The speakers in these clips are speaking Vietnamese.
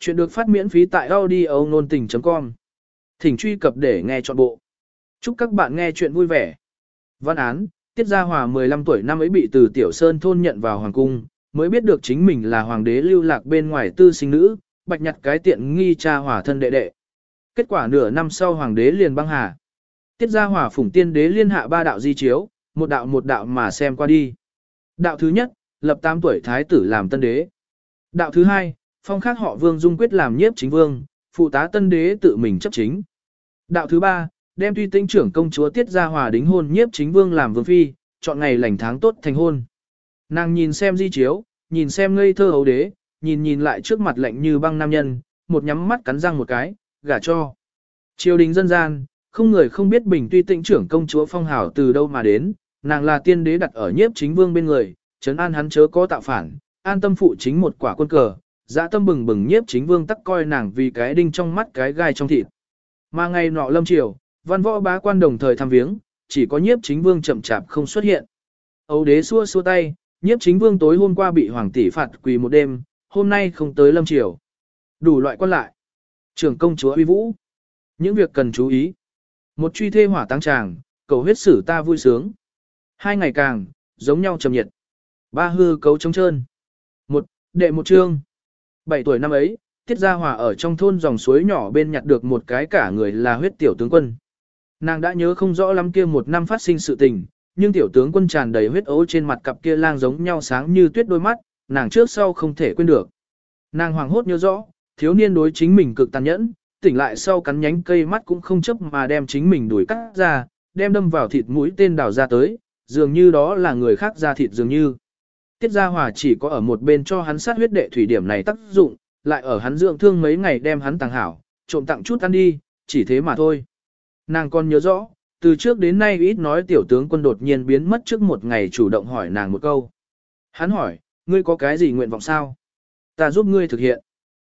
Chuyện được phát miễn phí tại audio nôn tình.com. Thỉnh truy cập để nghe trọn bộ. Chúc các bạn nghe chuyện vui vẻ. Văn án, Tiết Gia Hòa 15 tuổi năm ấy bị từ Tiểu Sơn thôn nhận vào Hoàng Cung, mới biết được chính mình là Hoàng đế lưu lạc bên ngoài tư sinh nữ, bạch nhặt cái tiện nghi cha hòa thân đệ đệ. Kết quả nửa năm sau Hoàng đế liền băng hà. Tiết Gia Hòa phủng tiên đế liên hạ ba đạo di chiếu, một đạo một đạo mà xem qua đi. Đạo thứ nhất, lập 8 tuổi thái tử làm tân đế. Đạo thứ hai, phong khác họ vương dung quyết làm nhiếp chính vương, phụ tá tân đế tự mình chấp chính. Đạo thứ ba, đem tuy tinh trưởng công chúa tiết ra hòa đính hôn nhiếp chính vương làm vương phi, chọn ngày lành tháng tốt thành hôn. Nàng nhìn xem di chiếu, nhìn xem ngây thơ hấu đế, nhìn nhìn lại trước mặt lạnh như băng nam nhân, một nhắm mắt cắn răng một cái, gả cho. Triều đình dân gian, không người không biết bình tuy tịnh trưởng công chúa phong hảo từ đâu mà đến, nàng là tiên đế đặt ở nhiếp chính vương bên người, chấn an hắn chớ có tạo phản, an tâm phụ chính một quả quân cờ, dã tâm bừng bừng nhiếp chính vương tắc coi nàng vì cái đinh trong mắt cái gai trong thịt. Mà ngày nọ lâm triều, văn võ bá quan đồng thời thăm viếng, chỉ có nhiếp chính vương chậm chạp không xuất hiện. Âu đế xua xua tay, nhiếp chính vương tối hôm qua bị hoàng tỷ phạt quỳ một đêm, hôm nay không tới lâm triều. Đủ loại quan lại. Trưởng công chúa uy vũ. Những việc cần chú ý. Một truy thê hỏa tăng tràng, cầu huyết sử ta vui sướng. Hai ngày càng, giống nhau trầm nhiệt. Ba hư cấu trống trơn. Một, đệ một chương. Bảy tuổi năm ấy, Tiết Gia Hòa ở trong thôn dòng suối nhỏ bên nhặt được một cái cả người là huyết tiểu tướng quân. Nàng đã nhớ không rõ lắm kia một năm phát sinh sự tình, nhưng tiểu tướng quân tràn đầy huyết ấu trên mặt cặp kia lang giống nhau sáng như tuyết đôi mắt, nàng trước sau không thể quên được. Nàng hoàng hốt nhớ rõ, thiếu niên đối chính mình cực tàn nhẫn, tỉnh lại sau cắn nhánh cây mắt cũng không chấp mà đem chính mình đuổi cắt ra, đem đâm vào thịt mũi tên đào ra tới, dường như đó là người khác ra thịt dường như. Tiết Gia Hòa chỉ có ở một bên cho hắn sát huyết đệ thủy điểm này tác dụng, lại ở hắn dưỡng thương mấy ngày đem hắn tàng hảo, trộm tặng chút ăn đi, chỉ thế mà thôi. Nàng còn nhớ rõ, từ trước đến nay ít nói tiểu tướng quân đột nhiên biến mất trước một ngày chủ động hỏi nàng một câu. Hắn hỏi, ngươi có cái gì nguyện vọng sao? Ta giúp ngươi thực hiện.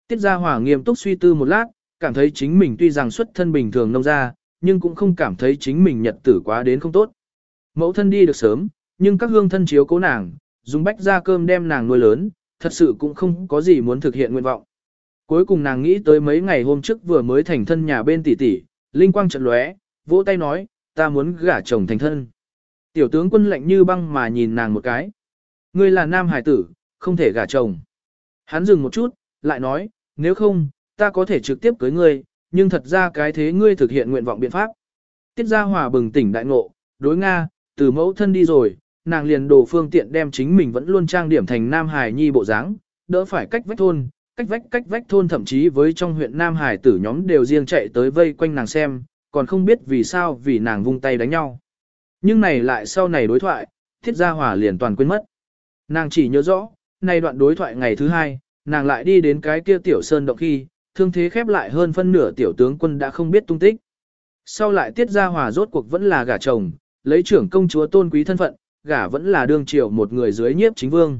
Tiết Gia Hòa nghiêm túc suy tư một lát, cảm thấy chính mình tuy rằng xuất thân bình thường nông gia, nhưng cũng không cảm thấy chính mình nhật tử quá đến không tốt. Mẫu thân đi được sớm, nhưng các hương thân chiếu cố nàng, dùng bách ra cơm đem nàng nuôi lớn, thật sự cũng không có gì muốn thực hiện nguyện vọng. Cuối cùng nàng nghĩ tới mấy ngày hôm trước vừa mới thành thân nhà bên tỷ tỷ, linh quang chợt lóe, vỗ tay nói, ta muốn gả chồng thành thân. Tiểu tướng quân lạnh như băng mà nhìn nàng một cái. Ngươi là nam hải tử, không thể gả chồng. Hắn dừng một chút, lại nói, nếu không, ta có thể trực tiếp cưới ngươi, nhưng thật ra cái thế ngươi thực hiện nguyện vọng biện pháp. Tiết gia hòa bừng tỉnh đại ngộ, đối Nga, từ mẫu thân đi rồi, nàng liền đồ phương tiện đem chính mình vẫn luôn trang điểm thành Nam Hải Nhi bộ dáng, đỡ phải cách vách thôn, cách vách cách vách thôn thậm chí với trong huyện Nam Hải tử nhóm đều riêng chạy tới vây quanh nàng xem, còn không biết vì sao vì nàng vung tay đánh nhau. Nhưng này lại sau này đối thoại, thiết gia hỏa liền toàn quên mất. Nàng chỉ nhớ rõ, nay đoạn đối thoại ngày thứ hai, nàng lại đi đến cái kia tiểu sơn động khi, thương thế khép lại hơn phân nửa tiểu tướng quân đã không biết tung tích. Sau lại tiết gia hòa rốt cuộc vẫn là gả chồng, lấy trưởng công chúa tôn quý thân phận, gả vẫn là đương triều một người dưới nhiếp chính vương.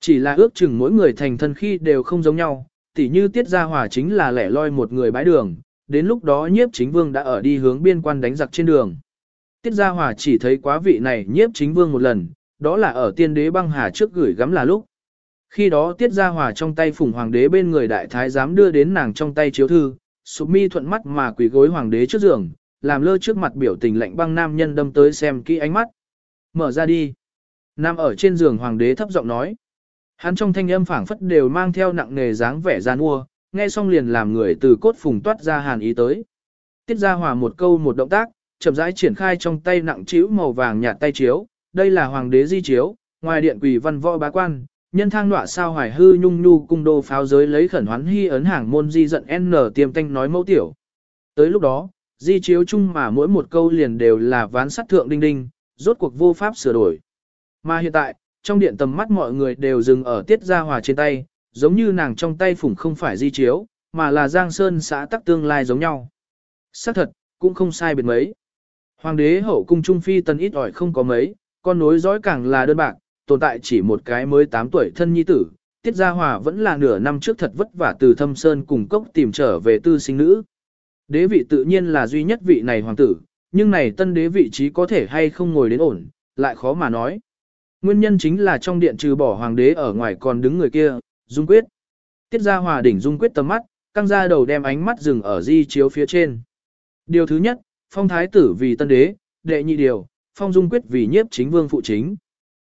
Chỉ là ước chừng mỗi người thành thân khi đều không giống nhau, tỉ như tiết gia hòa chính là lẻ loi một người bãi đường, đến lúc đó nhiếp chính vương đã ở đi hướng biên quan đánh giặc trên đường. Tiết gia hòa chỉ thấy quá vị này nhiếp chính vương một lần, đó là ở tiên đế băng hà trước gửi gắm là lúc. Khi đó tiết gia hòa trong tay phủng hoàng đế bên người đại thái giám đưa đến nàng trong tay chiếu thư, sụp mi thuận mắt mà quỳ gối hoàng đế trước giường, làm lơ trước mặt biểu tình lạnh băng nam nhân đâm tới xem kỹ ánh mắt. Mở ra đi. Nam ở trên giường hoàng đế thấp giọng nói. Hắn trong thanh âm phảng phất đều mang theo nặng nề dáng vẻ gian ua, nghe xong liền làm người từ cốt phùng toát ra hàn ý tới. Tiết ra hòa một câu một động tác, chậm rãi triển khai trong tay nặng chiếu màu vàng nhạt tay chiếu, đây là hoàng đế di chiếu, ngoài điện quỷ văn võ bá quan, nhân thang nọa sao hoài hư nhung nhu cung đô pháo giới lấy khẩn hoán hy ấn hàng môn di giận n tiêm tanh nói mẫu tiểu. Tới lúc đó, di chiếu chung mà mỗi một câu liền đều là ván sắt thượng đinh đinh, rốt cuộc vô pháp sửa đổi. Mà hiện tại, trong điện tầm mắt mọi người đều dừng ở tiết gia hòa trên tay, giống như nàng trong tay phủng không phải di chiếu, mà là Giang Sơn xã tắc tương lai giống nhau. xác thật, cũng không sai biệt mấy. Hoàng đế hậu cung trung phi tần ít ỏi không có mấy, con nối dõi càng là đơn bạc, tồn tại chỉ một cái mới 8 tuổi thân nhi tử. Tiết Gia Hòa vẫn là nửa năm trước thật vất vả từ thâm sơn cùng cốc tìm trở về tư sinh nữ. Đế vị tự nhiên là duy nhất vị này hoàng tử, nhưng này tân đế vị trí có thể hay không ngồi đến ổn, lại khó mà nói. Nguyên nhân chính là trong điện trừ bỏ hoàng đế ở ngoài còn đứng người kia, dung quyết. Tiết ra Gia Hòa đỉnh dung quyết tầm mắt, căng ra đầu đem ánh mắt dừng ở di chiếu phía trên. Điều thứ nhất, phong thái tử vì tân đế, đệ nhị điều, phong dung quyết vì nhiếp chính vương phụ chính.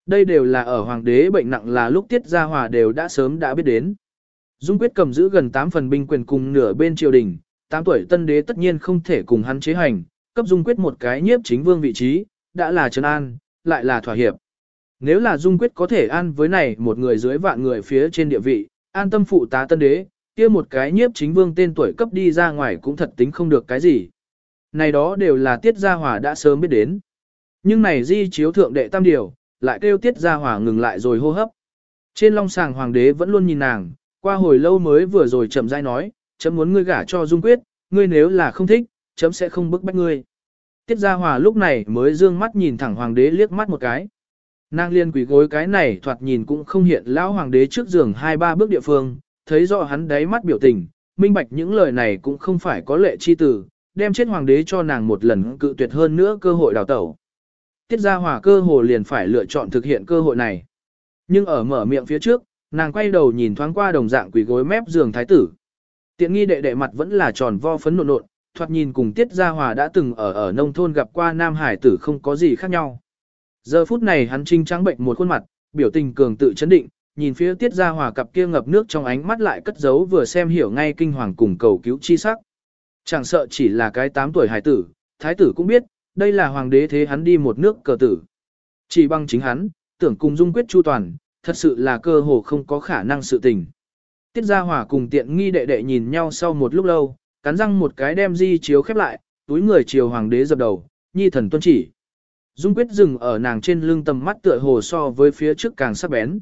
Đây đều là ở hoàng đế bệnh nặng là lúc Tiết Gia Hòa đều đã sớm đã biết đến. Dung quyết cầm giữ gần 8 phần binh quyền cùng nửa bên triều đình, 8 tuổi tân đế tất nhiên không thể cùng hắn chế hành, cấp Dung quyết một cái nhiếp chính vương vị trí, đã là trấn an, lại là thỏa hiệp. Nếu là Dung quyết có thể an với này một người dưới vạn người phía trên địa vị, an tâm phụ tá tân đế, kia một cái nhiếp chính vương tên tuổi cấp đi ra ngoài cũng thật tính không được cái gì. Này đó đều là tiết gia hòa đã sớm biết đến. Nhưng này di chiếu thượng đệ tam điều, lại kêu tiết gia hòa ngừng lại rồi hô hấp. Trên long sàng hoàng đế vẫn luôn nhìn nàng, qua hồi lâu mới vừa rồi chậm rãi nói, chấm muốn ngươi gả cho dung quyết, ngươi nếu là không thích, chấm sẽ không bức bách ngươi. Tiết gia hòa lúc này mới dương mắt nhìn thẳng hoàng đế liếc mắt một cái. Nàng liên quỷ gối cái này thoạt nhìn cũng không hiện lão hoàng đế trước giường hai ba bước địa phương, thấy rõ hắn đáy mắt biểu tình, minh bạch những lời này cũng không phải có lệ chi tử, đem chết hoàng đế cho nàng một lần cự tuyệt hơn nữa cơ hội đào tẩu. Tiết gia hòa cơ hồ liền phải lựa chọn thực hiện cơ hội này. Nhưng ở mở miệng phía trước, nàng quay đầu nhìn thoáng qua đồng dạng quỷ gối mép giường thái tử. Tiện nghi đệ đệ mặt vẫn là tròn vo phấn nộn nộn, thoạt nhìn cùng Tiết Gia Hòa đã từng ở ở nông thôn gặp qua Nam Hải tử không có gì khác nhau. Giờ phút này hắn trinh trắng bệnh một khuôn mặt, biểu tình cường tự chấn định, nhìn phía Tiết Gia Hòa cặp kia ngập nước trong ánh mắt lại cất giấu vừa xem hiểu ngay kinh hoàng cùng cầu cứu chi sắc. Chẳng sợ chỉ là cái 8 tuổi hải tử, thái tử cũng biết, đây là hoàng đế thế hắn đi một nước cờ tử. Chỉ bằng chính hắn, tưởng cùng dung quyết chu toàn, thật sự là cơ hồ không có khả năng sự tình. Tiết Gia Hòa cùng tiện nghi đệ đệ nhìn nhau sau một lúc lâu, cắn răng một cái đem di chiếu khép lại, túi người chiều hoàng đế dập đầu, nhi thần tuân chỉ. Dung quyết dừng ở nàng trên lưng tầm mắt tựa hồ so với phía trước càng sắc bén.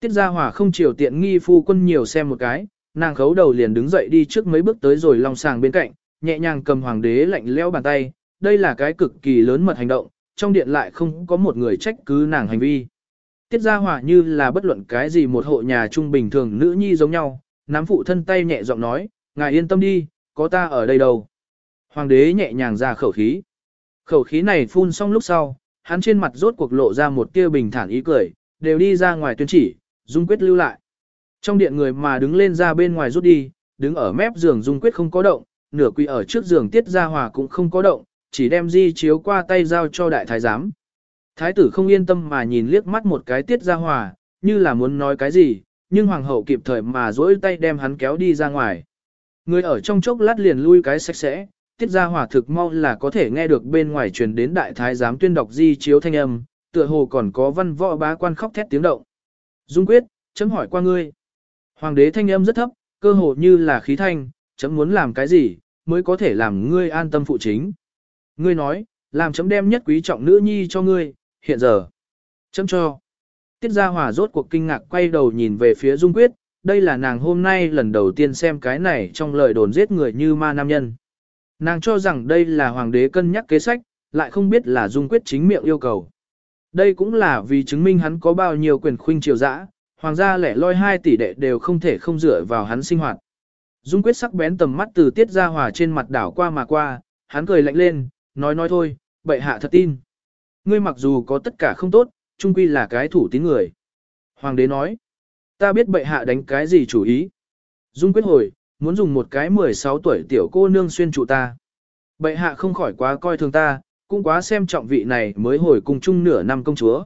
Tiết Gia hỏa không chiều tiện nghi phu quân nhiều xem một cái, nàng khấu đầu liền đứng dậy đi trước mấy bước tới rồi long sàng bên cạnh, nhẹ nhàng cầm hoàng đế lạnh lẽo bàn tay, đây là cái cực kỳ lớn mật hành động, trong điện lại không có một người trách cứ nàng hành vi. Tiết Gia hỏa như là bất luận cái gì một hộ nhà trung bình thường nữ nhi giống nhau, nắm phụ thân tay nhẹ giọng nói, ngài yên tâm đi, có ta ở đây đâu. Hoàng đế nhẹ nhàng ra khẩu khí. Khẩu khí này phun xong lúc sau, hắn trên mặt rốt cuộc lộ ra một tia bình thản ý cười, đều đi ra ngoài tuyên chỉ, Dung Quyết lưu lại. Trong điện người mà đứng lên ra bên ngoài rút đi, đứng ở mép giường Dung Quyết không có động, nửa quỳ ở trước giường Tiết Gia Hòa cũng không có động, chỉ đem di chiếu qua tay giao cho đại thái giám. Thái tử không yên tâm mà nhìn liếc mắt một cái Tiết Gia Hòa, như là muốn nói cái gì, nhưng hoàng hậu kịp thời mà duỗi tay đem hắn kéo đi ra ngoài. Người ở trong chốc lát liền lui cái sạch sẽ, tiết ra hỏa thực mau là có thể nghe được bên ngoài truyền đến đại thái giám tuyên đọc di chiếu thanh âm, tựa hồ còn có văn võ bá quan khóc thét tiếng động. Dung quyết, chấm hỏi qua ngươi. Hoàng đế thanh âm rất thấp, cơ hồ như là khí thanh, chấm muốn làm cái gì, mới có thể làm ngươi an tâm phụ chính. Ngươi nói, làm chấm đem nhất quý trọng nữ nhi cho ngươi, hiện giờ. Chấm cho. Tiết Gia hỏa rốt cuộc kinh ngạc quay đầu nhìn về phía Dung Quyết, đây là nàng hôm nay lần đầu tiên xem cái này trong lời đồn giết người như ma nam nhân. Nàng cho rằng đây là hoàng đế cân nhắc kế sách, lại không biết là Dung Quyết chính miệng yêu cầu. Đây cũng là vì chứng minh hắn có bao nhiêu quyền khuynh triều dã, hoàng gia lẻ loi hai tỷ đệ đều không thể không dựa vào hắn sinh hoạt. Dung Quyết sắc bén tầm mắt từ Tiết ra Hòa trên mặt đảo qua mà qua, hắn cười lạnh lên, nói nói thôi, bệ hạ thật tin. Ngươi mặc dù có tất cả không tốt, trung quy là cái thủ tín người. Hoàng đế nói, ta biết bệ hạ đánh cái gì chủ ý. Dung quyết hồi, muốn dùng một cái 16 tuổi tiểu cô nương xuyên trụ ta. Bệ hạ không khỏi quá coi thường ta, cũng quá xem trọng vị này mới hồi cùng chung nửa năm công chúa.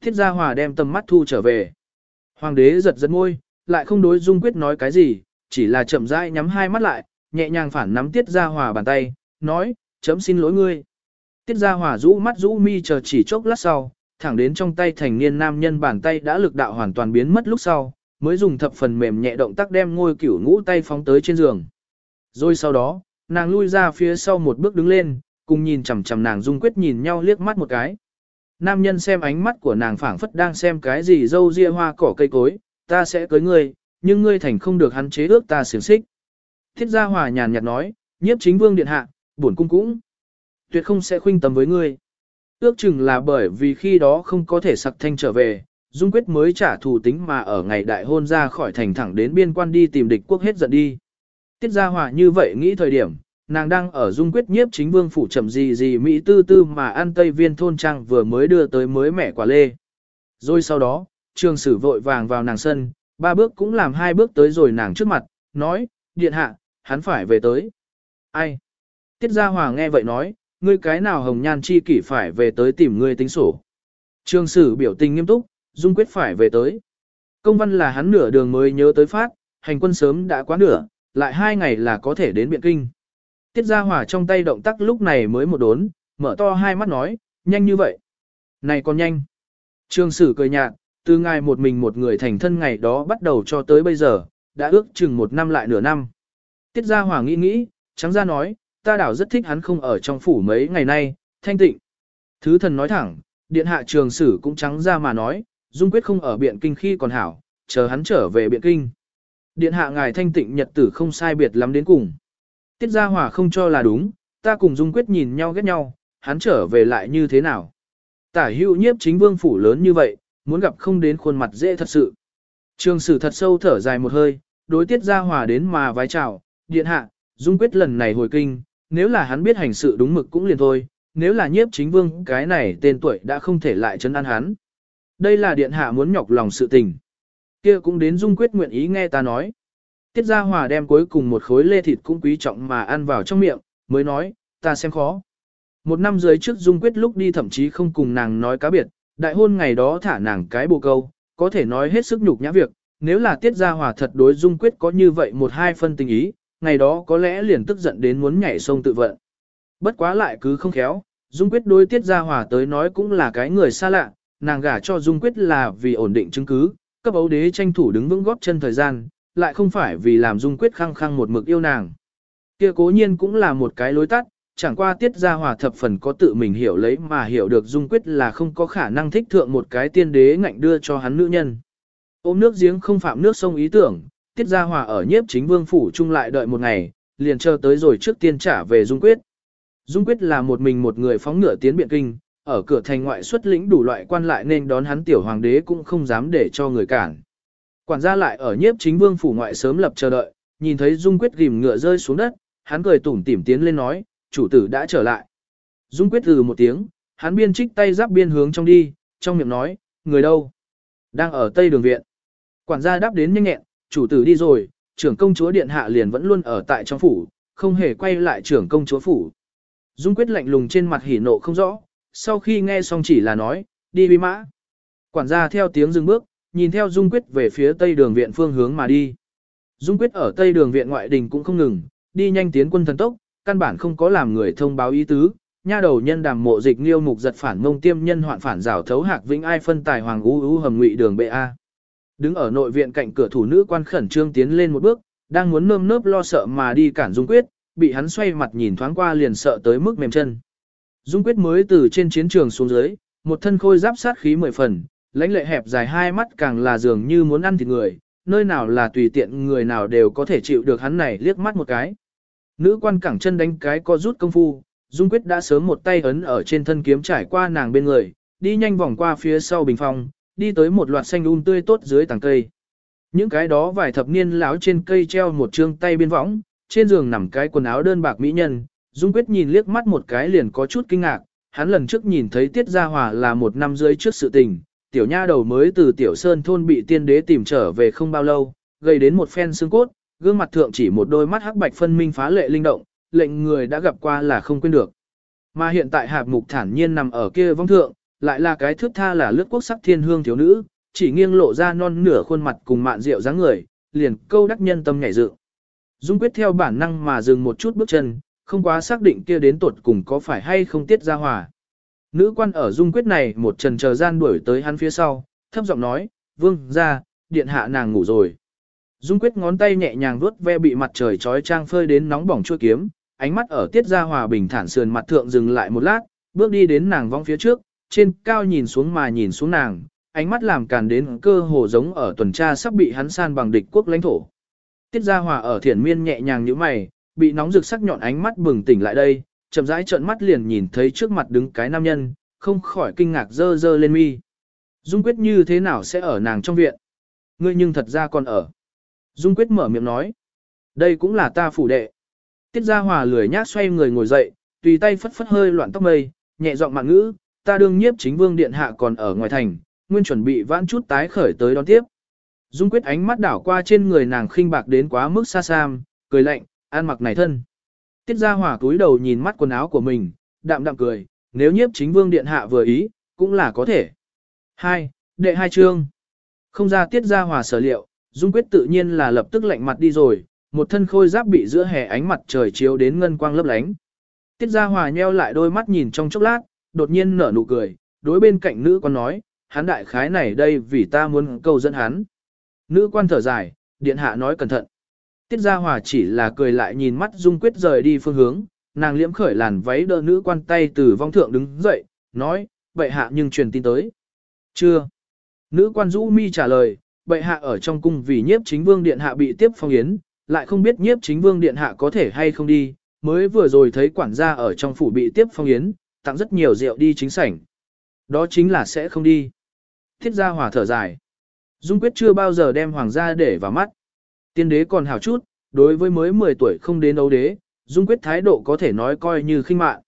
Thiết gia hòa đem tầm mắt thu trở về. Hoàng đế giật giật môi, lại không đối Dung quyết nói cái gì, chỉ là chậm rãi nhắm hai mắt lại, nhẹ nhàng phản nắm Tiết Gia Hòa bàn tay, nói, chấm xin lỗi ngươi. Tiết Gia Hòa rũ mắt rũ mi chờ chỉ chốc lát sau, thẳng đến trong tay thành niên nam nhân bàn tay đã lực đạo hoàn toàn biến mất lúc sau, mới dùng thập phần mềm nhẹ động tác đem ngôi cửu ngũ tay phóng tới trên giường. Rồi sau đó, nàng lui ra phía sau một bước đứng lên, cùng nhìn chằm chằm nàng dung quyết nhìn nhau liếc mắt một cái. Nam nhân xem ánh mắt của nàng phảng phất đang xem cái gì dâu ria hoa cỏ cây cối, ta sẽ cưới ngươi, nhưng ngươi thành không được hắn chế ước ta xiềng xích. Thiết gia hòa nhàn nhạt nói, nhiếp chính vương điện hạ, bổn cung cũng tuyệt không sẽ khuynh tầm với ngươi. Ước chừng là bởi vì khi đó không có thể sặc thanh trở về, Dung Quyết mới trả thù tính mà ở ngày đại hôn ra khỏi thành thẳng đến biên quan đi tìm địch quốc hết giận đi. Tiết Gia Hòa như vậy nghĩ thời điểm, nàng đang ở Dung Quyết nhiếp chính vương phủ chậm gì gì Mỹ tư tư mà ăn Tây Viên thôn trang vừa mới đưa tới mới mẻ quả lê. Rồi sau đó, trường sử vội vàng vào nàng sân, ba bước cũng làm hai bước tới rồi nàng trước mặt, nói, điện hạ, hắn phải về tới. Ai? Tiết Gia Hòa nghe vậy nói, ngươi cái nào hồng nhan chi kỷ phải về tới tìm ngươi tính sổ. Trường sử biểu tình nghiêm túc, dung quyết phải về tới. Công văn là hắn nửa đường mới nhớ tới phát, hành quân sớm đã quá nửa, lại hai ngày là có thể đến biện kinh. Tiết Gia hỏa trong tay động tác lúc này mới một đốn, mở to hai mắt nói, nhanh như vậy. Này còn nhanh. Trường sử cười nhạt, từ ngày một mình một người thành thân ngày đó bắt đầu cho tới bây giờ, đã ước chừng một năm lại nửa năm. Tiết Gia hỏa nghĩ nghĩ, trắng ra nói, ta đảo rất thích hắn không ở trong phủ mấy ngày nay, thanh tịnh. Thứ thần nói thẳng, điện hạ trường sử cũng trắng ra mà nói, dung quyết không ở biện kinh khi còn hảo, chờ hắn trở về biện kinh. Điện hạ ngài thanh tịnh nhật tử không sai biệt lắm đến cùng. Tiết Gia hỏa không cho là đúng, ta cùng dung quyết nhìn nhau ghét nhau, hắn trở về lại như thế nào. Tả hữu nhiếp chính vương phủ lớn như vậy, muốn gặp không đến khuôn mặt dễ thật sự. Trường sử thật sâu thở dài một hơi, đối tiết ra hòa đến mà vái chào, điện hạ, dung quyết lần này hồi kinh, nếu là hắn biết hành sự đúng mực cũng liền thôi, nếu là nhiếp chính vương cái này tên tuổi đã không thể lại chấn an hắn. Đây là điện hạ muốn nhọc lòng sự tình. kia cũng đến dung quyết nguyện ý nghe ta nói. Tiết Gia Hòa đem cuối cùng một khối lê thịt cũng quý trọng mà ăn vào trong miệng, mới nói, ta xem khó. Một năm dưới trước Dung Quyết lúc đi thậm chí không cùng nàng nói cá biệt, đại hôn ngày đó thả nàng cái bồ câu, có thể nói hết sức nhục nhã việc, nếu là tiết gia hòa thật đối Dung Quyết có như vậy một hai phân tình ý, ngày đó có lẽ liền tức giận đến muốn nhảy sông tự vận. Bất quá lại cứ không khéo, Dung Quyết đối tiết gia hòa tới nói cũng là cái người xa lạ, nàng gả cho Dung Quyết là vì ổn định chứng cứ, cấp ấu đế tranh thủ đứng vững góp chân thời gian, lại không phải vì làm Dung Quyết khăng khăng một mực yêu nàng. Kia cố nhiên cũng là một cái lối tắt, chẳng qua tiết gia hòa thập phần có tự mình hiểu lấy mà hiểu được dung quyết là không có khả năng thích thượng một cái tiên đế ngạnh đưa cho hắn nữ nhân. Ôm nước giếng không phạm nước sông ý tưởng, tiết gia hòa ở nhiếp chính vương phủ chung lại đợi một ngày, liền chờ tới rồi trước tiên trả về dung quyết. Dung quyết là một mình một người phóng ngựa tiến biện kinh, ở cửa thành ngoại xuất lĩnh đủ loại quan lại nên đón hắn tiểu hoàng đế cũng không dám để cho người cản. Quản gia lại ở nhiếp chính vương phủ ngoại sớm lập chờ đợi, nhìn thấy dung quyết gìm ngựa rơi xuống đất, hắn cười tủm tỉm tiến lên nói, chủ tử đã trở lại. Dung quyết từ một tiếng, hắn biên trích tay giáp biên hướng trong đi, trong miệng nói, người đâu? Đang ở tây đường viện. Quản gia đáp đến nhanh nhẹn, chủ tử đi rồi, trưởng công chúa điện hạ liền vẫn luôn ở tại trong phủ, không hề quay lại trưởng công chúa phủ. Dung quyết lạnh lùng trên mặt hỉ nộ không rõ, sau khi nghe xong chỉ là nói, đi vi mã. Quản gia theo tiếng dừng bước, nhìn theo Dung quyết về phía tây đường viện phương hướng mà đi. Dung quyết ở tây đường viện ngoại đình cũng không ngừng, đi nhanh tiến quân thần tốc, căn bản không có làm người thông báo ý tứ, nha đầu nhân đàm mộ dịch liêu mục giật phản mông tiêm nhân hoạn phản rào thấu hạc vĩnh ai phân tài hoàng u u hầm ngụy đường bệ a. Đứng ở nội viện cạnh cửa thủ nữ quan khẩn trương tiến lên một bước, đang muốn nơm nớp lo sợ mà đi cản Dung Quyết, bị hắn xoay mặt nhìn thoáng qua liền sợ tới mức mềm chân. Dung Quyết mới từ trên chiến trường xuống dưới, một thân khôi giáp sát khí mười phần, lãnh lệ hẹp dài hai mắt càng là dường như muốn ăn thịt người, nơi nào là tùy tiện người nào đều có thể chịu được hắn này liếc mắt một cái. Nữ quan cẳng chân đánh cái co rút công phu, Dung Quyết đã sớm một tay ấn ở trên thân kiếm trải qua nàng bên người, đi nhanh vòng qua phía sau bình phong, đi tới một loạt xanh un um tươi tốt dưới tàng cây. Những cái đó vài thập niên lão trên cây treo một trương tay biên võng, trên giường nằm cái quần áo đơn bạc mỹ nhân, Dung Quyết nhìn liếc mắt một cái liền có chút kinh ngạc, hắn lần trước nhìn thấy Tiết Gia Hòa là một năm dưới trước sự tình, tiểu nha đầu mới từ tiểu sơn thôn bị tiên đế tìm trở về không bao lâu, gây đến một phen xương cốt, gương mặt thượng chỉ một đôi mắt hắc bạch phân minh phá lệ linh động, lệnh người đã gặp qua là không quên được. Mà hiện tại hạp mục thản nhiên nằm ở kia vong thượng, lại là cái thước tha là lướt quốc sắc thiên hương thiếu nữ, chỉ nghiêng lộ ra non nửa khuôn mặt cùng mạn rượu dáng người, liền câu đắc nhân tâm nhảy dựng. Dung quyết theo bản năng mà dừng một chút bước chân, không quá xác định kia đến tuột cùng có phải hay không tiết ra hòa. Nữ quan ở dung quyết này một trần chờ gian đuổi tới hắn phía sau, thấp giọng nói, vương ra, điện hạ nàng ngủ rồi. Dung quyết ngón tay nhẹ nhàng vuốt ve bị mặt trời trói trang phơi đến nóng bỏng chua kiếm, ánh mắt ở tiết ra hòa bình thản sườn mặt thượng dừng lại một lát, bước đi đến nàng vong phía trước, trên cao nhìn xuống mà nhìn xuống nàng, ánh mắt làm càn đến cơ hồ giống ở tuần tra sắp bị hắn san bằng địch quốc lãnh thổ. Tiết gia hòa ở thiển miên nhẹ nhàng như mày, bị nóng rực sắc nhọn ánh mắt bừng tỉnh lại đây, chậm rãi trợn mắt liền nhìn thấy trước mặt đứng cái nam nhân, không khỏi kinh ngạc dơ dơ lên mi. Dung quyết như thế nào sẽ ở nàng trong viện? Ngươi nhưng thật ra còn ở. Dung quyết mở miệng nói. Đây cũng là ta phủ đệ. Tiết Gia Hòa lười nhác xoay người ngồi dậy, tùy tay phất phất hơi loạn tóc mây, nhẹ giọng mạng ngữ, ta đương nhiếp chính vương điện hạ còn ở ngoài thành, nguyên chuẩn bị vãn chút tái khởi tới đón tiếp. Dung quyết ánh mắt đảo qua trên người nàng khinh bạc đến quá mức xa xăm, cười lạnh, an mặc này thân. Tiết ra hỏa túi đầu nhìn mắt quần áo của mình, đạm đạm cười, nếu nhiếp chính vương điện hạ vừa ý, cũng là có thể. 2. Đệ hai chương. Không ra tiết ra hỏa sở liệu, Dung quyết tự nhiên là lập tức lạnh mặt đi rồi, một thân khôi giáp bị giữa hè ánh mặt trời chiếu đến ngân quang lấp lánh. Tiết ra hỏa nheo lại đôi mắt nhìn trong chốc lát, đột nhiên nở nụ cười, đối bên cạnh nữ quan nói, hắn đại khái này đây vì ta muốn cầu dẫn hắn. Nữ quan thở dài, điện hạ nói cẩn thận. Tiết Gia Hòa chỉ là cười lại nhìn mắt Dung Quyết rời đi phương hướng, nàng liễm khởi làn váy đỡ nữ quan tay từ vong thượng đứng dậy, nói, bệ hạ nhưng truyền tin tới. Chưa. Nữ quan rũ mi trả lời, bệ hạ ở trong cung vì nhiếp chính vương điện hạ bị tiếp phong yến, lại không biết nhiếp chính vương điện hạ có thể hay không đi, mới vừa rồi thấy quản gia ở trong phủ bị tiếp phong yến, tặng rất nhiều rượu đi chính sảnh. Đó chính là sẽ không đi. Thiết gia hòa thở dài. Dung quyết chưa bao giờ đem hoàng gia để vào mắt. Tiên đế còn hào chút, đối với mới 10 tuổi không đến đấu đế, Dung quyết thái độ có thể nói coi như khinh mạn.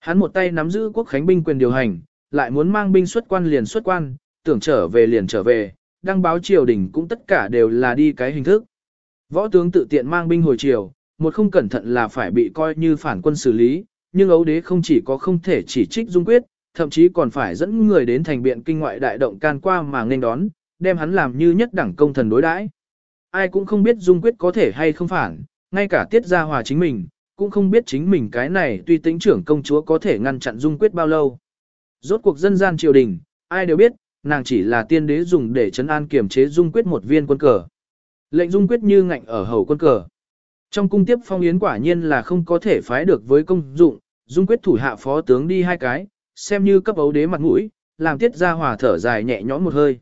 Hắn một tay nắm giữ quốc khánh binh quyền điều hành, lại muốn mang binh xuất quan liền xuất quan, tưởng trở về liền trở về, đăng báo triều đình cũng tất cả đều là đi cái hình thức. Võ tướng tự tiện mang binh hồi triều, một không cẩn thận là phải bị coi như phản quân xử lý, nhưng ấu đế không chỉ có không thể chỉ trích dung quyết, thậm chí còn phải dẫn người đến thành biện kinh ngoại đại động can qua mà nên đón, đem hắn làm như nhất đẳng công thần đối đãi. Ai cũng không biết dung quyết có thể hay không phản, ngay cả tiết gia hòa chính mình, cũng không biết chính mình cái này tuy tính trưởng công chúa có thể ngăn chặn dung quyết bao lâu. Rốt cuộc dân gian triều đình, ai đều biết, nàng chỉ là tiên đế dùng để chấn an kiểm chế dung quyết một viên quân cờ. Lệnh dung quyết như ngạnh ở hầu quân cờ. Trong cung tiếp phong yến quả nhiên là không có thể phái được với công dụng, dung quyết thủ hạ phó tướng đi hai cái, xem như cấp ấu đế mặt mũi, làm tiết ra hòa thở dài nhẹ nhõm một hơi.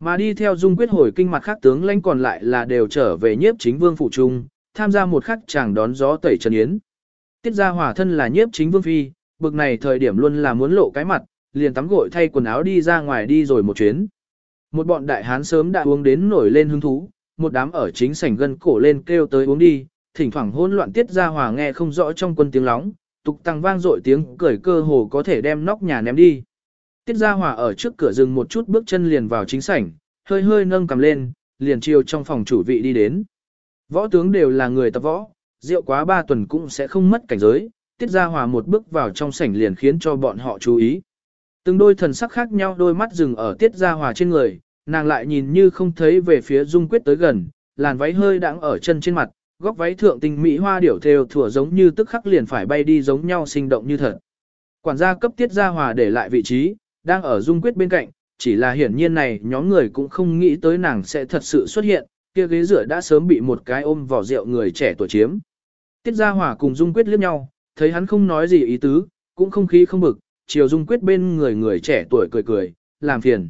Mà đi theo dung quyết hồi kinh mặt khác tướng lãnh còn lại là đều trở về nhiếp chính vương phụ trung, tham gia một khắc chàng đón gió tẩy trần yến. Tiết ra hòa thân là nhiếp chính vương phi, bực này thời điểm luôn là muốn lộ cái mặt, liền tắm gội thay quần áo đi ra ngoài đi rồi một chuyến. Một bọn đại hán sớm đã uống đến nổi lên hứng thú, một đám ở chính sảnh gân cổ lên kêu tới uống đi, thỉnh thoảng hỗn loạn tiết ra hòa nghe không rõ trong quân tiếng lóng, tục tăng vang dội tiếng cười cơ hồ có thể đem nóc nhà ném đi. Tiết Gia Hòa ở trước cửa dừng một chút bước chân liền vào chính sảnh, hơi hơi nâng cầm lên, liền chiều trong phòng chủ vị đi đến. Võ tướng đều là người tập võ, rượu quá ba tuần cũng sẽ không mất cảnh giới, Tiết Gia Hòa một bước vào trong sảnh liền khiến cho bọn họ chú ý. Từng đôi thần sắc khác nhau đôi mắt dừng ở Tiết Gia Hòa trên người, nàng lại nhìn như không thấy về phía Dung Quyết tới gần, làn váy hơi đãng ở chân trên mặt, góc váy thượng tinh mỹ hoa điểu thêu thủa giống như tức khắc liền phải bay đi giống nhau sinh động như thật. Quản gia cấp Tiết Gia Hòa để lại vị trí, đang ở Dung Quyết bên cạnh, chỉ là hiển nhiên này nhóm người cũng không nghĩ tới nàng sẽ thật sự xuất hiện, kia ghế rửa đã sớm bị một cái ôm vỏ rượu người trẻ tuổi chiếm. Tiết Gia Hòa cùng Dung Quyết liếc nhau, thấy hắn không nói gì ý tứ, cũng không khí không bực, chiều Dung Quyết bên người người trẻ tuổi cười cười, làm phiền.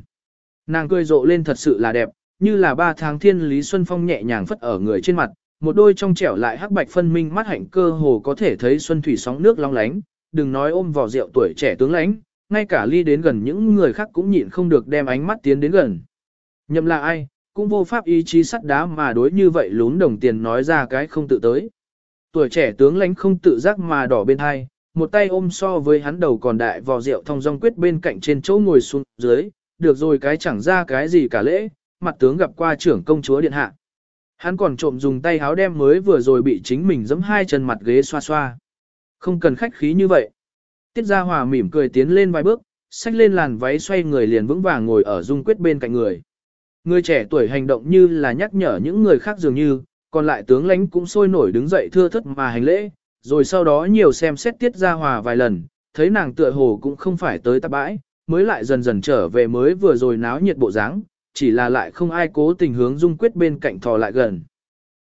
Nàng cười rộ lên thật sự là đẹp, như là ba tháng thiên Lý Xuân Phong nhẹ nhàng phất ở người trên mặt, một đôi trong trẻo lại hắc bạch phân minh mắt hạnh cơ hồ có thể thấy xuân thủy sóng nước long lánh, đừng nói ôm vỏ rượu tuổi trẻ tướng lãnh, ngay cả ly đến gần những người khác cũng nhịn không được đem ánh mắt tiến đến gần. Nhậm là ai, cũng vô pháp ý chí sắt đá mà đối như vậy lún đồng tiền nói ra cái không tự tới. Tuổi trẻ tướng lãnh không tự giác mà đỏ bên hai, một tay ôm so với hắn đầu còn đại vò rượu thong dong quyết bên cạnh trên chỗ ngồi xuống dưới, được rồi cái chẳng ra cái gì cả lễ, mặt tướng gặp qua trưởng công chúa điện hạ. Hắn còn trộm dùng tay háo đem mới vừa rồi bị chính mình giẫm hai chân mặt ghế xoa xoa. Không cần khách khí như vậy. Tiết Gia Hòa mỉm cười tiến lên vài bước, xách lên làn váy xoay người liền vững vàng ngồi ở dung quyết bên cạnh người. Người trẻ tuổi hành động như là nhắc nhở những người khác dường như, còn lại tướng lãnh cũng sôi nổi đứng dậy thưa thất mà hành lễ, rồi sau đó nhiều xem xét Tiết Gia Hòa vài lần, thấy nàng tựa hồ cũng không phải tới tạp bãi, mới lại dần dần trở về mới vừa rồi náo nhiệt bộ dáng, chỉ là lại không ai cố tình hướng dung quyết bên cạnh thò lại gần.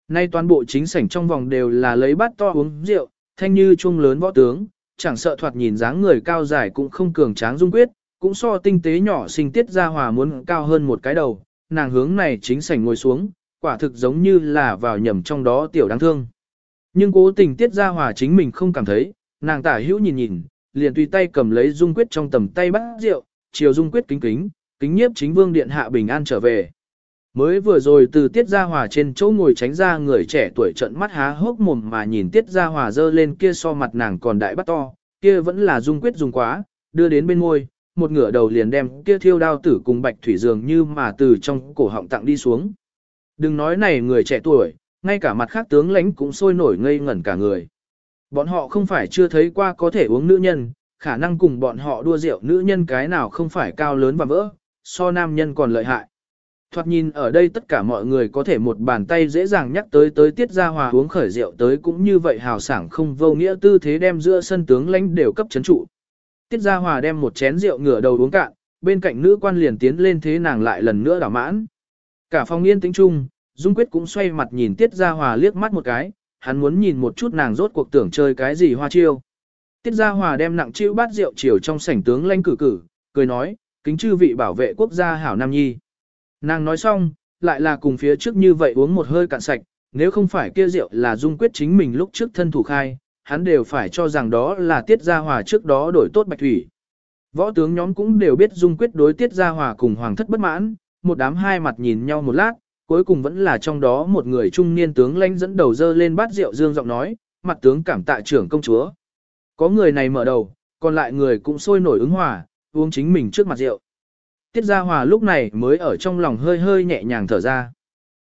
Nay toàn bộ chính sảnh trong vòng đều là lấy bát to uống rượu, thanh như chuông lớn võ tướng, chẳng sợ thoạt nhìn dáng người cao dài cũng không cường tráng dung quyết, cũng so tinh tế nhỏ sinh tiết ra hòa muốn cao hơn một cái đầu, nàng hướng này chính sảnh ngồi xuống, quả thực giống như là vào nhầm trong đó tiểu đáng thương. Nhưng cố tình tiết ra hòa chính mình không cảm thấy, nàng tả hữu nhìn nhìn, liền tùy tay cầm lấy dung quyết trong tầm tay bắt rượu, chiều dung quyết kính kính, kính nhiếp chính vương điện hạ bình an trở về. Mới vừa rồi từ tiết gia hòa trên chỗ ngồi tránh ra người trẻ tuổi trận mắt há hốc mồm mà nhìn tiết gia hòa dơ lên kia so mặt nàng còn đại bắt to, kia vẫn là dung quyết dùng quá, đưa đến bên môi, một ngửa đầu liền đem kia thiêu đao tử cùng bạch thủy dường như mà từ trong cổ họng tặng đi xuống. Đừng nói này người trẻ tuổi, ngay cả mặt khác tướng lãnh cũng sôi nổi ngây ngẩn cả người. Bọn họ không phải chưa thấy qua có thể uống nữ nhân, khả năng cùng bọn họ đua rượu nữ nhân cái nào không phải cao lớn và vỡ, so nam nhân còn lợi hại. Thoạt nhìn ở đây tất cả mọi người có thể một bàn tay dễ dàng nhắc tới tới tiết ra hòa uống khởi rượu tới cũng như vậy hào sảng không vô nghĩa tư thế đem giữa sân tướng lãnh đều cấp chấn trụ. Tiết Gia Hòa đem một chén rượu ngửa đầu uống cạn, bên cạnh nữ quan liền tiến lên thế nàng lại lần nữa đảo mãn. Cả phòng yên tĩnh chung, Dung Quyết cũng xoay mặt nhìn Tiết Gia Hòa liếc mắt một cái, hắn muốn nhìn một chút nàng rốt cuộc tưởng chơi cái gì hoa chiêu. Tiết Gia Hòa đem nặng chịu bát rượu chiều trong sảnh tướng lãnh cử cử, cười nói, kính chư vị bảo vệ quốc gia hảo nam nhi. Nàng nói xong, lại là cùng phía trước như vậy uống một hơi cạn sạch, nếu không phải kia rượu là Dung Quyết chính mình lúc trước thân thủ khai, hắn đều phải cho rằng đó là Tiết Gia Hòa trước đó đổi tốt bạch thủy. Võ tướng nhóm cũng đều biết Dung Quyết đối Tiết Gia Hòa cùng Hoàng thất bất mãn, một đám hai mặt nhìn nhau một lát, cuối cùng vẫn là trong đó một người trung niên tướng lãnh dẫn đầu dơ lên bát rượu dương giọng nói, mặt tướng cảm tạ trưởng công chúa. Có người này mở đầu, còn lại người cũng sôi nổi ứng hòa, uống chính mình trước mặt rượu. Tiết Gia Hòa lúc này mới ở trong lòng hơi hơi nhẹ nhàng thở ra.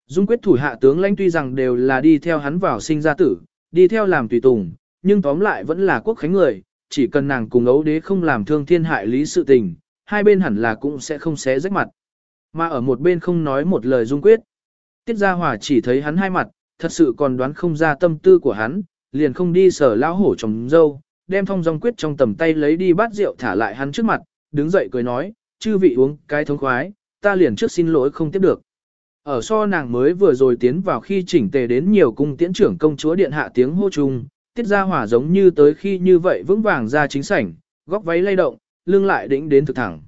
Dung quyết thủ hạ tướng lãnh tuy rằng đều là đi theo hắn vào sinh ra tử, đi theo làm tùy tùng, nhưng tóm lại vẫn là quốc khánh người, chỉ cần nàng cùng ấu đế không làm thương thiên hại lý sự tình, hai bên hẳn là cũng sẽ không xé rách mặt. Mà ở một bên không nói một lời dung quyết. Tiết Gia Hòa chỉ thấy hắn hai mặt, thật sự còn đoán không ra tâm tư của hắn, liền không đi sở lão hổ chồng dâu, đem phong dòng quyết trong tầm tay lấy đi bát rượu thả lại hắn trước mặt, đứng dậy cười nói, chư vị uống cái thống khoái, ta liền trước xin lỗi không tiếp được. Ở so nàng mới vừa rồi tiến vào khi chỉnh tề đến nhiều cung tiễn trưởng công chúa điện hạ tiếng hô chung, tiết ra hỏa giống như tới khi như vậy vững vàng ra chính sảnh, góc váy lay động, lưng lại đĩnh đến thực thẳng.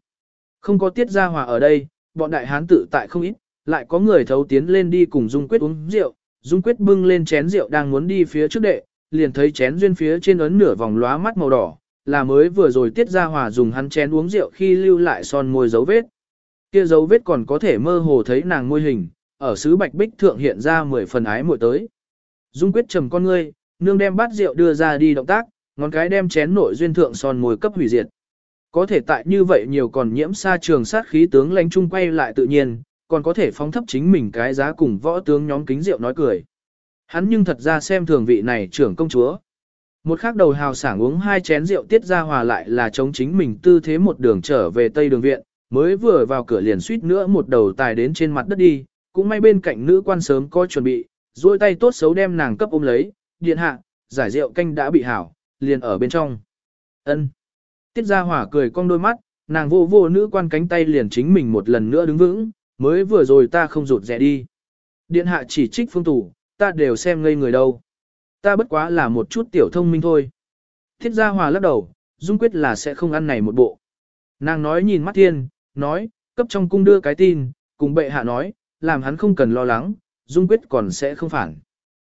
Không có tiết ra hỏa ở đây, bọn đại hán tự tại không ít, lại có người thấu tiến lên đi cùng Dung Quyết uống rượu, Dung Quyết bưng lên chén rượu đang muốn đi phía trước đệ, liền thấy chén duyên phía trên ấn nửa vòng lóa mắt màu đỏ, là mới vừa rồi tiết ra hòa dùng hắn chén uống rượu khi lưu lại son môi dấu vết. Kia dấu vết còn có thể mơ hồ thấy nàng môi hình, ở sứ bạch bích thượng hiện ra mười phần ái muội tới. Dung quyết trầm con ngươi, nương đem bát rượu đưa ra đi động tác, ngón cái đem chén nội duyên thượng son môi cấp hủy diệt. Có thể tại như vậy nhiều còn nhiễm xa trường sát khí tướng lãnh trung quay lại tự nhiên, còn có thể phóng thấp chính mình cái giá cùng võ tướng nhóm kính rượu nói cười. Hắn nhưng thật ra xem thường vị này trưởng công chúa. Một khắc đầu hào sảng uống hai chén rượu tiết ra hòa lại là chống chính mình tư thế một đường trở về tây đường viện, mới vừa vào cửa liền suýt nữa một đầu tài đến trên mặt đất đi, cũng may bên cạnh nữ quan sớm có chuẩn bị, duỗi tay tốt xấu đem nàng cấp ôm lấy, điện hạ, giải rượu canh đã bị hảo, liền ở bên trong. Ân. Tiết ra hỏa cười cong đôi mắt, nàng vô vô nữ quan cánh tay liền chính mình một lần nữa đứng vững, mới vừa rồi ta không rụt rẻ đi. Điện hạ chỉ trích phương tủ, ta đều xem ngây người đâu. Ta bất quá là một chút tiểu thông minh thôi. Thiết gia hòa lắc đầu, dung quyết là sẽ không ăn này một bộ. Nàng nói nhìn mắt thiên, nói, cấp trong cung đưa cái tin, cùng bệ hạ nói, làm hắn không cần lo lắng, dung quyết còn sẽ không phản.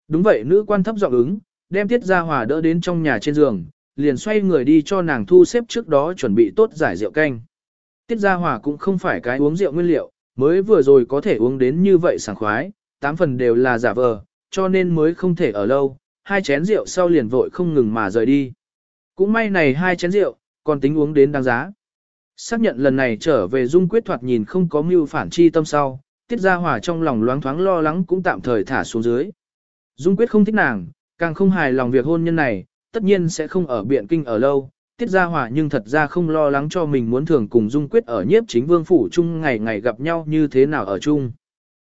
Đúng vậy nữ quan thấp giọng ứng, đem tiết gia hòa đỡ đến trong nhà trên giường, liền xoay người đi cho nàng thu xếp trước đó chuẩn bị tốt giải rượu canh. Tiết gia hòa cũng không phải cái uống rượu nguyên liệu, mới vừa rồi có thể uống đến như vậy sảng khoái, tám phần đều là giả vờ, cho nên mới không thể ở lâu, hai chén rượu sau liền vội không ngừng mà rời đi. Cũng may này hai chén rượu, còn tính uống đến đáng giá. Xác nhận lần này trở về Dung Quyết thoạt nhìn không có mưu phản chi tâm sau, Tiết Gia Hòa trong lòng loáng thoáng lo lắng cũng tạm thời thả xuống dưới. Dung Quyết không thích nàng, càng không hài lòng việc hôn nhân này, tất nhiên sẽ không ở biện kinh ở lâu. Tiết Gia Hòa nhưng thật ra không lo lắng cho mình muốn thường cùng Dung Quyết ở nhiếp chính vương phủ chung ngày ngày gặp nhau như thế nào ở chung.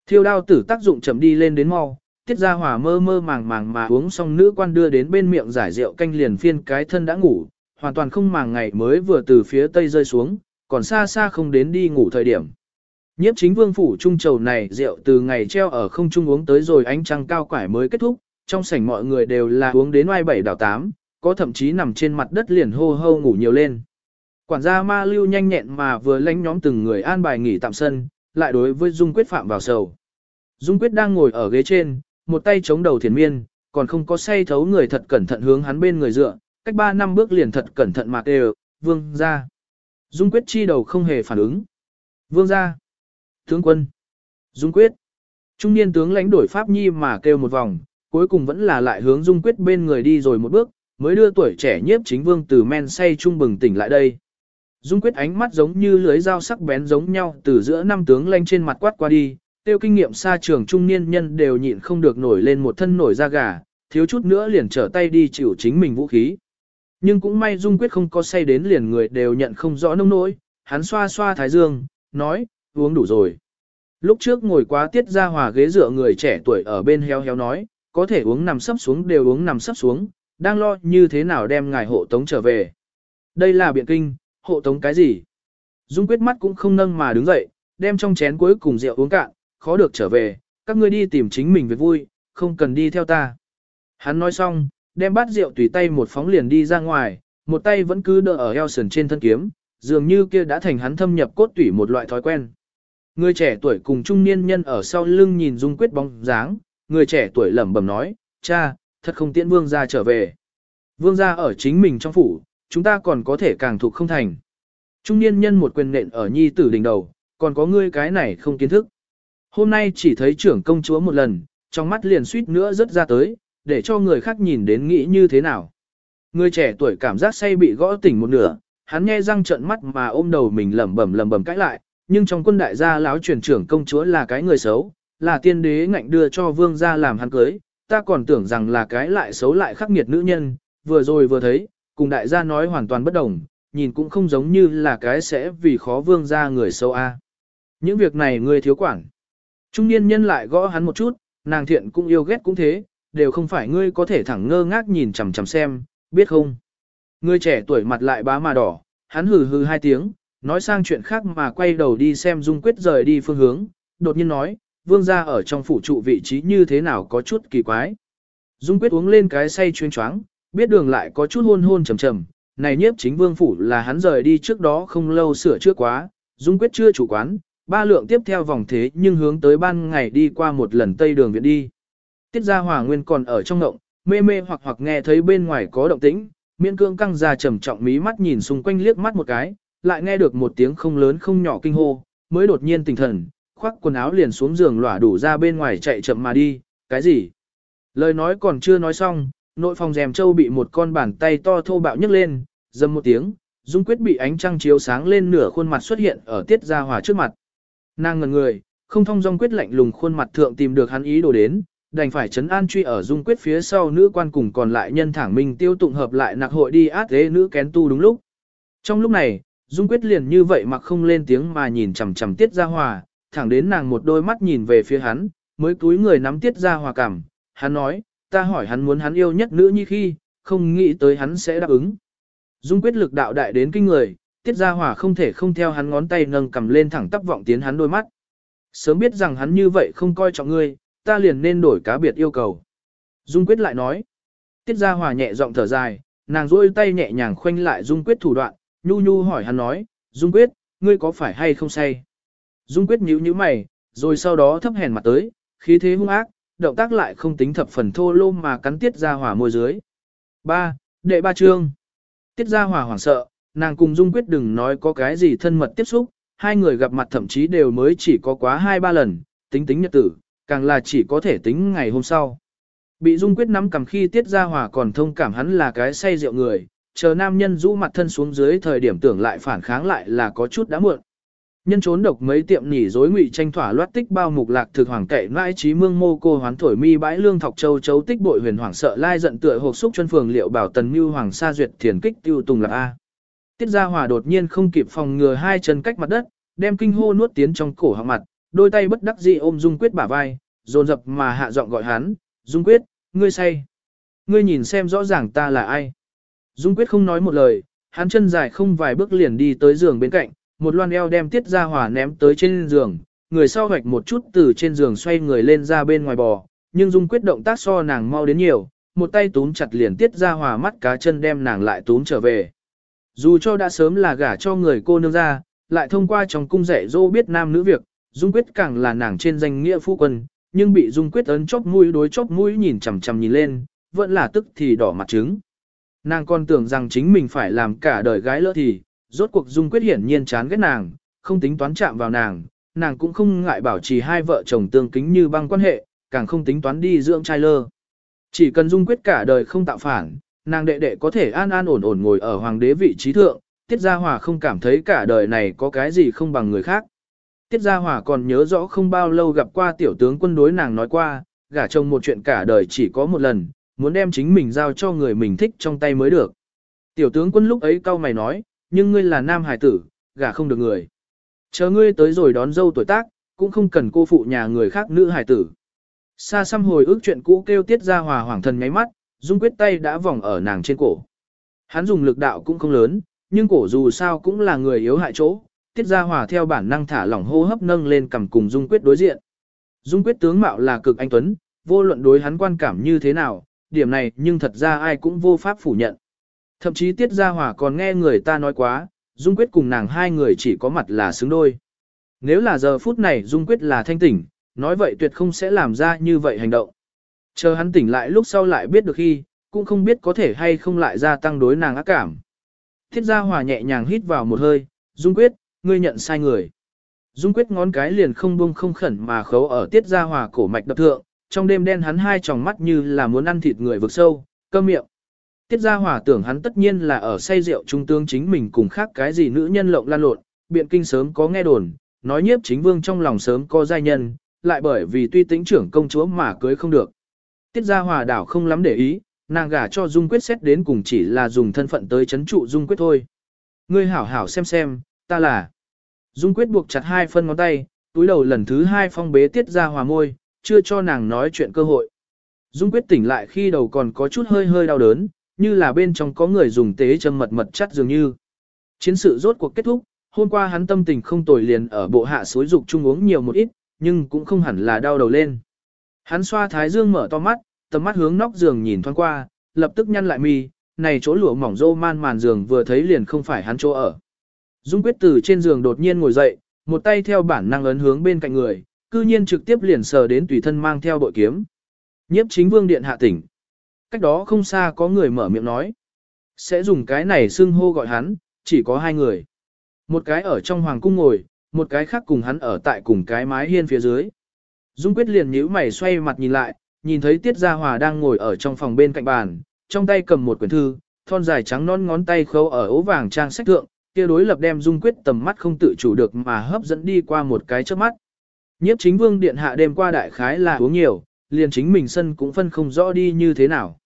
Thiêu đao tử tác dụng chậm đi lên đến mau, Tiết Gia Hòa mơ mơ màng màng mà uống xong nữ quan đưa đến bên miệng giải rượu canh liền phiên cái thân đã ngủ, hoàn toàn không màng ngày mới vừa từ phía tây rơi xuống, còn xa xa không đến đi ngủ thời điểm. Nhiếp chính vương phủ trung trầu này rượu từ ngày treo ở không trung uống tới rồi ánh trăng cao quải mới kết thúc, trong sảnh mọi người đều là uống đến oai bảy đảo tám, có thậm chí nằm trên mặt đất liền hô hô ngủ nhiều lên. Quản gia ma lưu nhanh nhẹn mà vừa lánh nhóm từng người an bài nghỉ tạm sân, lại đối với Dung Quyết phạm vào sầu. Dung Quyết đang ngồi ở ghế trên, một tay chống đầu thiền miên, còn không có say thấu người thật cẩn thận hướng hắn bên người dựa, cách ba năm bước liền thật cẩn thận mạc đều, vương ra. Dung quyết chi đầu không hề phản ứng. Vương ra. Tướng quân. Dung quyết. Trung niên tướng lãnh đổi Pháp Nhi mà kêu một vòng, cuối cùng vẫn là lại hướng Dung quyết bên người đi rồi một bước, mới đưa tuổi trẻ nhiếp chính vương từ men say trung bừng tỉnh lại đây. Dung quyết ánh mắt giống như lưới dao sắc bén giống nhau từ giữa năm tướng lãnh trên mặt quát qua đi, tiêu kinh nghiệm xa trường trung niên nhân đều nhịn không được nổi lên một thân nổi da gà, thiếu chút nữa liền trở tay đi chịu chính mình vũ khí. Nhưng cũng may Dung Quyết không có say đến liền người đều nhận không rõ nông nỗi, hắn xoa xoa thái dương, nói, uống đủ rồi. Lúc trước ngồi quá tiết ra hòa ghế dựa người trẻ tuổi ở bên heo heo nói, có thể uống nằm sấp xuống đều uống nằm sấp xuống, đang lo như thế nào đem ngài hộ tống trở về. Đây là biện kinh, hộ tống cái gì? Dung quyết mắt cũng không nâng mà đứng dậy, đem trong chén cuối cùng rượu uống cạn, khó được trở về, các ngươi đi tìm chính mình việc vui, không cần đi theo ta. Hắn nói xong, đem bát rượu tùy tay một phóng liền đi ra ngoài, một tay vẫn cứ đỡ ở eo sườn trên thân kiếm, dường như kia đã thành hắn thâm nhập cốt tủy một loại thói quen. Người trẻ tuổi cùng trung niên nhân ở sau lưng nhìn Dung Quyết bóng dáng, người trẻ tuổi lẩm bẩm nói, cha, thật không tiễn vương gia trở về. Vương gia ở chính mình trong phủ, chúng ta còn có thể càng thuộc không thành. Trung niên nhân một quyền nện ở nhi tử đỉnh đầu, còn có ngươi cái này không kiến thức. Hôm nay chỉ thấy trưởng công chúa một lần, trong mắt liền suýt nữa rớt ra tới, để cho người khác nhìn đến nghĩ như thế nào. Người trẻ tuổi cảm giác say bị gõ tỉnh một nửa, hắn nghe răng trợn mắt mà ôm đầu mình lẩm bẩm lẩm bẩm cãi lại, nhưng trong quân đại gia lão truyền trưởng công chúa là cái người xấu, là tiên đế ngạnh đưa cho vương gia làm hắn cưới, ta còn tưởng rằng là cái lại xấu lại khắc nghiệt nữ nhân, vừa rồi vừa thấy, cùng đại gia nói hoàn toàn bất đồng, nhìn cũng không giống như là cái sẽ vì khó vương gia người xấu a. Những việc này ngươi thiếu quản. Trung niên nhân lại gõ hắn một chút, nàng thiện cũng yêu ghét cũng thế, đều không phải ngươi có thể thẳng ngơ ngác nhìn chằm chằm xem, biết không? Ngươi trẻ tuổi mặt lại bá mà đỏ, hắn hừ hừ hai tiếng, nói sang chuyện khác mà quay đầu đi xem Dung Quyết rời đi phương hướng, đột nhiên nói, vương gia ở trong phủ trụ vị trí như thế nào có chút kỳ quái. Dung Quyết uống lên cái say chuyên choáng, biết đường lại có chút hôn hôn trầm trầm, này nhiếp chính vương phủ là hắn rời đi trước đó không lâu sửa chữa quá, Dung Quyết chưa chủ quán, ba lượng tiếp theo vòng thế nhưng hướng tới ban ngày đi qua một lần tây đường viện đi. Tiết gia hòa nguyên còn ở trong ngộng, mê mê hoặc hoặc nghe thấy bên ngoài có động tĩnh, miễn cương căng ra trầm trọng mí mắt nhìn xung quanh liếc mắt một cái, lại nghe được một tiếng không lớn không nhỏ kinh hô, mới đột nhiên tỉnh thần, khoác quần áo liền xuống giường lỏa đủ ra bên ngoài chạy chậm mà đi, cái gì? Lời nói còn chưa nói xong, nội phòng rèm châu bị một con bàn tay to thô bạo nhấc lên, dầm một tiếng, Dung Quyết bị ánh trăng chiếu sáng lên nửa khuôn mặt xuất hiện ở Tiết Gia Hòa trước mặt. Nàng ngần người, không thông dong quyết lạnh lùng khuôn mặt thượng tìm được hắn ý đồ đến, đành phải chấn an truy ở Dung Quyết phía sau nữ quan cùng còn lại nhân thẳng minh tiêu tụng hợp lại nặc hội đi át thế nữ kén tu đúng lúc. Trong lúc này, Dung Quyết liền như vậy mặc không lên tiếng mà nhìn chằm chằm Tiết Gia Hòa, thẳng đến nàng một đôi mắt nhìn về phía hắn, mới túi người nắm Tiết Gia Hòa cảm, hắn nói, ta hỏi hắn muốn hắn yêu nhất nữ như khi, không nghĩ tới hắn sẽ đáp ứng. Dung Quyết lực đạo đại đến kinh người, Tiết Gia Hòa không thể không theo hắn ngón tay nâng cầm lên thẳng tắp vọng tiến hắn đôi mắt. Sớm biết rằng hắn như vậy không coi trọng ngươi, ta liền nên đổi cá biệt yêu cầu. Dung Quyết lại nói. Tiết Gia Hòa nhẹ giọng thở dài, nàng duỗi tay nhẹ nhàng khoanh lại Dung Quyết thủ đoạn, nhu nhu hỏi hắn nói, Dung Quyết, ngươi có phải hay không say? Dung Quyết nhíu nhíu mày, rồi sau đó thấp hèn mặt tới, khí thế hung ác, động tác lại không tính thập phần thô lô mà cắn Tiết Gia Hòa môi dưới. Ba, Đệ ba chương. Tiết Gia Hòa hoảng sợ, nàng cùng Dung Quyết đừng nói có cái gì thân mật tiếp xúc, hai người gặp mặt thậm chí đều mới chỉ có quá hai ba lần, tính tính nhật tử, càng là chỉ có thể tính ngày hôm sau. Bị Dung Quyết nắm cầm khi Tiết Gia Hòa còn thông cảm hắn là cái say rượu người, chờ nam nhân rũ mặt thân xuống dưới thời điểm tưởng lại phản kháng lại là có chút đã muộn. Nhân trốn độc mấy tiệm nhỉ dối ngụy tranh thỏa loát tích bao mục lạc thực hoàng kệ mãi trí mương mô cô hoán thổi mi bãi lương thọc châu chấu tích bội huyền hoàng sợ lai giận tựa hộp xúc chân phường liệu bảo tần mưu hoàng sa duyệt thiền kích tiêu tùng lạc A. Tiết Gia Hòa đột nhiên không kịp phòng ngừa hai chân cách mặt đất, đem kinh hô nuốt tiến trong cổ họng mặt, đôi tay bất đắc dĩ ôm Dung Quyết bả vai, dồn dập mà hạ giọng gọi hắn, "Dung Quyết, ngươi say. Ngươi nhìn xem rõ ràng ta là ai." Dung Quyết không nói một lời, hắn chân dài không vài bước liền đi tới giường bên cạnh, một loan eo đem Tiết Gia Hòa ném tới trên giường, người sau hoạch một chút từ trên giường xoay người lên ra bên ngoài bò, nhưng Dung Quyết động tác so nàng mau đến nhiều, một tay túm chặt liền Tiết Gia Hòa mắt cá chân đem nàng lại túm trở về. Dù cho đã sớm là gả cho người cô nương ra, lại thông qua trong cung dạy dỗ biết nam nữ việc, Dung Quyết càng là nàng trên danh nghĩa phu quân, nhưng bị Dung Quyết ấn chóp mũi đối chóp mũi nhìn chằm chằm nhìn lên, vẫn là tức thì đỏ mặt trứng. Nàng còn tưởng rằng chính mình phải làm cả đời gái lỡ thì, rốt cuộc Dung Quyết hiển nhiên chán ghét nàng, không tính toán chạm vào nàng, nàng cũng không ngại bảo trì hai vợ chồng tương kính như băng quan hệ, càng không tính toán đi dưỡng trai lơ. Chỉ cần Dung Quyết cả đời không tạo phản, nàng đệ đệ có thể an an ổn ổn ngồi ở hoàng đế vị trí thượng, tiết gia hòa không cảm thấy cả đời này có cái gì không bằng người khác. Tiết Gia Hòa còn nhớ rõ không bao lâu gặp qua tiểu tướng quân đối nàng nói qua, gả chồng một chuyện cả đời chỉ có một lần, muốn đem chính mình giao cho người mình thích trong tay mới được. Tiểu tướng quân lúc ấy cau mày nói, nhưng ngươi là nam hải tử, gả không được người. Chờ ngươi tới rồi đón dâu tuổi tác, cũng không cần cô phụ nhà người khác nữ hải tử. Xa xăm hồi ức chuyện cũ kêu tiết Gia hòa hoàng thần nháy mắt, dung quyết tay đã vòng ở nàng trên cổ. Hắn dùng lực đạo cũng không lớn, nhưng cổ dù sao cũng là người yếu hại chỗ, tiết Gia hòa theo bản năng thả lỏng hô hấp nâng lên cầm cùng dung quyết đối diện. Dung quyết tướng mạo là cực anh tuấn, vô luận đối hắn quan cảm như thế nào, điểm này nhưng thật ra ai cũng vô pháp phủ nhận. Thậm chí tiết Gia hòa còn nghe người ta nói quá, dung quyết cùng nàng hai người chỉ có mặt là xứng đôi. Nếu là giờ phút này dung quyết là thanh tỉnh, nói vậy tuyệt không sẽ làm ra như vậy hành động. Chờ hắn tỉnh lại lúc sau lại biết được khi, cũng không biết có thể hay không lại gia tăng đối nàng ác cảm. Thiết gia hòa nhẹ nhàng hít vào một hơi, Dung Quyết, ngươi nhận sai người. Dung Quyết ngón cái liền không buông không khẩn mà khấu ở Tiết gia hòa cổ mạch đập thượng, trong đêm đen hắn hai tròng mắt như là muốn ăn thịt người vực sâu, cơm miệng. Tiết gia hòa tưởng hắn tất nhiên là ở say rượu trung tướng chính mình cùng khác cái gì nữ nhân lộng lan lộn, biện kinh sớm có nghe đồn, nói nhiếp chính vương trong lòng sớm có giai nhân, lại bởi vì tuy tính trưởng công chúa mà cưới không được. Tiết gia hòa đảo không lắm để ý, nàng gả cho Dung Quyết xét đến cùng chỉ là dùng thân phận tới chấn trụ Dung Quyết thôi. Ngươi hảo hảo xem xem, ta là. Dung Quyết buộc chặt hai phân ngón tay, túi đầu lần thứ hai phong bế Tiết gia hòa môi, chưa cho nàng nói chuyện cơ hội. Dung Quyết tỉnh lại khi đầu còn có chút hơi hơi đau đớn, như là bên trong có người dùng tế châm mật mật chắt dường như. Chiến sự rốt cuộc kết thúc, hôm qua hắn tâm tình không tồi liền ở bộ hạ suối dục chung uống nhiều một ít, nhưng cũng không hẳn là đau đầu lên. Hắn xoa thái dương mở to mắt, tầm mắt hướng nóc giường nhìn thoáng qua, lập tức nhăn lại mi, này chỗ lụa mỏng rô man màn giường vừa thấy liền không phải hắn chỗ ở. Dung quyết từ trên giường đột nhiên ngồi dậy, một tay theo bản năng ấn hướng bên cạnh người, cư nhiên trực tiếp liền sờ đến tùy thân mang theo bội kiếm. Nhiếp chính vương điện hạ tỉnh. Cách đó không xa có người mở miệng nói. Sẽ dùng cái này xưng hô gọi hắn, chỉ có hai người. Một cái ở trong hoàng cung ngồi, một cái khác cùng hắn ở tại cùng cái mái hiên phía dưới. Dung quyết liền nhíu mày xoay mặt nhìn lại, nhìn thấy Tiết Gia Hòa đang ngồi ở trong phòng bên cạnh bàn, trong tay cầm một quyển thư, thon dài trắng non ngón tay khâu ở ố vàng trang sách thượng, kia đối lập đem Dung quyết tầm mắt không tự chủ được mà hấp dẫn đi qua một cái trước mắt. Nhiếp chính vương điện hạ đêm qua đại khái là uống nhiều, liền chính mình sân cũng phân không rõ đi như thế nào.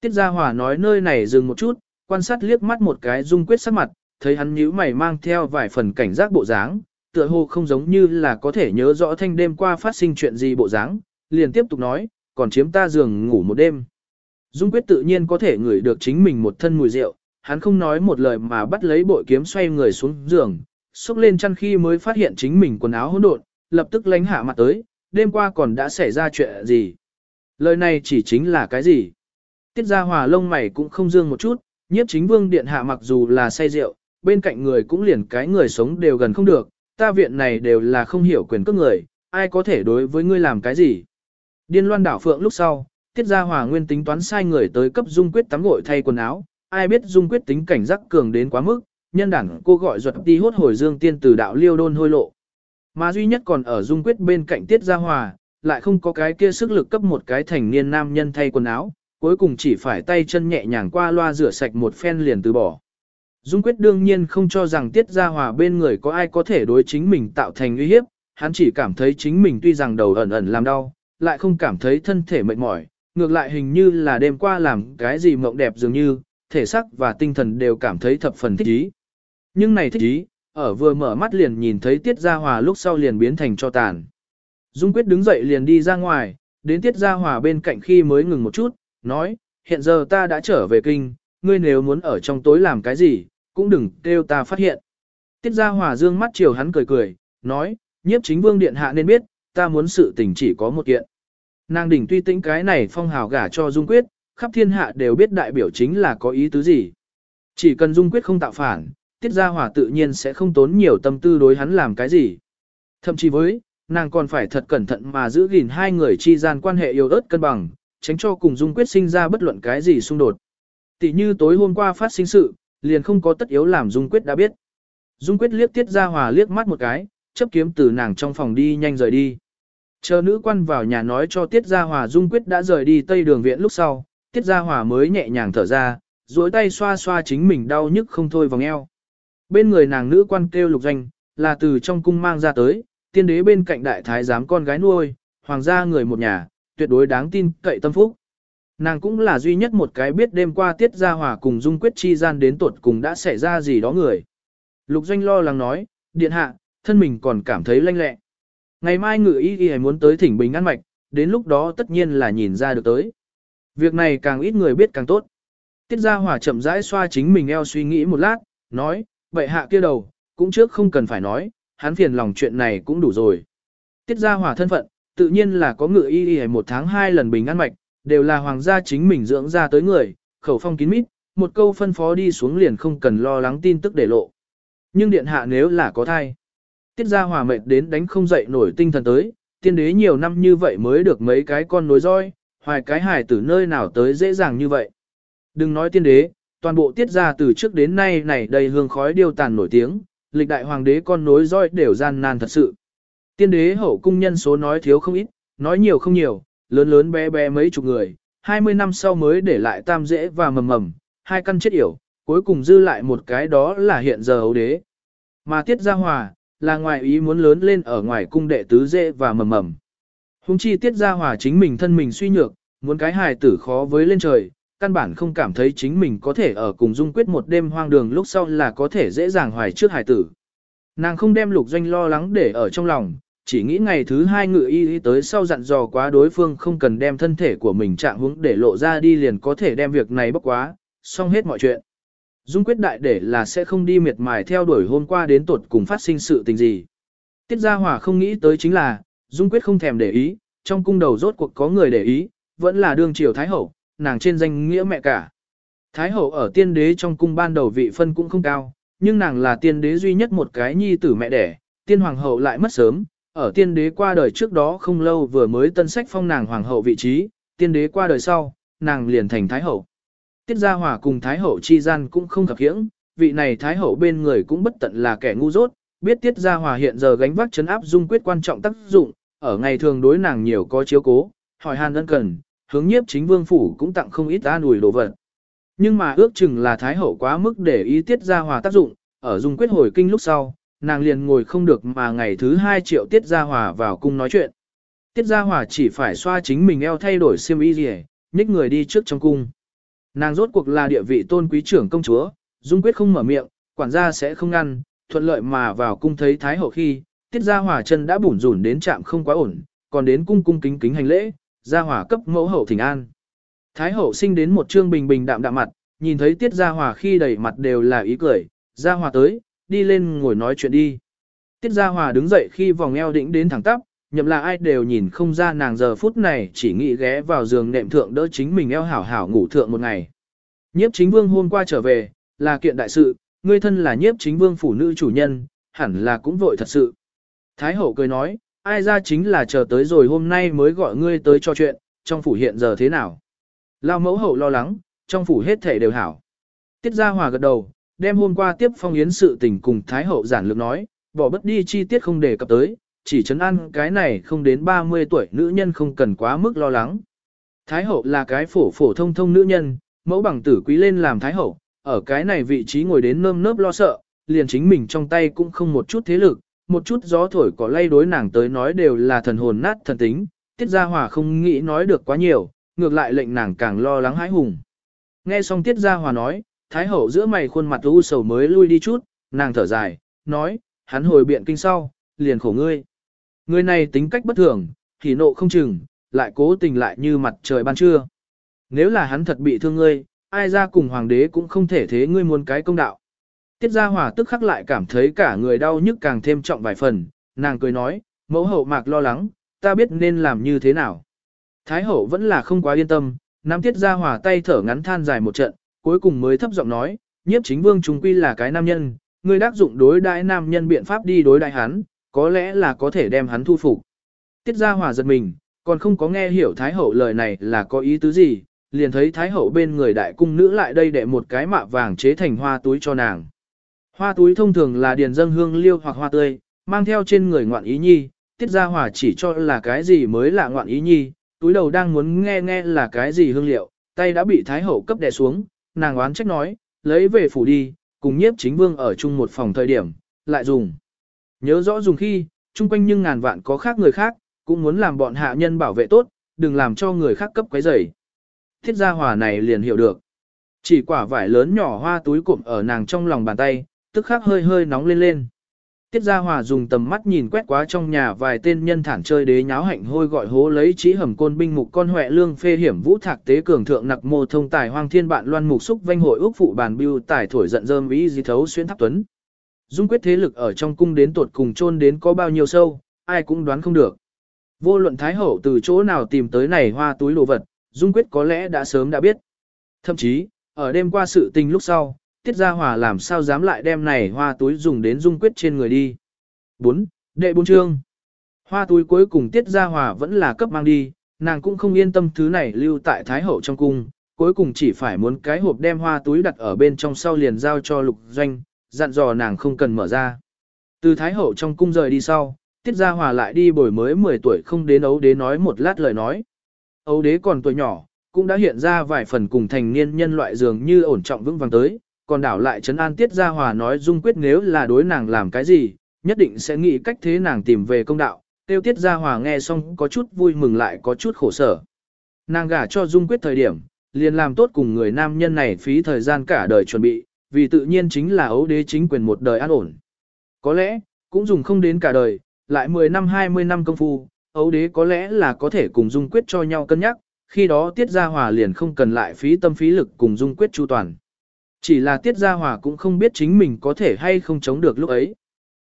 Tiết Gia Hòa nói nơi này dừng một chút, quan sát liếc mắt một cái Dung quyết sắc mặt, thấy hắn nhíu mày mang theo vài phần cảnh giác bộ dáng, tựa hồ không giống như là có thể nhớ rõ thanh đêm qua phát sinh chuyện gì bộ dáng, liền tiếp tục nói, còn chiếm ta giường ngủ một đêm. Dung quyết tự nhiên có thể ngửi được chính mình một thân mùi rượu, hắn không nói một lời mà bắt lấy bội kiếm xoay người xuống giường, xúc lên chăn khi mới phát hiện chính mình quần áo hỗn độn, lập tức lánh hạ mặt tới, đêm qua còn đã xảy ra chuyện gì. Lời này chỉ chính là cái gì? Tiết ra hòa lông mày cũng không dương một chút, nhiếp chính vương điện hạ mặc dù là say rượu, bên cạnh người cũng liền cái người sống đều gần không được, ta viện này đều là không hiểu quyền cước người, ai có thể đối với ngươi làm cái gì. Điên loan đảo phượng lúc sau, tiết gia hòa nguyên tính toán sai người tới cấp dung quyết tắm gội thay quần áo, ai biết dung quyết tính cảnh giác cường đến quá mức, nhân đảng cô gọi ruột đi hốt hồi dương tiên từ đạo liêu đôn hôi lộ. Mà duy nhất còn ở dung quyết bên cạnh tiết gia hòa, lại không có cái kia sức lực cấp một cái thành niên nam nhân thay quần áo, cuối cùng chỉ phải tay chân nhẹ nhàng qua loa rửa sạch một phen liền từ bỏ. Dung quyết đương nhiên không cho rằng tiết gia hòa bên người có ai có thể đối chính mình tạo thành uy hiếp, hắn chỉ cảm thấy chính mình tuy rằng đầu ẩn ẩn làm đau, lại không cảm thấy thân thể mệt mỏi, ngược lại hình như là đêm qua làm cái gì mộng đẹp dường như, thể xác và tinh thần đều cảm thấy thập phần thích ý. Nhưng này thích ý, ở vừa mở mắt liền nhìn thấy tiết gia hòa lúc sau liền biến thành cho tàn. Dung quyết đứng dậy liền đi ra ngoài, đến tiết gia hòa bên cạnh khi mới ngừng một chút, nói, hiện giờ ta đã trở về kinh, ngươi nếu muốn ở trong tối làm cái gì, cũng đừng kêu ta phát hiện. Tiết Gia Hòa dương mắt chiều hắn cười cười, nói, nhiếp chính vương điện hạ nên biết, ta muốn sự tình chỉ có một kiện. Nàng đỉnh tuy tĩnh cái này phong hào gả cho Dung Quyết, khắp thiên hạ đều biết đại biểu chính là có ý tứ gì. Chỉ cần Dung Quyết không tạo phản, Tiết Gia Hòa tự nhiên sẽ không tốn nhiều tâm tư đối hắn làm cái gì. Thậm chí với, nàng còn phải thật cẩn thận mà giữ gìn hai người chi gian quan hệ yêu ớt cân bằng, tránh cho cùng Dung Quyết sinh ra bất luận cái gì xung đột. Tỷ như tối hôm qua phát sinh sự, liền không có tất yếu làm Dung Quyết đã biết. Dung Quyết liếc Tiết Gia Hòa liếc mắt một cái, chấp kiếm từ nàng trong phòng đi nhanh rời đi. Chờ nữ quan vào nhà nói cho Tiết Gia Hòa Dung Quyết đã rời đi Tây Đường Viện lúc sau, Tiết Gia Hòa mới nhẹ nhàng thở ra, duỗi tay xoa xoa chính mình đau nhức không thôi vòng eo. Bên người nàng nữ quan kêu lục danh, là từ trong cung mang ra tới, tiên đế bên cạnh đại thái giám con gái nuôi, hoàng gia người một nhà, tuyệt đối đáng tin cậy tâm phúc. Nàng cũng là duy nhất một cái biết đêm qua tiết gia hòa cùng dung quyết chi gian đến tuột cùng đã xảy ra gì đó người. Lục doanh lo lắng nói, điện hạ, thân mình còn cảm thấy lanh lẹ. Ngày mai ngự y y muốn tới thỉnh bình ăn mạch, đến lúc đó tất nhiên là nhìn ra được tới. Việc này càng ít người biết càng tốt. Tiết gia hòa chậm rãi xoa chính mình eo suy nghĩ một lát, nói, vậy hạ kia đầu, cũng trước không cần phải nói, hắn phiền lòng chuyện này cũng đủ rồi. Tiết gia hòa thân phận, tự nhiên là có ngự y y một tháng hai lần bình ăn mạch, đều là hoàng gia chính mình dưỡng ra tới người, khẩu phong kín mít, một câu phân phó đi xuống liền không cần lo lắng tin tức để lộ. Nhưng điện hạ nếu là có thai, tiết gia hòa mệt đến đánh không dậy nổi tinh thần tới, tiên đế nhiều năm như vậy mới được mấy cái con nối roi, hoài cái hài từ nơi nào tới dễ dàng như vậy. Đừng nói tiên đế, toàn bộ tiết gia từ trước đến nay này đầy hương khói điều tàn nổi tiếng, lịch đại hoàng đế con nối roi đều gian nan thật sự. Tiên đế hậu cung nhân số nói thiếu không ít, nói nhiều không nhiều, lớn lớn bé bé mấy chục người, 20 năm sau mới để lại tam dễ và mầm mầm, hai căn chết yểu, cuối cùng dư lại một cái đó là hiện giờ ấu đế. Mà tiết gia hòa, là ngoài ý muốn lớn lên ở ngoài cung đệ tứ dễ và mầm mầm. Hùng chi tiết gia hòa chính mình thân mình suy nhược, muốn cái hài tử khó với lên trời, căn bản không cảm thấy chính mình có thể ở cùng dung quyết một đêm hoang đường lúc sau là có thể dễ dàng hoài trước hài tử. Nàng không đem lục doanh lo lắng để ở trong lòng, chỉ nghĩ ngày thứ hai ngự y tới sau dặn dò quá đối phương không cần đem thân thể của mình trạng hướng để lộ ra đi liền có thể đem việc này bốc quá, xong hết mọi chuyện. Dung quyết đại để là sẽ không đi miệt mài theo đuổi hôm qua đến tột cùng phát sinh sự tình gì. Tiết Gia Hòa không nghĩ tới chính là, Dung quyết không thèm để ý, trong cung đầu rốt cuộc có người để ý, vẫn là đương triều Thái Hậu, nàng trên danh nghĩa mẹ cả. Thái Hậu ở tiên đế trong cung ban đầu vị phân cũng không cao, nhưng nàng là tiên đế duy nhất một cái nhi tử mẹ đẻ, tiên hoàng hậu lại mất sớm, ở tiên đế qua đời trước đó không lâu vừa mới tân sách phong nàng hoàng hậu vị trí, tiên đế qua đời sau, nàng liền thành thái hậu. Tiết Gia Hòa cùng thái hậu chi gian cũng không gặp hiễng, vị này thái hậu bên người cũng bất tận là kẻ ngu dốt, biết Tiết Gia Hòa hiện giờ gánh vác chấn áp dung quyết quan trọng tác dụng, ở ngày thường đối nàng nhiều có chiếu cố, hỏi han ân cần, hướng nhiếp chính vương phủ cũng tặng không ít an ủi đồ vật. Nhưng mà ước chừng là thái hậu quá mức để ý Tiết Gia Hòa tác dụng, ở dung quyết hồi kinh lúc sau, nàng liền ngồi không được mà ngày thứ hai triệu Tiết Gia Hòa vào cung nói chuyện. Tiết Gia Hòa chỉ phải xoa chính mình eo thay đổi xiêm y gì, nhích người đi trước trong cung. Nàng rốt cuộc là địa vị tôn quý trưởng công chúa, dung quyết không mở miệng, quản gia sẽ không ngăn, thuận lợi mà vào cung thấy Thái Hậu khi, Tiết Gia Hòa chân đã bủn rủn đến chạm không quá ổn, còn đến cung cung kính kính hành lễ, Gia Hòa cấp mẫu hậu thỉnh an. Thái Hậu sinh đến một trương bình bình đạm đạm mặt, nhìn thấy Tiết Gia Hòa khi đầy mặt đều là ý cười, Gia Hòa tới, đi lên ngồi nói chuyện đi. Tiết Gia Hòa đứng dậy khi vòng eo đĩnh đến thẳng tắp, nhậm là ai đều nhìn không ra nàng giờ phút này chỉ nghĩ ghé vào giường nệm thượng đỡ chính mình eo hảo hảo ngủ thượng một ngày. Nhiếp chính vương hôm qua trở về, là kiện đại sự, ngươi thân là nhiếp chính vương phủ nữ chủ nhân, hẳn là cũng vội thật sự. Thái hậu cười nói, ai ra chính là chờ tới rồi hôm nay mới gọi ngươi tới cho chuyện, trong phủ hiện giờ thế nào. Lao mẫu hậu lo lắng, trong phủ hết thể đều hảo. Tiết Gia Hòa gật đầu, đem hôm qua tiếp phong yến sự tình cùng Thái Hậu giản lược nói, bỏ bất đi chi tiết không đề cập tới, chỉ chấn an cái này không đến 30 tuổi nữ nhân không cần quá mức lo lắng. Thái Hậu là cái phổ phổ thông thông nữ nhân, mẫu bằng tử quý lên làm Thái Hậu, ở cái này vị trí ngồi đến nơm nớp lo sợ, liền chính mình trong tay cũng không một chút thế lực, một chút gió thổi có lay đối nàng tới nói đều là thần hồn nát thần tính, tiết gia hòa không nghĩ nói được quá nhiều, ngược lại lệnh nàng càng lo lắng hãi hùng. Nghe xong tiết gia hòa nói, Thái hậu giữa mày khuôn mặt u sầu mới lui đi chút, nàng thở dài, nói, hắn hồi biện kinh sau, liền khổ ngươi. Người này tính cách bất thường, thì nộ không chừng, lại cố tình lại như mặt trời ban trưa. Nếu là hắn thật bị thương ngươi, ai ra cùng hoàng đế cũng không thể thế ngươi muốn cái công đạo. Tiết gia hòa tức khắc lại cảm thấy cả người đau nhức càng thêm trọng vài phần, nàng cười nói, mẫu hậu mạc lo lắng, ta biết nên làm như thế nào. Thái hậu vẫn là không quá yên tâm, nắm tiết gia hòa tay thở ngắn than dài một trận, cuối cùng mới thấp giọng nói, nhiếp chính vương chúng quy là cái nam nhân, người đắc dụng đối đại nam nhân biện pháp đi đối đại hắn, có lẽ là có thể đem hắn thu phục. Tiết gia hòa giật mình, còn không có nghe hiểu Thái Hậu lời này là có ý tứ gì, liền thấy Thái Hậu bên người đại cung nữ lại đây để một cái mạ vàng chế thành hoa túi cho nàng. Hoa túi thông thường là điền dâng hương liêu hoặc hoa tươi, mang theo trên người ngoạn ý nhi, tiết gia hòa chỉ cho là cái gì mới là ngoạn ý nhi, túi đầu đang muốn nghe nghe là cái gì hương liệu, tay đã bị Thái Hậu cấp đè xuống, nàng oán trách nói, lấy về phủ đi, cùng nhiếp chính vương ở chung một phòng thời điểm, lại dùng. Nhớ rõ dùng khi, chung quanh nhưng ngàn vạn có khác người khác, cũng muốn làm bọn hạ nhân bảo vệ tốt, đừng làm cho người khác cấp quấy rầy. Thiết gia hòa này liền hiểu được. Chỉ quả vải lớn nhỏ hoa túi cụm ở nàng trong lòng bàn tay, tức khắc hơi hơi nóng lên lên. Tiết Gia Hòa dùng tầm mắt nhìn quét quá trong nhà vài tên nhân thản chơi đế nháo hạnh hôi gọi hố lấy trí hầm côn binh mục con huệ lương phê hiểm vũ thạc tế cường thượng nặc mô thông tài hoang thiên bạn loan mục xúc vanh hội ước phụ bàn biêu tài thổi giận dơm ý di thấu xuyên tháp tuấn. Dung quyết thế lực ở trong cung đến tột cùng chôn đến có bao nhiêu sâu, ai cũng đoán không được. Vô luận thái hậu từ chỗ nào tìm tới này hoa túi đồ vật, Dung quyết có lẽ đã sớm đã biết. Thậm chí, ở đêm qua sự tình lúc sau, Tiết Gia Hòa làm sao dám lại đem này hoa túi dùng đến dung quyết trên người đi. 4. Đệ bốn chương. Hoa túi cuối cùng Tiết Gia Hòa vẫn là cấp mang đi, nàng cũng không yên tâm thứ này lưu tại Thái Hậu trong cung, cuối cùng chỉ phải muốn cái hộp đem hoa túi đặt ở bên trong sau liền giao cho lục doanh, dặn dò nàng không cần mở ra. Từ Thái Hậu trong cung rời đi sau, Tiết Gia Hòa lại đi bồi mới 10 tuổi không đến ấu đế nói một lát lời nói. Ấu đế còn tuổi nhỏ, cũng đã hiện ra vài phần cùng thành niên nhân loại dường như ổn trọng vững vàng tới, còn đảo lại trấn an Tiết Gia Hòa nói dung quyết nếu là đối nàng làm cái gì, nhất định sẽ nghĩ cách thế nàng tìm về công đạo. Tiêu Tiết Gia Hòa nghe xong có chút vui mừng lại có chút khổ sở. Nàng gả cho dung quyết thời điểm, liền làm tốt cùng người nam nhân này phí thời gian cả đời chuẩn bị, vì tự nhiên chính là ấu đế chính quyền một đời an ổn. Có lẽ, cũng dùng không đến cả đời, lại 10 năm 20 năm công phu, ấu đế có lẽ là có thể cùng dung quyết cho nhau cân nhắc, khi đó Tiết Gia Hòa liền không cần lại phí tâm phí lực cùng dung quyết chu toàn. Chỉ là Tiết Gia Hòa cũng không biết chính mình có thể hay không chống được lúc ấy.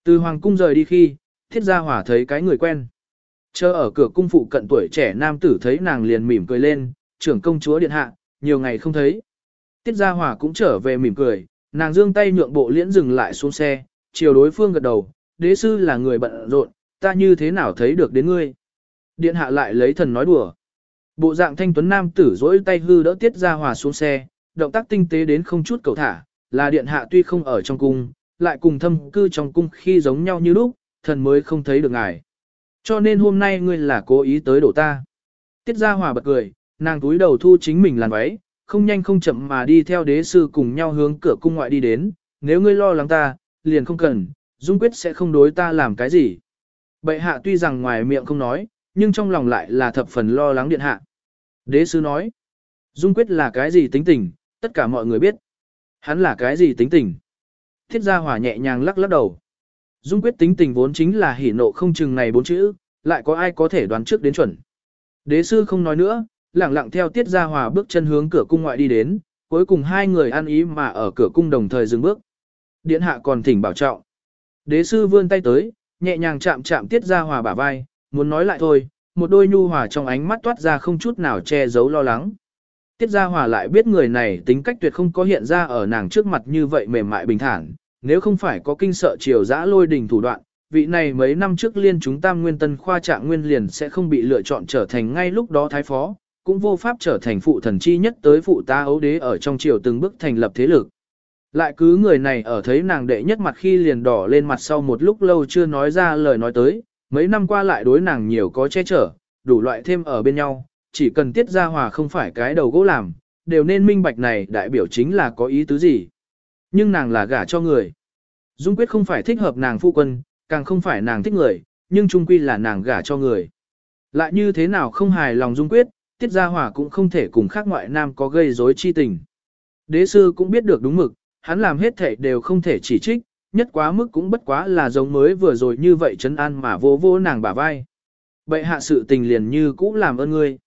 Từ Hoàng cung rời đi khi, Tiết Gia Hòa thấy cái người quen. Chờ ở cửa cung phụ cận tuổi trẻ nam tử thấy nàng liền mỉm cười lên, trưởng công chúa điện hạ, nhiều ngày không thấy. Tiết Gia Hòa cũng trở về mỉm cười, nàng dương tay nhượng bộ liễn dừng lại xuống xe, chiều đối phương gật đầu, đế sư là người bận rộn, ta như thế nào thấy được đến ngươi. Điện hạ lại lấy thần nói đùa. Bộ dạng thanh tuấn nam tử dỗi tay hư đỡ Tiết Gia Hòa xuống xe, động tác tinh tế đến không chút cầu thả, là điện hạ tuy không ở trong cung, lại cùng thâm cư trong cung khi giống nhau như lúc, thần mới không thấy được ngài. Cho nên hôm nay ngươi là cố ý tới đổ ta. Tiết Gia Hòa bật cười, nàng túi đầu thu chính mình làn váy, không nhanh không chậm mà đi theo đế sư cùng nhau hướng cửa cung ngoại đi đến, nếu ngươi lo lắng ta, liền không cần, Dung Quyết sẽ không đối ta làm cái gì. Bệ hạ tuy rằng ngoài miệng không nói, nhưng trong lòng lại là thập phần lo lắng điện hạ. Đế sư nói, Dung Quyết là cái gì tính tình, tất cả mọi người biết. Hắn là cái gì tính tình? Thiết gia hỏa nhẹ nhàng lắc lắc đầu. Dung quyết tính tình vốn chính là hỉ nộ không chừng này bốn chữ, lại có ai có thể đoán trước đến chuẩn. Đế sư không nói nữa, lặng lặng theo tiết gia hòa bước chân hướng cửa cung ngoại đi đến, cuối cùng hai người ăn ý mà ở cửa cung đồng thời dừng bước. Điện hạ còn thỉnh bảo trọng. Đế sư vươn tay tới, nhẹ nhàng chạm chạm tiết gia hòa bả vai, muốn nói lại thôi, một đôi nhu hòa trong ánh mắt toát ra không chút nào che giấu lo lắng. Tiết Gia Hòa lại biết người này tính cách tuyệt không có hiện ra ở nàng trước mặt như vậy mềm mại bình thản, nếu không phải có kinh sợ chiều dã lôi đình thủ đoạn, vị này mấy năm trước liên chúng tam nguyên tân khoa trạng nguyên liền sẽ không bị lựa chọn trở thành ngay lúc đó thái phó, cũng vô pháp trở thành phụ thần chi nhất tới phụ ta ấu đế ở trong triều từng bước thành lập thế lực. Lại cứ người này ở thấy nàng đệ nhất mặt khi liền đỏ lên mặt sau một lúc lâu chưa nói ra lời nói tới, mấy năm qua lại đối nàng nhiều có che chở, đủ loại thêm ở bên nhau, chỉ cần tiết ra hòa không phải cái đầu gỗ làm, đều nên minh bạch này đại biểu chính là có ý tứ gì. Nhưng nàng là gả cho người. Dung quyết không phải thích hợp nàng phu quân, càng không phải nàng thích người, nhưng trung quy là nàng gả cho người. Lại như thế nào không hài lòng Dung quyết, tiết gia Hòa cũng không thể cùng khác ngoại nam có gây rối chi tình. Đế sư cũng biết được đúng mực, hắn làm hết thể đều không thể chỉ trích, nhất quá mức cũng bất quá là giống mới vừa rồi như vậy chấn an mà vô vô nàng bả vai. Bệ hạ sự tình liền như cũ làm ơn ngươi.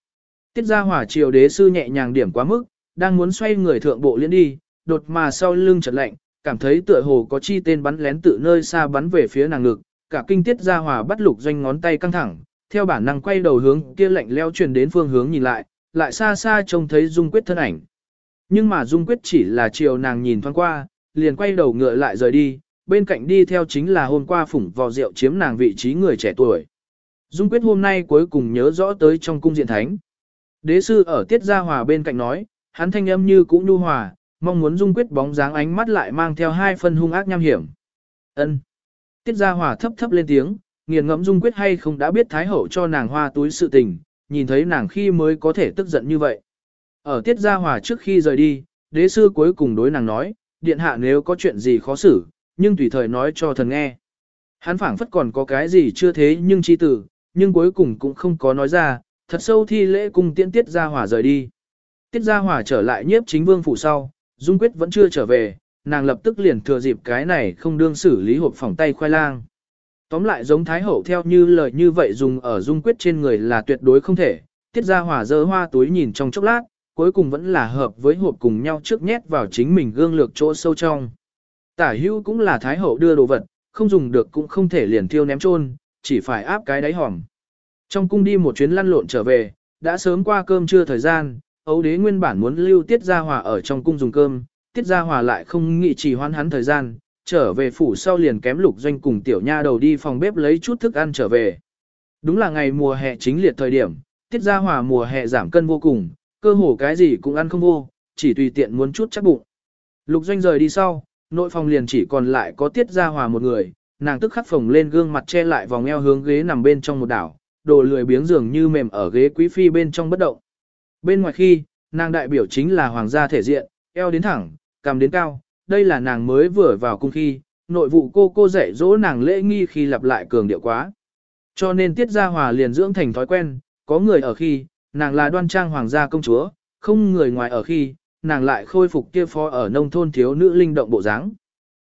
Tiết ra hỏa triều đế sư nhẹ nhàng điểm quá mức, đang muốn xoay người thượng bộ liên đi, đột mà sau lưng chợt lạnh, cảm thấy tựa hồ có chi tên bắn lén tự nơi xa bắn về phía nàng ngực, cả kinh tiết ra hỏa bắt lục doanh ngón tay căng thẳng, theo bản năng quay đầu hướng kia lạnh leo truyền đến phương hướng nhìn lại, lại xa xa trông thấy Dung Quyết thân ảnh. Nhưng mà Dung Quyết chỉ là chiều nàng nhìn thoáng qua, liền quay đầu ngựa lại rời đi, bên cạnh đi theo chính là hôm qua phủng vò rượu chiếm nàng vị trí người trẻ tuổi. Dung Quyết hôm nay cuối cùng nhớ rõ tới trong cung diện thánh. Đế sư ở tiết gia hòa bên cạnh nói, hắn thanh âm như cũ nhu hòa, mong muốn dung quyết bóng dáng ánh mắt lại mang theo hai phân hung ác nham hiểm. Ân. Tiết gia hòa thấp thấp lên tiếng, nghiền ngẫm dung quyết hay không đã biết thái hậu cho nàng hoa túi sự tình, nhìn thấy nàng khi mới có thể tức giận như vậy. Ở tiết gia hòa trước khi rời đi, đế sư cuối cùng đối nàng nói, điện hạ nếu có chuyện gì khó xử, nhưng tùy thời nói cho thần nghe. Hắn phảng phất còn có cái gì chưa thế nhưng chi tử, nhưng cuối cùng cũng không có nói ra, thật sâu thi lễ cùng tiễn tiết gia hỏa rời đi. Tiết gia hỏa trở lại nhiếp chính vương phủ sau, Dung Quyết vẫn chưa trở về, nàng lập tức liền thừa dịp cái này không đương xử lý hộp phòng tay khoai lang. Tóm lại giống Thái Hậu theo như lời như vậy dùng ở Dung Quyết trên người là tuyệt đối không thể, tiết gia hỏa dơ hoa túi nhìn trong chốc lát, cuối cùng vẫn là hợp với hộp cùng nhau trước nhét vào chính mình gương lược chỗ sâu trong. Tả hữu cũng là Thái Hậu đưa đồ vật, không dùng được cũng không thể liền tiêu ném chôn, chỉ phải áp cái đáy hỏng. Trong cung đi một chuyến lăn lộn trở về, đã sớm qua cơm trưa thời gian, ấu đế nguyên bản muốn lưu tiết gia hòa ở trong cung dùng cơm, tiết gia hòa lại không nghĩ trì hoãn hắn thời gian, trở về phủ sau liền kém lục doanh cùng tiểu nha đầu đi phòng bếp lấy chút thức ăn trở về. Đúng là ngày mùa hè chính liệt thời điểm, tiết gia hòa mùa hè giảm cân vô cùng, cơ hồ cái gì cũng ăn không vô, chỉ tùy tiện muốn chút chắc bụng. Lục doanh rời đi sau, nội phòng liền chỉ còn lại có tiết gia hòa một người, nàng tức khắc phồng lên gương mặt che lại vòng eo hướng ghế nằm bên trong một đảo, đồ lười biếng dường như mềm ở ghế quý phi bên trong bất động. Bên ngoài khi, nàng đại biểu chính là hoàng gia thể diện, eo đến thẳng, cằm đến cao, đây là nàng mới vừa vào cung khi, nội vụ cô cô dạy dỗ nàng lễ nghi khi lặp lại cường điệu quá. Cho nên tiết gia hòa liền dưỡng thành thói quen, có người ở khi, nàng là đoan trang hoàng gia công chúa, không người ngoài ở khi, nàng lại khôi phục kia phó ở nông thôn thiếu nữ linh động bộ dáng.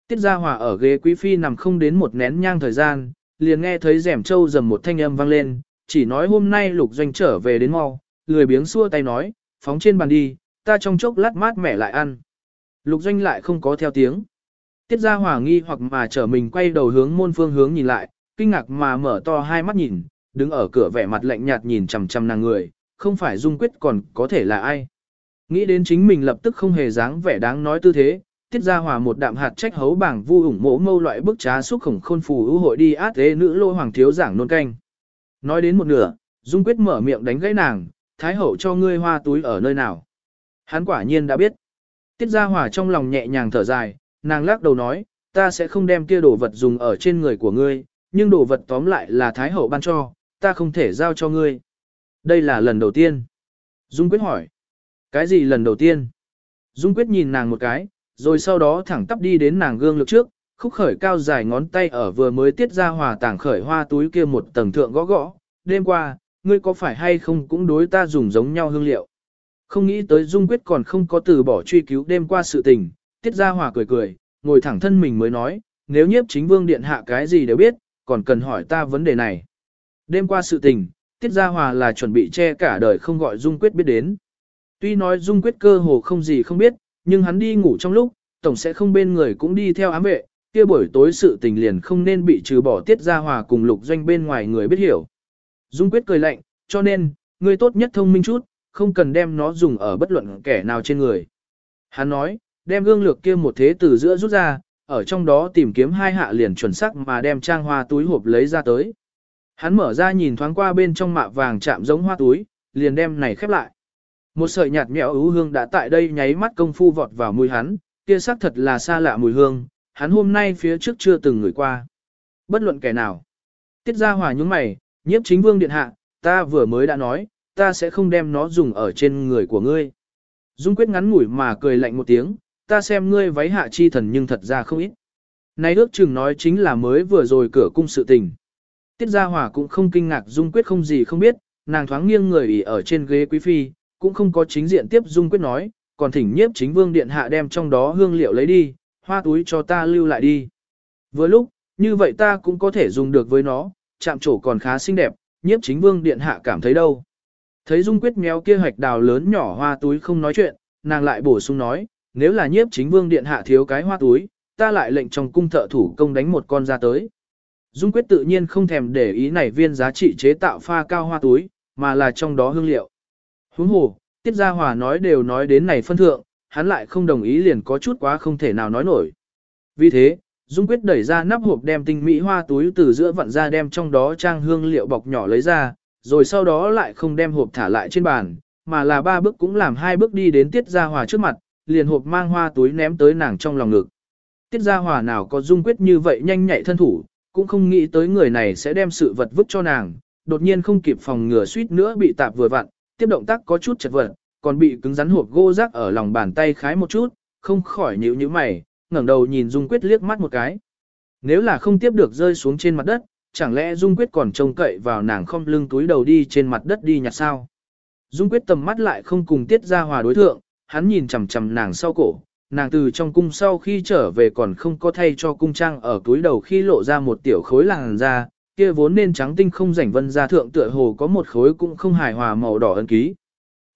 Tiết Gia Hòa ở ghế quý phi nằm không đến một nén nhang thời gian, liền nghe thấy rèm trâu dầm một thanh âm vang lên, chỉ nói hôm nay lục doanh trở về đến mau, lười biếng xua tay nói, phóng trên bàn đi, ta trong chốc lát mát mẻ lại ăn. Lục doanh lại không có theo tiếng. Tiết Gia Hòa nghi hoặc mà trở mình quay đầu hướng môn phương hướng nhìn lại, kinh ngạc mà mở to hai mắt nhìn, đứng ở cửa vẻ mặt lạnh nhạt nhìn chằm chằm nàng người, không phải Dung Quyết còn có thể là ai. Nghĩ đến chính mình lập tức không hề dáng vẻ đáng nói tư thế, tiết ra hòa một đạm hạt trách hấu bảng vu ủng mỗ mâu loại bức trá xúc khổng khôn phù ưu hội đi át thế nữ lô hoàng thiếu giảng nôn canh. Nói đến một nửa, Dung Quyết mở miệng đánh gãy nàng, thái hậu cho ngươi hoa túi ở nơi nào. Hắn quả nhiên đã biết. Tiết ra hòa trong lòng nhẹ nhàng thở dài, nàng lắc đầu nói, ta sẽ không đem kia đồ vật dùng ở trên người của ngươi, nhưng đồ vật tóm lại là thái hậu ban cho, ta không thể giao cho ngươi. Đây là lần đầu tiên. Dung Quyết hỏi. Cái gì lần đầu tiên? Dung Quyết nhìn nàng một cái, rồi sau đó thẳng tắp đi đến nàng gương lực trước, khúc khởi cao dài ngón tay ở vừa mới tiết ra hòa tảng khởi hoa túi kia một tầng thượng gõ gõ, đêm qua, ngươi có phải hay không cũng đối ta dùng giống nhau hương liệu. Không nghĩ tới Dung Quyết còn không có từ bỏ truy cứu đêm qua sự tình, tiết ra hòa cười cười, ngồi thẳng thân mình mới nói, nếu nhiếp chính vương điện hạ cái gì đều biết, còn cần hỏi ta vấn đề này. Đêm qua sự tình, tiết ra hòa là chuẩn bị che cả đời không gọi Dung Quyết biết đến. Tuy nói Dung Quyết cơ hồ không gì không biết, nhưng hắn đi ngủ trong lúc, tổng sẽ không bên người cũng đi theo ám vệ, kia buổi tối sự tình liền không nên bị trừ bỏ tiết ra hòa cùng lục doanh bên ngoài người biết hiểu. Dung quyết cười lạnh, cho nên, người tốt nhất thông minh chút, không cần đem nó dùng ở bất luận kẻ nào trên người. Hắn nói, đem gương lược kia một thế từ giữa rút ra, ở trong đó tìm kiếm hai hạ liền chuẩn sắc mà đem trang hoa túi hộp lấy ra tới. Hắn mở ra nhìn thoáng qua bên trong mạ vàng chạm giống hoa túi, liền đem này khép lại. Một sợi nhạt nhẽo ưu hương đã tại đây nháy mắt công phu vọt vào mùi hắn, kia sắc thật là xa lạ mùi hương, hắn hôm nay phía trước chưa từng ngửi qua. Bất luận kẻ nào. Tiết ra hòa nhúng mày, nhiếp chính vương điện hạ, ta vừa mới đã nói, ta sẽ không đem nó dùng ở trên người của ngươi. Dung quyết ngắn ngủi mà cười lạnh một tiếng, ta xem ngươi váy hạ chi thần nhưng thật ra không ít. Này ước chừng nói chính là mới vừa rồi cửa cung sự tình. Tiết Gia Hòa cũng không kinh ngạc Dung Quyết không gì không biết, nàng thoáng nghiêng người ỉ ở trên ghế quý phi, cũng không có chính diện tiếp Dung Quyết nói, còn thỉnh nhiếp chính vương điện hạ đem trong đó hương liệu lấy đi, hoa túi cho ta lưu lại đi. vừa lúc, như vậy ta cũng có thể dùng được với nó, chạm trổ còn khá xinh đẹp, nhiếp chính vương điện hạ cảm thấy đâu. Thấy Dung Quyết méo kia hoạch đào lớn nhỏ hoa túi không nói chuyện, nàng lại bổ sung nói, nếu là nhiếp chính vương điện hạ thiếu cái hoa túi, ta lại lệnh trong cung thợ thủ công đánh một con ra tới. Dung Quyết tự nhiên không thèm để ý này viên giá trị chế tạo pha cao hoa túi, mà là trong đó hương liệu. Huống hồ, Tiết Gia Hòa nói đều nói đến này phân thượng, hắn lại không đồng ý liền có chút quá không thể nào nói nổi. Vì thế, Dung quyết đẩy ra nắp hộp đem tinh mỹ hoa túi từ giữa vặn ra đem trong đó trang hương liệu bọc nhỏ lấy ra, rồi sau đó lại không đem hộp thả lại trên bàn, mà là ba bước cũng làm hai bước đi đến Tiết Gia Hòa trước mặt, liền hộp mang hoa túi ném tới nàng trong lòng ngực. Tiết Gia Hòa nào có Dung quyết như vậy nhanh nhạy thân thủ, cũng không nghĩ tới người này sẽ đem sự vật vứt cho nàng, đột nhiên không kịp phòng ngừa suýt nữa bị tạp vừa vặn, tiếp động tác có chút chật vật, còn bị cứng rắn hộp gỗ rác ở lòng bàn tay khái một chút, không khỏi nhíu nhíu mày, ngẩng đầu nhìn Dung Quyết liếc mắt một cái. Nếu là không tiếp được rơi xuống trên mặt đất, chẳng lẽ Dung Quyết còn trông cậy vào nàng không lưng túi đầu đi trên mặt đất đi nhặt sao? Dung Quyết tầm mắt lại không cùng Tiết Gia Hòa đối thượng, hắn nhìn chằm chằm nàng sau cổ, nàng từ trong cung sau khi trở về còn không có thay cho cung trang ở túi đầu khi lộ ra một tiểu khối làn da, kia vốn nên trắng tinh không rảnh vân ra thượng tựa hồ có một khối cũng không hài hòa màu đỏ ân ký.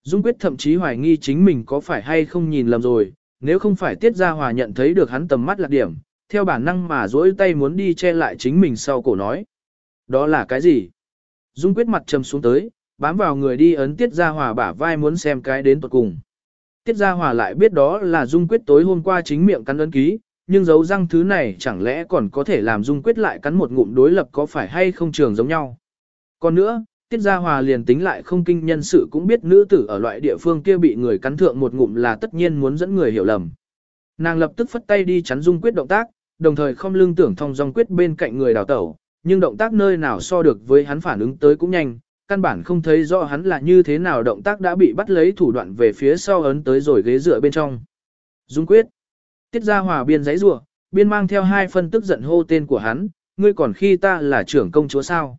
Dung Quyết thậm chí hoài nghi chính mình có phải hay không nhìn lầm rồi, nếu không phải Tiết Gia Hòa nhận thấy được hắn tầm mắt lạc điểm, theo bản năng mà duỗi tay muốn đi che lại chính mình sau cổ nói. Đó là cái gì? Dung Quyết mặt trầm xuống tới, bám vào người đi ấn Tiết Gia Hòa bả vai muốn xem cái đến tuột cùng. Tiết Gia Hòa lại biết đó là Dung Quyết tối hôm qua chính miệng cắn ấn ký, nhưng dấu răng thứ này chẳng lẽ còn có thể làm Dung Quyết lại cắn một ngụm đối lập có phải hay không trường giống nhau. Còn nữa, Tiết Gia Hòa liền tính lại không kinh nhân sự cũng biết nữ tử ở loại địa phương kia bị người cắn thượng một ngụm là tất nhiên muốn dẫn người hiểu lầm. Nàng lập tức phất tay đi chắn Dung Quyết động tác, đồng thời không lưng tưởng thông dung quyết bên cạnh người đào tẩu, nhưng động tác nơi nào so được với hắn phản ứng tới cũng nhanh, căn bản không thấy rõ hắn là như thế nào động tác đã bị bắt lấy thủ đoạn về phía sau ấn tới rồi ghế dựa bên trong. Dung quyết. Tiết ra hòa biên giấy rủa biên mang theo hai phân tức giận hô tên của hắn, ngươi còn khi ta là trưởng công chúa sao.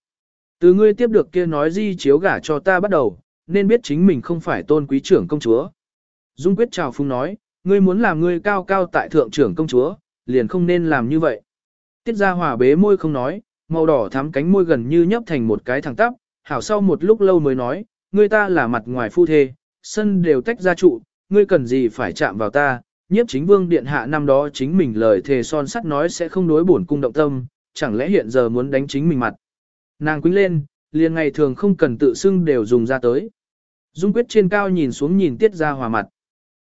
Từ ngươi tiếp được kia nói di chiếu gả cho ta bắt đầu, nên biết chính mình không phải tôn quý trưởng công chúa. Dung quyết chào phung nói, ngươi muốn làm ngươi cao cao tại thượng trưởng công chúa, liền không nên làm như vậy. Tiết ra hòa bế môi không nói, màu đỏ thắm cánh môi gần như nhấp thành một cái thẳng tắp, hảo sau một lúc lâu mới nói, ngươi ta là mặt ngoài phu thê, sân đều tách ra trụ, ngươi cần gì phải chạm vào ta, nhiếp chính vương điện hạ năm đó chính mình lời thề son sắt nói sẽ không đối bổn cung động tâm, chẳng lẽ hiện giờ muốn đánh chính mình mặt. Nàng quýnh lên, liền ngày thường không cần tự xưng đều dùng ra tới. Dung quyết trên cao nhìn xuống nhìn tiết ra hòa mặt.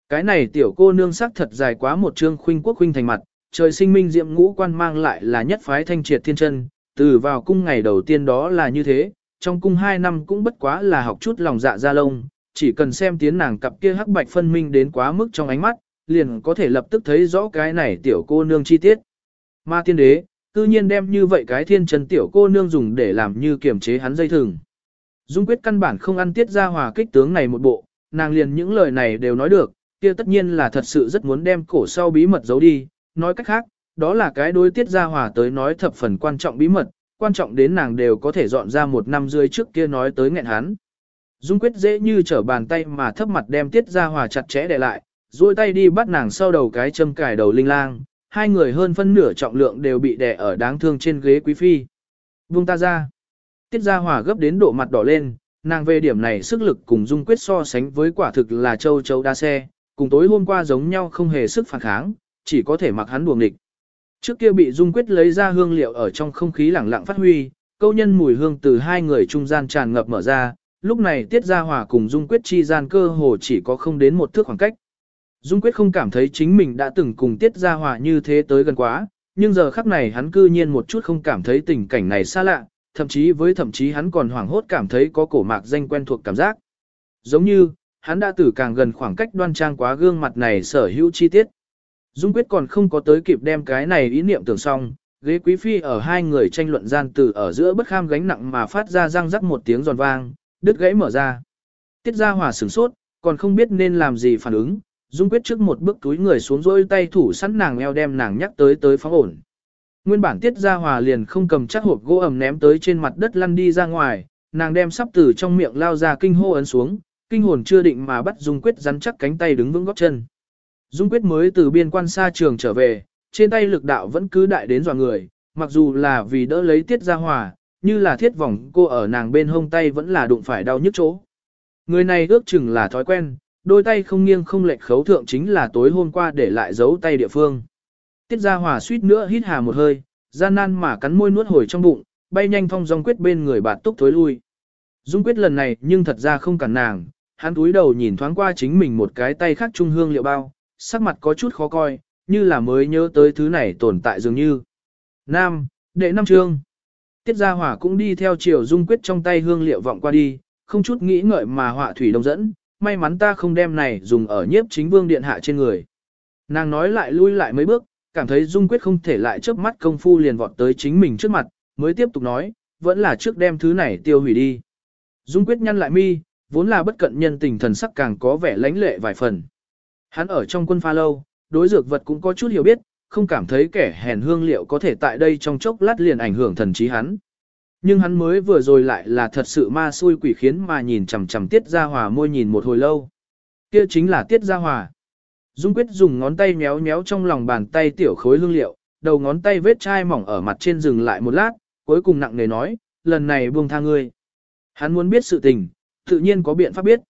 Cái này tiểu cô nương sắc thật dài quá một trương khuynh quốc khuynh thành mặt, trời sinh minh diệm ngũ quan mang lại là nhất phái thanh triệt thiên chân, từ vào cung ngày đầu tiên đó là như thế, trong cung hai năm cũng bất quá là học chút lòng dạ ra lông, chỉ cần xem tiến nàng cặp kia hắc bạch phân minh đến quá mức trong ánh mắt, liền có thể lập tức thấy rõ cái này tiểu cô nương chi tiết. Ma tiên đế, tự nhiên đem như vậy cái thiên chân tiểu cô nương dùng để làm như kiểm chế hắn dây thừng. Dung quyết căn bản không ăn tiết ra hòa kích tướng này một bộ, nàng liền những lời này đều nói được, kia tất nhiên là thật sự rất muốn đem cổ sau bí mật giấu đi, nói cách khác, đó là cái đối tiết ra hòa tới nói thập phần quan trọng bí mật, quan trọng đến nàng đều có thể dọn ra một năm rưỡi trước kia nói tới nghẹn hắn. Dung quyết dễ như trở bàn tay mà thấp mặt đem tiết ra hòa chặt chẽ để lại, duỗi tay đi bắt nàng sau đầu cái châm cài đầu linh lang, hai người hơn phân nửa trọng lượng đều bị đè ở đáng thương trên ghế quý phi. Vung ta ra. Tiết ra hòa gấp đến độ mặt đỏ lên, nàng về điểm này sức lực cùng dung quyết so sánh với quả thực là châu châu đa xe, cùng tối hôm qua giống nhau không hề sức phản kháng, chỉ có thể mặc hắn buồng địch. Trước kia bị Dung Quyết lấy ra hương liệu ở trong không khí lẳng lặng phát huy, câu nhân mùi hương từ hai người trung gian tràn ngập mở ra, lúc này Tiết Gia Hòa cùng Dung Quyết chi gian cơ hồ chỉ có không đến một thước khoảng cách. Dung Quyết không cảm thấy chính mình đã từng cùng Tiết Gia Hòa như thế tới gần quá, nhưng giờ khắc này hắn cư nhiên một chút không cảm thấy tình cảnh này xa lạ, thậm chí với thậm chí hắn còn hoảng hốt cảm thấy có cổ mạc danh quen thuộc cảm giác. Giống như, hắn đã từ càng gần khoảng cách đoan trang quá gương mặt này sở hữu chi tiết. Dung quyết còn không có tới kịp đem cái này ý niệm tưởng xong, ghế quý phi ở hai người tranh luận gian từ ở giữa bất kham gánh nặng mà phát ra răng rắc một tiếng giòn vang, đứt gãy mở ra. Tiết ra hòa sửng sốt, còn không biết nên làm gì phản ứng, Dung quyết trước một bước túi người xuống rôi tay thủ sẵn nàng eo đem nàng nhắc tới tới phóng ổn. Nguyên bản tiết ra hòa liền không cầm chắc hộp gỗ ẩm ném tới trên mặt đất lăn đi ra ngoài, nàng đem sắp từ trong miệng lao ra kinh hô ấn xuống, kinh hồn chưa định mà bắt Dung quyết rắn chắc cánh tay đứng vững góc chân. Dung quyết mới từ biên quan xa trường trở về, trên tay lực đạo vẫn cứ đại đến dọa người, mặc dù là vì đỡ lấy tiết ra hòa, như là thiết vòng cô ở nàng bên hông tay vẫn là đụng phải đau nhức chỗ. Người này ước chừng là thói quen, đôi tay không nghiêng không lệch khấu thượng chính là tối hôm qua để lại dấu tay địa phương. Tiết ra hòa suýt nữa hít hà một hơi, gian nan mà cắn môi nuốt hồi trong bụng, bay nhanh phong dòng quyết bên người bạt túc thối lui. Dung quyết lần này nhưng thật ra không cản nàng, hắn túi đầu nhìn thoáng qua chính mình một cái tay khác trung hương liệu bao, sắc mặt có chút khó coi, như là mới nhớ tới thứ này tồn tại dường như. Nam, đệ năm chương. Tiết Gia Hỏa cũng đi theo chiều dung quyết trong tay hương liệu vọng qua đi, không chút nghĩ ngợi mà họa thủy đông dẫn, may mắn ta không đem này dùng ở nhiếp chính vương điện hạ trên người. Nàng nói lại lui lại mấy bước, cảm thấy dung quyết không thể lại chớp mắt công phu liền vọt tới chính mình trước mặt, mới tiếp tục nói, vẫn là trước đem thứ này tiêu hủy đi. Dung quyết nhăn lại mi, vốn là bất cận nhân tình thần sắc càng có vẻ lãnh lệ vài phần. Hắn ở trong quân pha lâu, đối dược vật cũng có chút hiểu biết, không cảm thấy kẻ hèn hương liệu có thể tại đây trong chốc lát liền ảnh hưởng thần trí hắn. Nhưng hắn mới vừa rồi lại là thật sự ma xui quỷ khiến mà nhìn chằm chằm Tiết Gia Hòa môi nhìn một hồi lâu. Kia chính là Tiết Gia Hòa. Dung Quyết dùng ngón tay méo méo trong lòng bàn tay tiểu khối lương liệu, đầu ngón tay vết chai mỏng ở mặt trên dừng lại một lát, cuối cùng nặng nề nói, lần này buông tha ngươi. Hắn muốn biết sự tình, tự nhiên có biện pháp biết.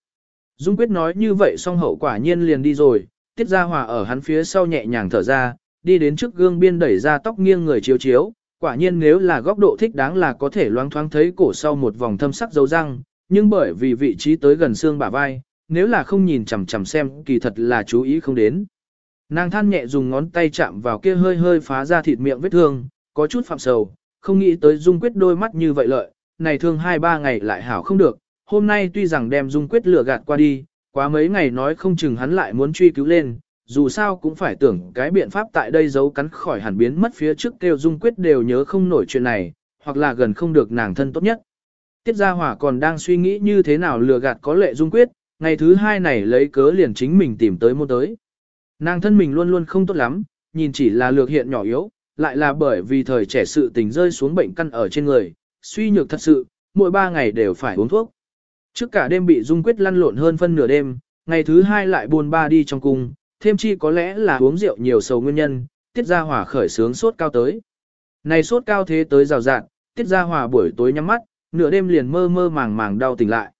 Dung Quyết nói như vậy xong hậu quả nhiên liền đi rồi, Tiết Gia Hòa ở hắn phía sau nhẹ nhàng thở ra, đi đến trước gương biên đẩy ra tóc nghiêng người chiếu chiếu, quả nhiên nếu là góc độ thích đáng là có thể loáng thoáng thấy cổ sau một vòng thâm sắc dấu răng, nhưng bởi vì vị trí tới gần xương bả vai, nếu là không nhìn chằm chằm xem kỳ thật là chú ý không đến. Nàng than nhẹ dùng ngón tay chạm vào kia hơi hơi phá ra thịt miệng vết thương, có chút phạm sầu, không nghĩ tới Dung Quyết đôi mắt như vậy lợi, này thương hai ba ngày lại hảo không được, hôm nay tuy rằng đem Dung Quyết lừa gạt qua đi, quá mấy ngày nói không chừng hắn lại muốn truy cứu lên, dù sao cũng phải tưởng cái biện pháp tại đây giấu cắn khỏi hẳn biến mất phía trước kêu Dung Quyết đều nhớ không nổi chuyện này, hoặc là gần không được nàng thân tốt nhất. Tiết Gia Hỏa còn đang suy nghĩ như thế nào lừa gạt có lệ Dung Quyết, ngày thứ hai này lấy cớ liền chính mình tìm tới môn tới. Nàng thân mình luôn luôn không tốt lắm, nhìn chỉ là lược hiện nhỏ yếu, lại là bởi vì thời trẻ sự tình rơi xuống bệnh căn ở trên người, suy nhược thật sự, mỗi ba ngày đều phải uống thuốc. Trước cả đêm bị Dung Quyết lăn lộn hơn phân nửa đêm, ngày thứ hai lại buồn ba đi trong cung, thêm chi có lẽ là uống rượu nhiều sầu nguyên nhân, tiết ra hỏa khởi sướng sốt cao tới. Này sốt cao thế tới rào rạng, tiết ra hỏa buổi tối nhắm mắt, nửa đêm liền mơ mơ màng màng đau tỉnh lại.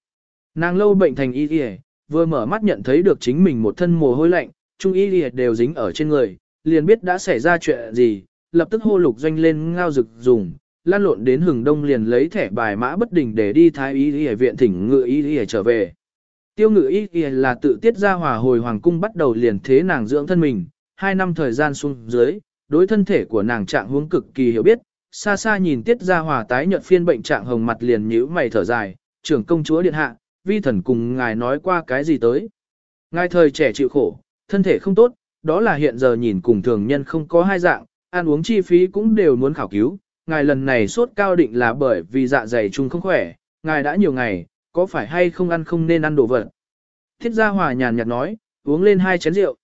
Nàng lâu bệnh thành y y, vừa mở mắt nhận thấy được chính mình một thân mồ hôi lạnh, trung y y đều dính ở trên người, liền biết đã xảy ra chuyện gì, lập tức hô lục doanh lên ngao rực dùng, lan lộn đến hừng đông liền lấy thẻ bài mã bất đình để đi thái y y viện thỉnh ngựa y y trở về. Tiêu ngự y là tự tiết ra hòa hồi hoàng cung bắt đầu liền thế nàng dưỡng thân mình, hai năm thời gian xuống dưới, đối thân thể của nàng trạng huống cực kỳ hiểu biết, xa xa nhìn tiết ra hòa tái nhợt phiên bệnh trạng hồng mặt liền nhíu mày thở dài, trưởng công chúa điện hạ, vi thần cùng ngài nói qua cái gì tới. Ngài thời trẻ chịu khổ, thân thể không tốt, đó là hiện giờ nhìn cùng thường nhân không có hai dạng, ăn uống chi phí cũng đều muốn khảo cứu. Ngài lần này sốt cao định là bởi vì dạ dày chung không khỏe, ngài đã nhiều ngày, có phải hay không ăn không nên ăn đồ vật. Thiết gia hòa nhàn nhạt nói, uống lên hai chén rượu.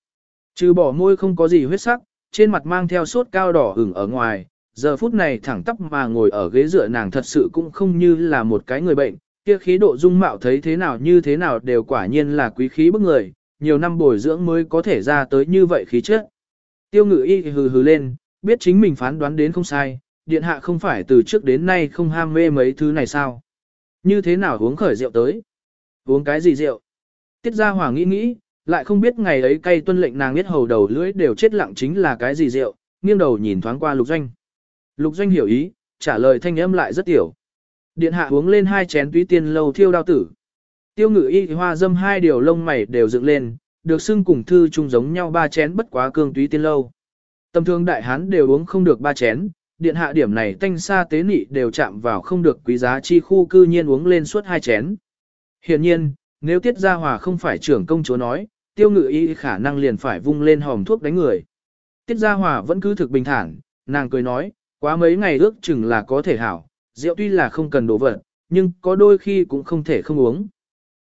Trừ bỏ môi không có gì huyết sắc, trên mặt mang theo sốt cao đỏ ửng ở ngoài, giờ phút này thẳng tắp mà ngồi ở ghế dựa nàng thật sự cũng không như là một cái người bệnh, kia khí độ dung mạo thấy thế nào như thế nào đều quả nhiên là quý khí bức người, nhiều năm bồi dưỡng mới có thể ra tới như vậy khí chất. Tiêu ngự y hừ hừ lên, biết chính mình phán đoán đến không sai, điện hạ không phải từ trước đến nay không ham mê mấy thứ này sao. Như thế nào uống khởi rượu tới? Uống cái gì rượu? Tiết gia hòa nghĩ nghĩ, lại không biết ngày ấy cay tuân lệnh nàng biết hầu đầu lưỡi đều chết lặng chính là cái gì rượu, nghiêng đầu nhìn thoáng qua lục doanh. Lục doanh hiểu ý, trả lời thanh âm lại rất tiểu. Điện hạ uống lên hai chén túy tiên lâu thiêu đao tử. Tiêu ngự y hoa dâm hai điều lông mày đều dựng lên, được xưng cùng thư chung giống nhau ba chén bất quá cương túy tiên lâu. Tầm thường đại hán đều uống không được ba chén, điện hạ điểm này tanh xa tế nị đều chạm vào không được quý giá chi khu cư nhiên uống lên suốt hai chén. Hiện nhiên, nếu tiết gia hòa không phải trưởng công chúa nói, tiêu ngự y khả năng liền phải vung lên hòm thuốc đánh người. Tiết gia hòa vẫn cứ thực bình thản, nàng cười nói, quá mấy ngày ước chừng là có thể hảo, rượu tuy là không cần đổ vật, nhưng có đôi khi cũng không thể không uống.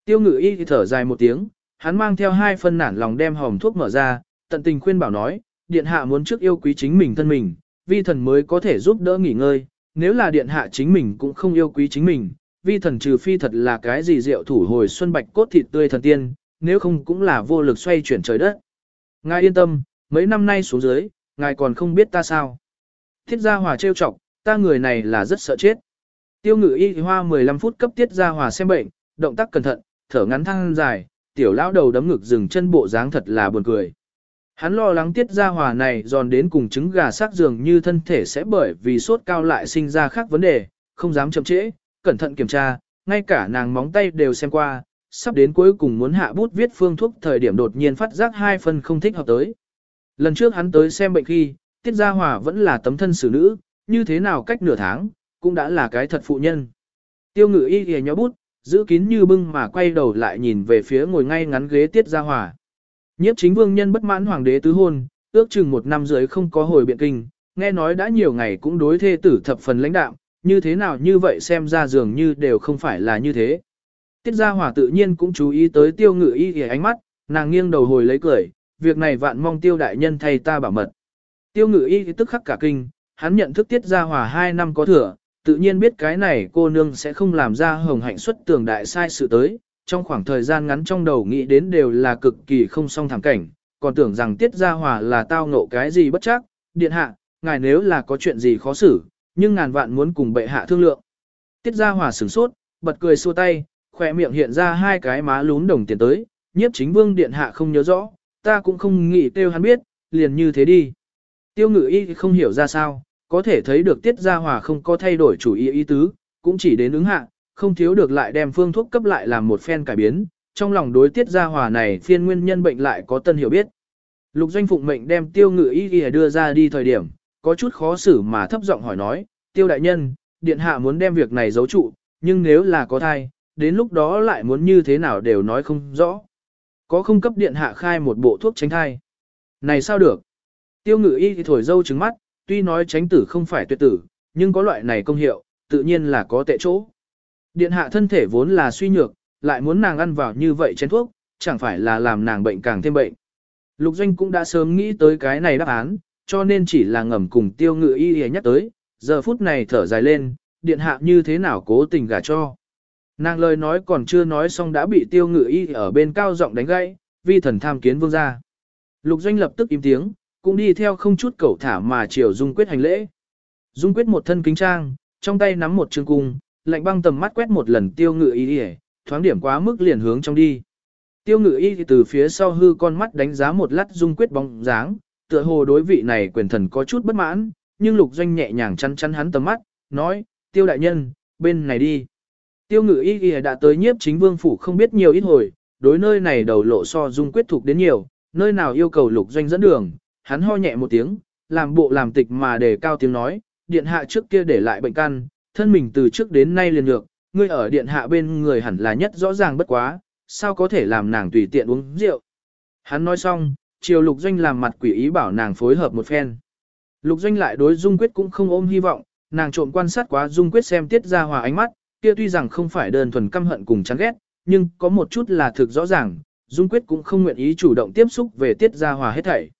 Tiêu ngự y thì thở dài một tiếng, hắn mang theo hai phân nản lòng đem hòm thuốc mở ra, tận tình khuyên bảo nói, điện hạ muốn trước yêu quý chính mình thân mình, vi thần mới có thể giúp đỡ nghỉ ngơi, nếu là điện hạ chính mình cũng không yêu quý chính mình, vi thần trừ phi thật là cái gì rượu thủ hồi xuân bạch cốt thịt tươi thần tiên, nếu không cũng là vô lực xoay chuyển trời đất. Ngài yên tâm, mấy năm nay xuống dưới, ngài còn không biết ta sao. Thiết gia hòa trêu chọc, ta người này là rất sợ chết. Tiêu ngự y hoa 15 phút cấp tiết gia hòa xem bệnh, động tác cẩn thận, thở ngắn thăng dài, tiểu lão đầu đấm ngực dừng chân bộ dáng thật là buồn cười. Hắn lo lắng tiết ra hòa này giòn đến cùng trứng gà sắc dường như thân thể sẽ bởi vì sốt cao lại sinh ra khác vấn đề, không dám chậm trễ, cẩn thận kiểm tra, ngay cả nàng móng tay đều xem qua, sắp đến cuối cùng muốn hạ bút viết phương thuốc thời điểm đột nhiên phát giác hai phần không thích hợp tới. Lần trước hắn tới xem bệnh khi, tiết gia hòa vẫn là tấm thân xử nữ, như thế nào cách nửa tháng, cũng đã là cái thật phụ nhân. Tiêu ngự y ghề nhó bút, giữ kín như bưng mà quay đầu lại nhìn về phía ngồi ngay ngắn ghế tiết gia hòa. Nhiếp chính vương nhân bất mãn hoàng đế tứ hôn, ước chừng một năm dưới không có hồi biện kinh, nghe nói đã nhiều ngày cũng đối thê tử thập phần lãnh đạo, như thế nào như vậy xem ra dường như đều không phải là như thế. Tiết gia hỏa tự nhiên cũng chú ý tới tiêu ngự y ghề ánh mắt, nàng nghiêng đầu hồi lấy cười, việc này vạn mong tiêu đại nhân thay ta bảo mật. Tiêu ngự y tức khắc cả kinh, hắn nhận thức tiết gia hỏa hai năm có thừa, tự nhiên biết cái này cô nương sẽ không làm ra hồng hạnh xuất tường đại sai sự tới, trong khoảng thời gian ngắn trong đầu nghĩ đến đều là cực kỳ không song thảm cảnh, còn tưởng rằng tiết gia hòa là tao ngộ cái gì bất chắc, điện hạ, ngài nếu là có chuyện gì khó xử, nhưng ngàn vạn muốn cùng bệ hạ thương lượng. Tiết gia hòa sửng sốt, bật cười xua tay, khỏe miệng hiện ra hai cái má lún đồng tiền tới, nhiếp chính vương điện hạ không nhớ rõ, ta cũng không nghĩ kêu hắn biết, liền như thế đi. Tiêu ngự y không hiểu ra sao, có thể thấy được tiết gia hòa không có thay đổi chủ ý ý tứ, cũng chỉ đến ứng hạ, không thiếu được lại đem phương thuốc cấp lại làm một phen cải biến, trong lòng đối tiết gia hòa này phiên nguyên nhân bệnh lại có tân hiểu biết. Lục doanh phụng mệnh đem tiêu ngự y y đưa ra đi thời điểm, có chút khó xử mà thấp giọng hỏi nói, tiêu đại nhân, điện hạ muốn đem việc này giấu trụ, nhưng nếu là có thai, đến lúc đó lại muốn như thế nào đều nói không rõ. Có không cấp điện hạ khai một bộ thuốc tránh thai. Này sao được? Tiêu ngự y thì thổi dâu trứng mắt, tuy nói tránh tử không phải tuyệt tử, nhưng có loại này công hiệu, tự nhiên là có tệ chỗ. Điện hạ thân thể vốn là suy nhược, lại muốn nàng ăn vào như vậy chén thuốc, chẳng phải là làm nàng bệnh càng thêm bệnh. Lục Doanh cũng đã sớm nghĩ tới cái này đáp án, cho nên chỉ là ngầm cùng tiêu ngự y y nhắc tới, giờ phút này thở dài lên, điện hạ như thế nào cố tình gả cho. Nàng lời nói còn chưa nói xong đã bị tiêu ngự y ở bên cao giọng đánh gãy, vi thần tham kiến vương gia. Lục Doanh lập tức im tiếng, cũng đi theo không chút cẩu thả mà chiều Dung Quyết hành lễ. Dung Quyết một thân kính trang, trong tay nắm một trường cung, lạnh băng tầm mắt quét một lần tiêu ngự y y, thoáng điểm quá mức liền hướng trong đi. Tiêu ngự y từ phía sau hư con mắt đánh giá một lát Dung Quyết bóng dáng, tựa hồ đối vị này quyền thần có chút bất mãn, nhưng lục doanh nhẹ nhàng chăn chăn hắn tầm mắt, nói, tiêu đại nhân, bên này đi. Tiêu ngự y y đã tới nhiếp chính vương phủ không biết nhiều ít hồi, đối nơi này đầu lộ so Dung Quyết thuộc đến nhiều, nơi nào yêu cầu lục doanh dẫn đường, hắn ho nhẹ một tiếng, làm bộ làm tịch mà để cao tiếng nói, điện hạ trước kia để lại bệnh căn, thân mình từ trước đến nay liền nhược, ngươi ở điện hạ bên người hẳn là nhất rõ ràng bất quá, sao có thể làm nàng tùy tiện uống rượu. Hắn nói xong, chiều lục doanh làm mặt quỷ ý bảo nàng phối hợp một phen. Lục doanh lại đối dung quyết cũng không ôm hy vọng, nàng trộm quan sát quá dung quyết xem tiết ra hòa ánh mắt, kia tuy rằng không phải đơn thuần căm hận cùng chán ghét, nhưng có một chút là thực rõ ràng, dung quyết cũng không nguyện ý chủ động tiếp xúc về tiết ra hòa hết thảy.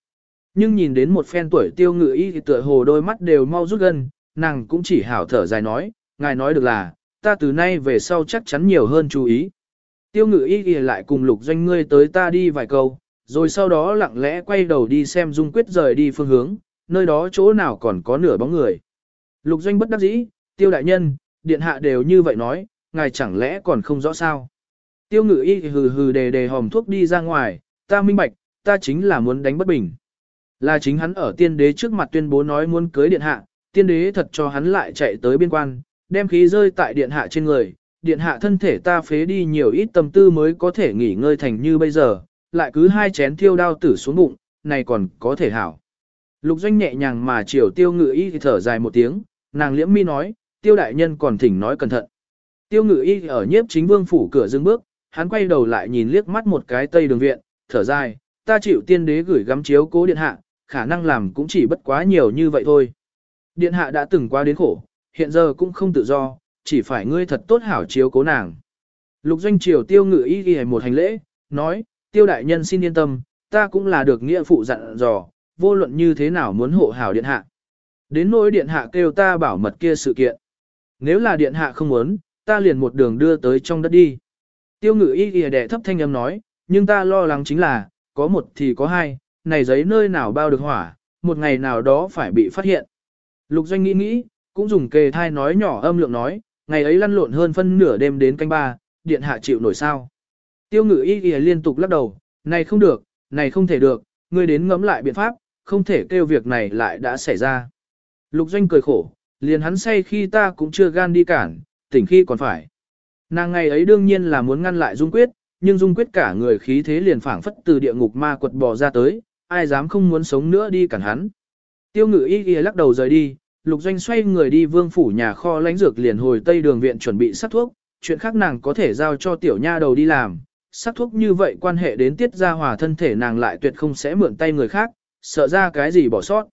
Nhưng nhìn đến một phen tuổi tiêu ngự y thì tựa hồ đôi mắt đều mau rút gần nàng cũng chỉ hảo thở dài nói, ngài nói được là, ta từ nay về sau chắc chắn nhiều hơn chú ý. Tiêu ngự y ghi lại cùng lục doanh ngươi tới ta đi vài câu, rồi sau đó lặng lẽ quay đầu đi xem dung quyết rời đi phương hướng, nơi đó chỗ nào còn có nửa bóng người. Lục doanh bất đắc dĩ, tiêu đại nhân, điện hạ đều như vậy nói, ngài chẳng lẽ còn không rõ sao. Tiêu ngự y hừ hừ đề đề hòm thuốc đi ra ngoài, ta minh bạch, ta chính là muốn đánh bất bình. Là chính hắn ở tiên đế trước mặt tuyên bố nói muốn cưới điện hạ, tiên đế thật cho hắn lại chạy tới biên quan, đem khí rơi tại điện hạ trên người, điện hạ thân thể ta phế đi nhiều ít tâm tư mới có thể nghỉ ngơi thành như bây giờ, lại cứ hai chén thiêu đao tử xuống bụng, này còn có thể hảo. Lục doanh nhẹ nhàng mà chiều tiêu ngự y thì thở dài một tiếng, nàng liễm mi nói, tiêu đại nhân còn thỉnh nói cẩn thận. Tiêu ngự y ở nhiếp chính vương phủ cửa dưng bước, hắn quay đầu lại nhìn liếc mắt một cái tây đường viện, thở dài, ta chịu tiên đế gửi gắm chiếu cố điện hạ, khả năng làm cũng chỉ bất quá nhiều như vậy thôi. Điện hạ đã từng qua đến khổ, hiện giờ cũng không tự do, chỉ phải ngươi thật tốt hảo chiếu cố nàng. Lục doanh triều tiêu ngự y ghi một hành lễ, nói, tiêu đại nhân xin yên tâm, ta cũng là được nghĩa phụ dặn dò, vô luận như thế nào muốn hộ hảo điện hạ. Đến nỗi điện hạ kêu ta bảo mật kia sự kiện. Nếu là điện hạ không muốn, ta liền một đường đưa tới trong đất đi. Tiêu ngự y ghi đẻ thấp thanh âm nói, nhưng ta lo lắng chính là, có một thì có hai, này giấy nơi nào bao được hỏa, một ngày nào đó phải bị phát hiện. Lục doanh nghĩ nghĩ, cũng dùng kề thai nói nhỏ âm lượng nói, ngày ấy lăn lộn hơn phân nửa đêm đến canh ba, điện hạ chịu nổi sao. Tiêu ngự y y liên tục lắc đầu, này không được, này không thể được, ngươi đến ngẫm lại biện pháp, không thể kêu việc này lại đã xảy ra. Lục doanh cười khổ, liền hắn say khi ta cũng chưa gan đi cản, tỉnh khi còn phải. Nàng ngày ấy đương nhiên là muốn ngăn lại Dung Quyết, nhưng Dung Quyết cả người khí thế liền phảng phất từ địa ngục ma quật bò ra tới, ai dám không muốn sống nữa đi cản hắn. Tiêu ngự y y lắc đầu rời đi, lục doanh xoay người đi vương phủ nhà kho lãnh dược liền hồi tây đường viện chuẩn bị sắc thuốc, chuyện khác nàng có thể giao cho tiểu nha đầu đi làm. Sắc thuốc như vậy quan hệ đến tiết gia hòa thân thể nàng lại tuyệt không sẽ mượn tay người khác, sợ ra cái gì bỏ sót.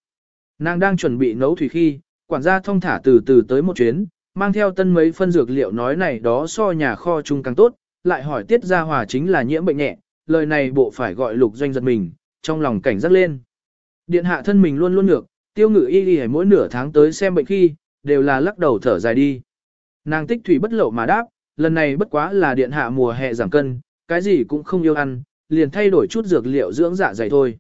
Nàng đang chuẩn bị nấu thủy khi, quản gia thông thả từ từ tới một chuyến, mang theo tân mấy phân dược liệu nói này đó so nhà kho chung càng tốt, lại hỏi tiết gia hòa chính là nhiễm bệnh nhẹ, lời này bộ phải gọi lục doanh giật mình, trong lòng cảnh giác lên. Điện hạ thân mình luôn luôn ngược, tiêu ngự y y mỗi nửa tháng tới xem bệnh khi, đều là lắc đầu thở dài đi. Nàng tích thủy bất lậu mà đáp, lần này bất quá là điện hạ mùa hè giảm cân, cái gì cũng không yêu ăn, liền thay đổi chút dược liệu dưỡng dạ dày thôi.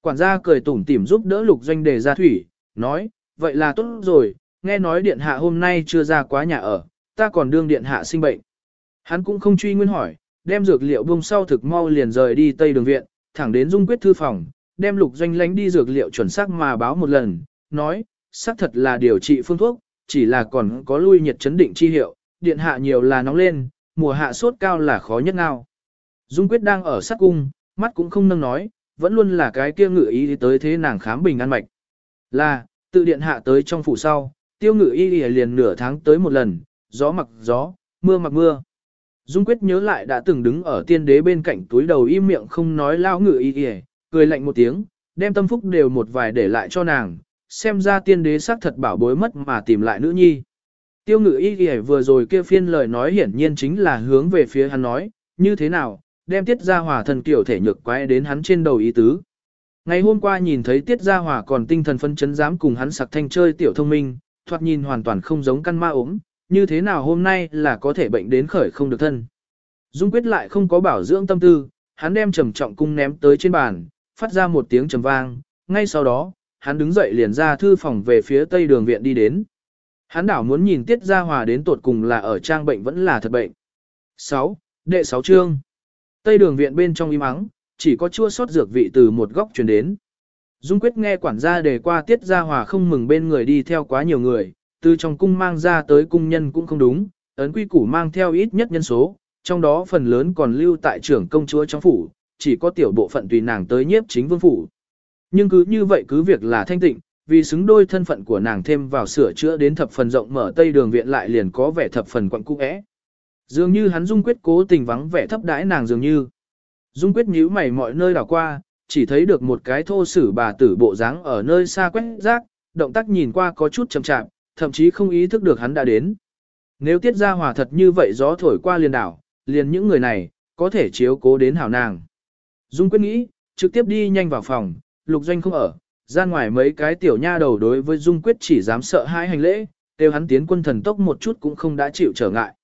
Quản gia cười tủm tỉm giúp đỡ lục doanh đề ra thủy, nói, vậy là tốt rồi, nghe nói điện hạ hôm nay chưa ra quá nhà ở, ta còn đương điện hạ sinh bệnh. Hắn cũng không truy nguyên hỏi, đem dược liệu buông sau thực mau liền rời đi tây đường viện, thẳng đến dung quyết thư phòng, đem lục doanh lánh đi dược liệu chuẩn xác mà báo một lần, nói, xác thật là điều trị phương thuốc, chỉ là còn có lui nhiệt chấn định chi hiệu, điện hạ nhiều là nóng lên, mùa hạ sốt cao là khó nhất nào. Dung quyết đang ở sát cung, mắt cũng không nâng nói, vẫn luôn là cái kia ngự ý tới thế nàng khám bình an mạch. Là, tự điện hạ tới trong phủ sau, tiêu ngự y liền nửa tháng tới một lần, gió mặc gió, mưa mặc mưa. Dung quyết nhớ lại đã từng đứng ở tiên đế bên cạnh túi đầu im miệng không nói lao ngự y y, cười lạnh một tiếng, đem tâm phúc đều một vài để lại cho nàng, xem ra tiên đế xác thật bảo bối mất mà tìm lại nữ nhi. Tiêu ngự y y vừa rồi kia phiên lời nói hiển nhiên chính là hướng về phía hắn nói, như thế nào, đem tiết gia hòa thần kiểu thể nhược quái đến hắn trên đầu ý tứ. Ngày hôm qua nhìn thấy tiết gia hòa còn tinh thần phân chấn dám cùng hắn sặc thanh chơi tiểu thông minh, thoạt nhìn hoàn toàn không giống căn ma ốm, như thế nào hôm nay là có thể bệnh đến khởi không được thân. Dung quyết lại không có bảo dưỡng tâm tư, hắn đem trầm trọng cung ném tới trên bàn, phát ra một tiếng trầm vang, ngay sau đó, hắn đứng dậy liền ra thư phòng về phía tây đường viện đi đến. Hắn đảo muốn nhìn tiết gia hòa đến tột cùng là ở trang bệnh vẫn là thật bệnh. 6. Đệ 6 chương Tây đường viện bên trong im ắng, chỉ có chua sót dược vị từ một góc truyền đến. Dung quyết nghe quản gia đề qua tiết gia hòa không mừng bên người đi theo quá nhiều người, từ trong cung mang ra tới cung nhân cũng không đúng, ấn quy củ mang theo ít nhất nhân số, trong đó phần lớn còn lưu tại trưởng công chúa trong phủ, chỉ có tiểu bộ phận tùy nàng tới nhiếp chính vương phủ. Nhưng cứ như vậy cứ việc là thanh tịnh, vì xứng đôi thân phận của nàng thêm vào sửa chữa đến thập phần rộng mở tây đường viện lại liền có vẻ thập phần quận cũ é. Dường như hắn Dung Quyết cố tình vắng vẻ thấp đãi nàng dường như. Dung Quyết nhíu mày mọi nơi đảo qua, chỉ thấy được một cái thô sử bà tử bộ dáng ở nơi xa quét rác, động tác nhìn qua có chút chậm chạp, thậm chí không ý thức được hắn đã đến. Nếu tiết ra hòa thật như vậy gió thổi qua liền đảo, liền những người này, có thể chiếu cố đến hảo nàng. Dung Quyết nghĩ, trực tiếp đi nhanh vào phòng, lục doanh không ở, ra ngoài mấy cái tiểu nha đầu đối với Dung Quyết chỉ dám sợ hai hành lễ, đều hắn tiến quân thần tốc một chút cũng không đã chịu trở ngại.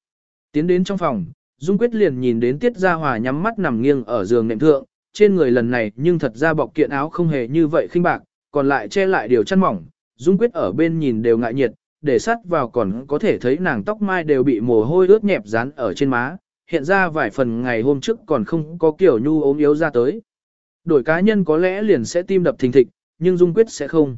Tiến đến trong phòng, Dung Quyết liền nhìn đến Tiết Gia Hòa nhắm mắt nằm nghiêng ở giường nệm thượng, trên người lần này nhưng thật ra bọc kiện áo không hề như vậy khinh bạc, còn lại che lại điều chăn mỏng, Dung Quyết ở bên nhìn đều ngại nhiệt, để sát vào còn có thể thấy nàng tóc mai đều bị mồ hôi ướt nhẹp dán ở trên má, hiện ra vài phần ngày hôm trước còn không có kiểu nhu ốm yếu ra tới. Đổi cá nhân có lẽ liền sẽ tim đập thình thịch, nhưng Dung Quyết sẽ không.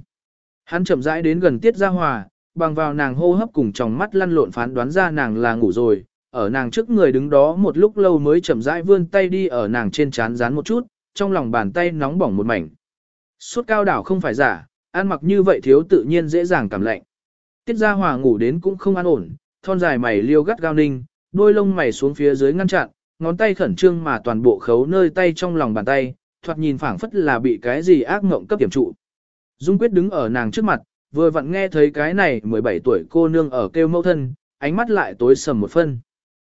Hắn chậm rãi đến gần Tiết Gia Hòa, bằng vào nàng hô hấp cùng trong mắt lăn lộn phán đoán ra nàng là ngủ rồi, ở nàng trước người đứng đó một lúc lâu mới chậm rãi vươn tay đi ở nàng trên trán dán một chút, trong lòng bàn tay nóng bỏng một mảnh. Suốt cao đảo không phải giả, ăn mặc như vậy thiếu tự nhiên dễ dàng cảm lạnh. Tiết Gia Hòa ngủ đến cũng không an ổn, thon dài mày liêu gắt gao ninh, đôi lông mày xuống phía dưới ngăn chặn, ngón tay khẩn trương mà toàn bộ khấu nơi tay trong lòng bàn tay, thoạt nhìn phảng phất là bị cái gì ác ngộng cấp điểm trụ. Dung Quyết đứng ở nàng trước mặt, vừa vặn nghe thấy cái này 17 tuổi cô nương ở kêu mẫu thân, ánh mắt lại tối sầm một phân.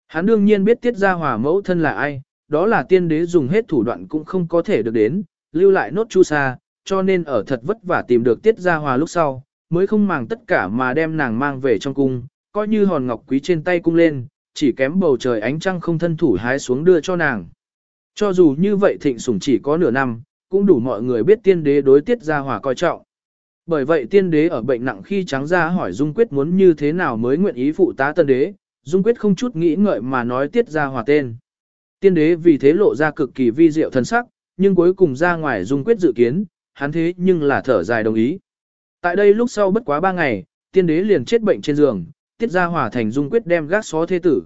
Hắn đương nhiên biết tiết gia hòa mẫu thân là ai, đó là tiên đế dùng hết thủ đoạn cũng không có thể được đến, lưu lại nốt chu sa, cho nên ở thật vất vả tìm được tiết gia hòa lúc sau, mới không màng tất cả mà đem nàng mang về trong cung, coi như hòn ngọc quý trên tay cung lên, chỉ kém bầu trời ánh trăng không thân thủ hái xuống đưa cho nàng. Cho dù như vậy thịnh sủng chỉ có nửa năm, cũng đủ mọi người biết tiên đế đối tiết gia hòa coi trọng. Bởi vậy tiên đế ở bệnh nặng khi trắng ra hỏi Dung Quyết muốn như thế nào mới nguyện ý phụ tá tân đế, Dung Quyết không chút nghĩ ngợi mà nói tiết ra hòa tên. Tiên đế vì thế lộ ra cực kỳ vi diệu thân sắc, nhưng cuối cùng ra ngoài Dung Quyết dự kiến, hắn thế nhưng là thở dài đồng ý. Tại đây lúc sau bất quá ba ngày, tiên đế liền chết bệnh trên giường, tiết gia hòa thành Dung Quyết đem gác xó thế tử.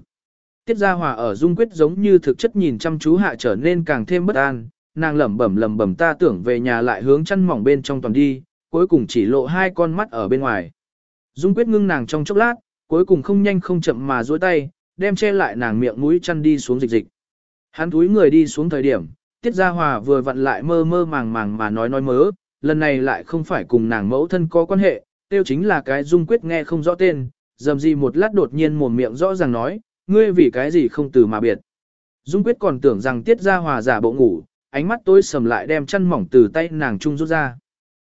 Tiết gia hòa ở Dung Quyết giống như thực chất nhìn chăm chú hạ trở nên càng thêm bất an, nàng lẩm bẩm lẩm bẩm ta tưởng về nhà lại hướng chăn mỏng bên trong toàn đi, cuối cùng chỉ lộ hai con mắt ở bên ngoài. Dung Quyết ngưng nàng trong chốc lát, cuối cùng không nhanh không chậm mà duỗi tay, đem che lại nàng miệng mũi chăn đi xuống dịch dịch. Hắn túi người đi xuống thời điểm, Tiết Gia Hòa vừa vặn lại mơ mơ màng màng mà nói nói mớ, lần này lại không phải cùng nàng mẫu thân có quan hệ, tiêu chính là cái dung quyết nghe không rõ tên, dầm gì một lát đột nhiên mồm miệng rõ ràng nói, ngươi vì cái gì không từ mà biệt. Dung quyết còn tưởng rằng Tiết Gia Hòa giả bộ ngủ, ánh mắt tối sầm lại đem chăn mỏng từ tay nàng trung rút ra.